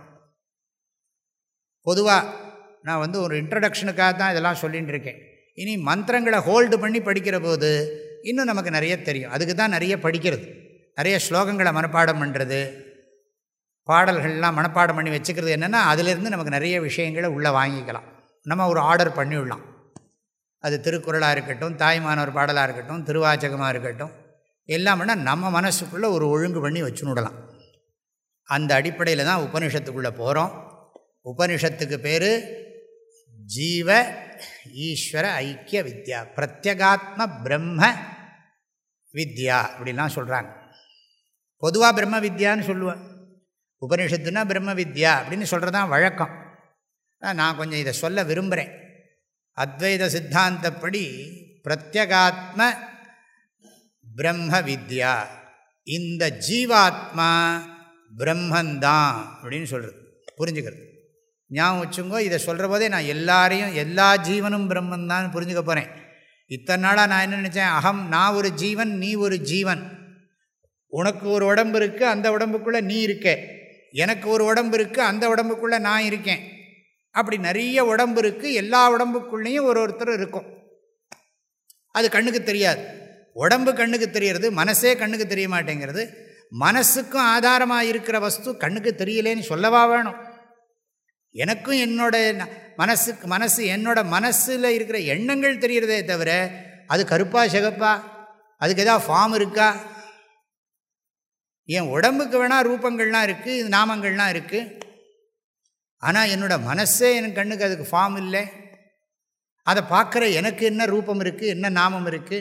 பொதுவாக நான் வந்து ஒரு இன்ட்ரடக்ஷனுக்காக தான் இதெல்லாம் சொல்லிகிட்டு இருக்கேன். இனி மந்திரங்களை ஹோல்டு பண்ணி படிக்கிற போது இன்னும் நமக்கு நிறைய தெரியும். அதுக்கு தான் நிறைய படிக்கிறது. நிறைய ஸ்லோகங்களை மனப்பாடம் பண்ணுறது பாடல்கள்லாம் மனப்பாடம் பண்ணி வச்சுக்கிறது என்னென்னா அதிலிருந்து நமக்கு நிறைய விஷயங்களை உள்ளே வாங்கிக்கலாம். நம்ம ஒரு ஆர்டர் பண்ணிவிடலாம் அது திருக்குறளாக இருக்கட்டும் தாய்மானவர் பாடலாக இருக்கட்டும் திருவாச்சகமாக இருக்கட்டும் எல்லாம் நம்ம மனசுக்குள்ளே ஒரு ஒழுங்கு பண்ணி வச்சுனுடலாம் அந்த அடிப்படையில் தான் உபனிஷத்துக்குள்ளே போகிறோம் உபனிஷத்துக்கு பேர் ஜீவ ஈஸ்வர ஐக்கிய வித்யா பிரத்யகாத்ம பிரம்ம வித்யா அப்படிலாம் சொல்கிறாங்க பொதுவாக பிரம்ம வித்யான்னு சொல்லுவேன் உபனிஷத்துனா பிரம்ம வித்யா அப்படின்னு சொல்கிறது தான் வழக்கம். நான் கொஞ்சம் இதை சொல்ல விரும்புகிறேன் அத்வைத சித்தாந்தப்படி பிரத்யகாத்ம பிரம்ம வித்யா இந்த ஜீவாத்மா பிரம்மந்தான் அப்படின்னு சொல்கிறது புரிஞ்சுக்கிறது. ஞாபகம் வச்சுங்கோ இதை சொல்கிற போதே நான் எல்லாரையும் எல்லா ஜீவனும் பிரம்மந்தான் புரிஞ்சுக்க போகிறேன் இத்தனை நாளாக நான் என்ன நினச்சேன்? அகம் நான் ஒரு ஜீவன் நீ ஒரு ஜீவன். உனக்கு ஒரு உடம்பு இருக்குது அந்த உடம்புக்குள்ளே நீ இருக்க. எனக்கு ஒரு உடம்பு இருக்குது அந்த உடம்புக்குள்ளே நான் இருக்கேன். அப்படி நிறைய உடம்பு இருக்குது எல்லா உடம்புக்குள்ளேயும் ஒரு ஒருத்தர் இருக்கும். அது கண்ணுக்கு தெரியாது. உடம்பு கண்ணுக்கு தெரியறது மனசே கண்ணுக்கு தெரிய மாட்டேங்கிறது. மனசுக்கும் ஆதாரமாக இருக்கிற வஸ்து கண்ணுக்கு தெரியலேன்னு சொல்லவா வேணும்? எனக்கும் என்னோட மனசுக்கு மனசு என்னோட மனசில் இருக்கிற எண்ணங்கள் தெரிகிறதே தவிர அது கருப்பா சிகப்பா? அதுக்கு எதாவது ஃபார்ம் இருக்கா? என் உடம்புக்கு வேணால் ரூபங்கள்லாம் இருக்குது நாமங்கள்லாம் இருக்குது ஆனால் என்னோடய மனசே என் கண்ணுக்கு அதுக்கு ஃபார்ம் இல்லை. அதை பார்க்குற எனக்கு என்ன ரூபம் இருக்குது என்ன நாமம் இருக்குது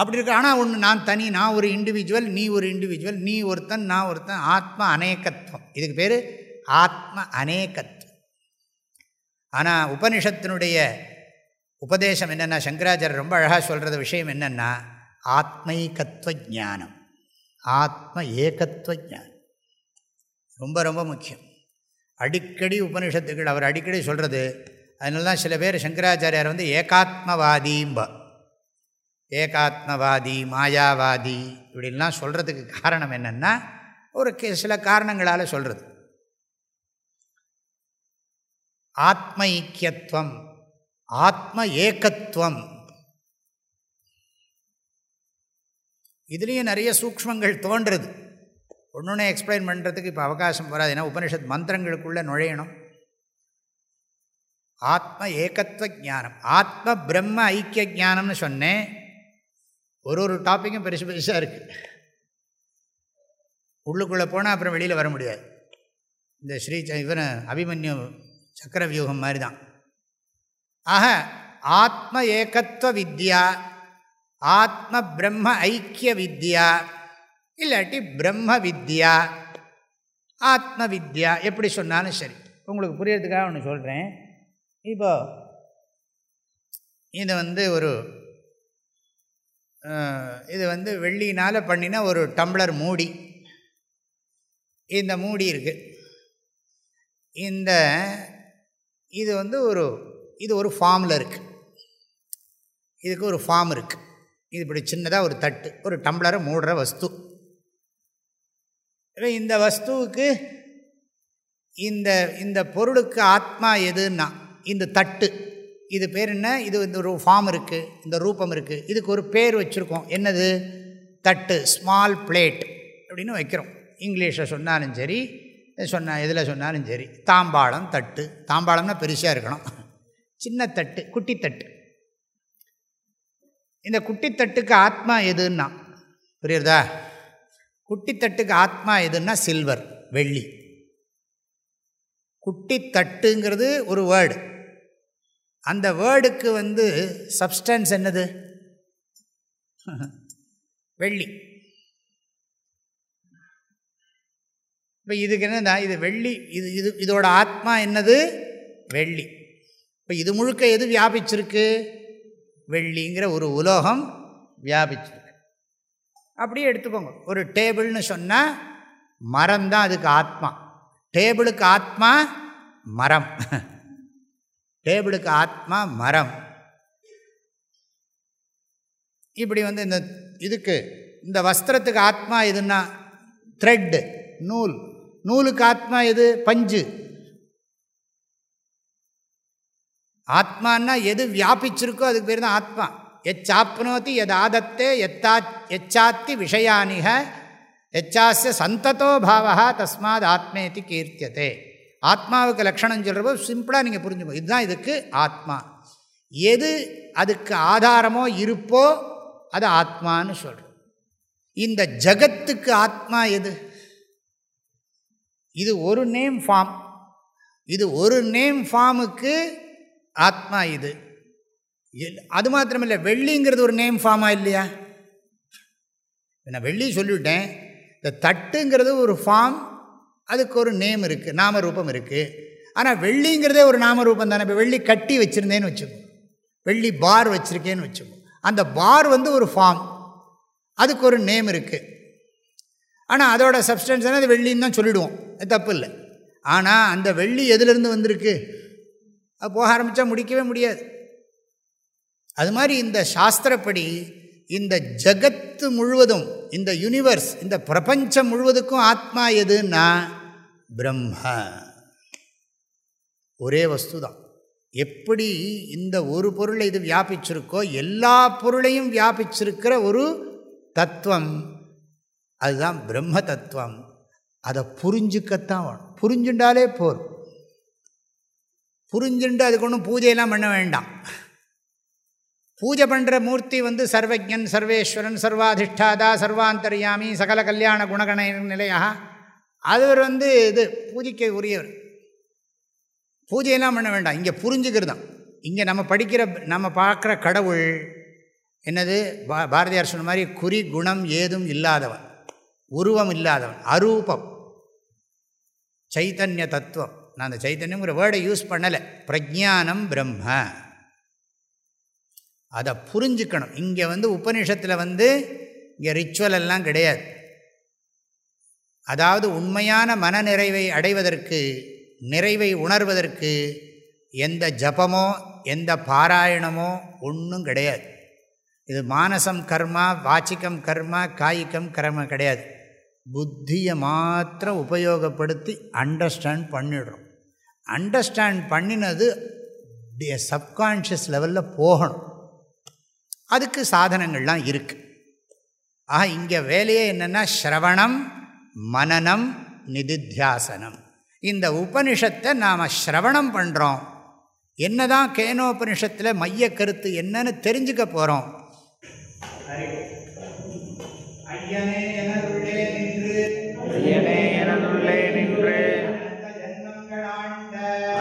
அப்படி இருக்கு. ஆனால் ஒன்று நான் தனி நான் ஒரு இண்டிவிஜுவல் நீ ஒரு இண்டிவிஜுவல் நீ ஒருத்தன் நான் ஒருத்தன் ஆத்ம அநேகத்துவம். இதுக்கு பேர் ஆத்ம அநேகத்துவம். ஆனால் உபனிஷத்தினுடைய உபதேசம் என்னென்னா சங்கராச்சாரியர் ரொம்ப அழகாக சொல்கிறது விஷயம் என்னென்னா ஆத்மைகத்துவ ஜானம் ஆத்ம ஏகத்துவ ஜானம் ரொம்ப ரொம்ப முக்கியம். அடிக்கடி உபனிஷத்துக்கள் அவர் அடிக்கடி சொல்கிறது அதனால தான் சில பேர் சங்கராச்சாரியார் வந்து ஏகாத்மவாதிம்பா. ஏகாத்மவாதி மாயாவாதி இப்படின்லாம் சொல்கிறதுக்கு காரணம் என்னென்னா ஒரு சில காரணங்களால் சொல்கிறது ஆத்ம ஐக்கியத்துவம் ஆத்ம ஏகத்துவம். இதுலேயும் நிறைய சூக்மங்கள் தோன்றுறது ஒன்று ஒன்று எக்ஸ்பிளைன் பண்ணுறதுக்கு இப்போ அவகாசம் வராது ஏன்னா உபனிஷத் மந்திரங்களுக்குள்ளே நுழையணும். ஆத்ம ஏகத்துவ ஜானம் ஆத்ம பிரம்ம ஐக்கிய ஜானம்னு சொன்னேன். ஒரு ஒரு டாப்பிக்கும் பெருசு பெருசாக இருக்குது உள்ளுக்குள்ளே போனால் அப்புறம் வெளியில் வர முடியாது. இந்த ஸ்ரீ இவன் அபிமன்யு சக்கரவியூகம் மாதிரி தான் ஆக ஆத்ம ஏகத்துவ வித்யா ஆத்ம பிரம்ம ஐக்கிய வித்யா இல்லாட்டி பிரம்ம வித்யா ஆத்ம வித்யா எப்படி சொன்னாலும் சரி. உங்களுக்கு புரியறதுக்காக ஒன்று சொல்கிறேன் இப்போ இது வந்து ஒரு இது வந்து வெள்ளினால் பண்ணின ஒரு டம்ளர் மூடி. இந்த மூடி இருக்குது இந்த இது வந்து ஒரு இது ஒரு ஃபார்மில் இருக்குது இதுக்கு ஒரு ஃபார்ம் இருக்குது இது இப்படி சின்னதாக ஒரு தட்டு ஒரு டம்ளரை மூடுற வஸ்து. இந்த வஸ்துவுக்கு இந்த இந்த பொருளுக்கு ஆத்மா எதுன்னா இந்த தட்டு. இது பேர் என்ன? இது இந்த ஒரு ஃபார்ம் இருக்குது இந்த ரூபம் இருக்குது இதுக்கு ஒரு பேர் வச்சுருக்கோம். என்னது? தட்டு ஸ்மால் பிளேட் அப்படின்னு வைக்கிறோம். இங்கிலீஷில் சொன்னாலும் சரி சொன்ன இதில் சொன்னாலும் சரி தாம்பாளம் தட்டு. தாம்பாளம்னா பெருசாக இருக்கணும். சின்ன தட்டு குட்டி தட்டு. இந்த குட்டித்தட்டுக்கு ஆத்மா எதுன்னா புரியுறதா? குட்டித்தட்டுக்கு ஆத்மா எதுன்னா சில்வர் வெள்ளி. குட்டித்தட்டுங்கிறது ஒரு வேர்டு அந்த வேர்டுக்கு வந்து சப்ஸ்டன்ஸ் என்னது? வெள்ளி. இப்போ இதுக்கு என்னன்னா இது வெள்ளி இது இது இதோட ஆத்மா என்னது? வெள்ளி. இப்போ இது முழுக்க எது வியாபிச்சிருக்கு? வெள்ளிங்கிற ஒரு உலோகம் வியாபிச்சிருக்கு. அப்படியே எடுத்துக்கோங்க. ஒரு டேபிள்னு சொன்னால் மரம் தான் அதுக்கு ஆத்மா. டேபிளுக்கு ஆத்மா மரம். டேபிளுக்கு ஆத்மா மரம். இப்படி வந்து இந்த இதுக்கு இந்த வஸ்திரத்துக்கு ஆத்மா எதுன்னா த்ரெட்டு நூல். நூலுக்கு ஆத்மா எது? பஞ்சு. ஆத்மானா எது வியாபிச்சிருக்கோ அதுக்கு பேர் தான் ஆத்மா. எச்சாப்னோத்தி எதாதத்தே ஆதத்தே எத்தா எச்சாத்தி விஷயானிக எச்சாசிய சந்ததோ பாவா தஸ்மாத் ஆத்மேதி கீர்த்தியதே ஆத்மாவுக்கு லக்ஷணம் சொல்கிறப்போ சிம்பிளாக நீங்கள் புரிஞ்சுக்கோ. இதுதான் இதுக்கு ஆத்மா. எது அதுக்கு ஆதாரமோ இருப்போ அது ஆத்மான்னு சொல்கிறோம் இந்த ஜகத்துக்கு ஆத்மா எது? இது ஒரு நேம் ஃபார்ம். இது ஒரு நேம் ஃபார்முக்கு ஆத்மா இது. அது மாத்திரமில்லை வெள்ளிங்கிறது ஒரு நேம் ஃபார்மாக இல்லையா? நான் வெள்ளி சொல்லிவிட்டேன். இந்த தட்டுங்கிறது ஒரு ஃபார்ம் அதுக்கு ஒரு நேம் இருக்குது நாமரூபம் இருக்குது ஆனால் வெள்ளிங்கிறதே ஒரு நாமரூபம் தானே. இப்போ வெள்ளி கட்டி வச்சுருந்தேன்னு வச்சுக்கோ. வெள்ளி பார் வச்சுருக்கேன்னு வச்சுக்கோ. அந்த பார் வந்து ஒரு ஃபார்ம் அதுக்கு ஒரு நேம் இருக்குது ஆனால் அதோட சப்ஸ்டன்ஸ் அது வெள்ளின்னு தான் சொல்லிவிடுவோம் தப்பு இல்லை. ஆனால் அந்த வெள்ளி எதுலேருந்து வந்திருக்கு? அது போக ஆரம்பித்தா முடிக்கவே முடியாது. அது மாதிரி இந்த சாஸ்திரப்படி இந்த ஜகத்து முழுவதும் இந்த யூனிவர்ஸ் இந்த பிரபஞ்சம் முழுவதுக்கும் ஆத்மா எதுன்னா பிரம்ம. ஒரே வஸ்து தான் எப்படி இந்த ஒரு பொருளை இது வியாபிச்சிருக்கோ எல்லா பொருளையும் வியாபிச்சிருக்கிற ஒரு தத்துவம் அதுதான் பிரம்ம தத்துவம். அதை புரிஞ்சுக்கத்தான் வேணும். புரிஞ்சுண்டாலே போர் புரிஞ்சுண்டு அதுக்கு ஒன்றும் பூஜையெல்லாம் பண்ண வேண்டாம். பூஜை பண்ணுற மூர்த்தி வந்து சர்வஜன் சர்வேஸ்வரன் சர்வாதிஷ்டாதா சர்வாந்தரியாமி சகல கல்யாண குணகண நிலையாக அவர் வந்து இது பூஜைக்கு உரியவர். பூஜையெல்லாம் பண்ண வேண்டாம். இங்கே புரிஞ்சுக்கிறது தான் இங்கே நம்ம படிக்கிற நம்ம பார்க்குற கடவுள் என்னது? பா பாரதியார் சொன்ன மாதிரி குறி குணம் ஏதும் இல்லாதவன். உருவம் இல்லாதவன். அரூபம். சைத்தன்ய தத்துவம். நான் அந்த சைத்தன்யங்கிற வேர்டை யூஸ் பண்ணலை. பிரஜானம் பிரம்ம. அதை புரிஞ்சுக்கணும். இங்கே வந்து உபநிஷத்தில் வந்து இங்கே ரிச்சுவல் எல்லாம் கிடையாது. அதாவது உண்மையான மனநிறைவை அடைவதற்கு நிறைவை உணர்வதற்கு எந்த ஜபமோ எந்த பாராயணமோ ஒன்றும் கிடையாது. இது மானசம் கர்மா வாச்சிக்கம் கர்மா காய்கம் கர்மா கிடையாது. புத்தியை மாத்திரம் உபயோகப்படுத்தி அண்டர்ஸ்டாண்ட் பண்ணிடுறோம். அண்டர்ஸ்டாண்ட் பண்ணினது சப்கான்ஷியஸ் லெவலில் போகணும். அதுக்கு சாதனங்கள்லாம் இருக்குது ஆக இங்கே வேலையே என்னென்னா ஸ்ரவணம் மனநம் நிதித்தியாசனம். இந்த உபனிஷத்தை நாம் ஸ்ரவணம் பண்ணுறோம் என்ன தான் கேனோபனிஷத்தில் மைய கருத்து என்னன்னு தெரிஞ்சுக்க போகிறோம் நின்று.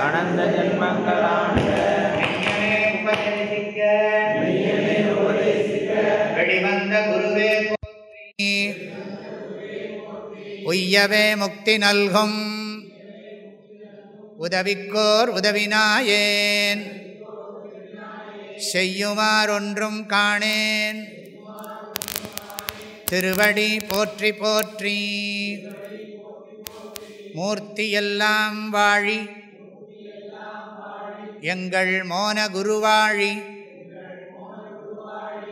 அனந்த ஜென்மங்களாண்ட வெளிவந்த குருவே உய்யவே முக்தி நல்கும். உதவிக்கோர் உதவினாயேன். செய்யுமாறொன்றும் காணேன். திருவடி போற்றி போற்றி. மூர்த்தியெல்லாம் வாழி. எங்கள் மோன குருவாழி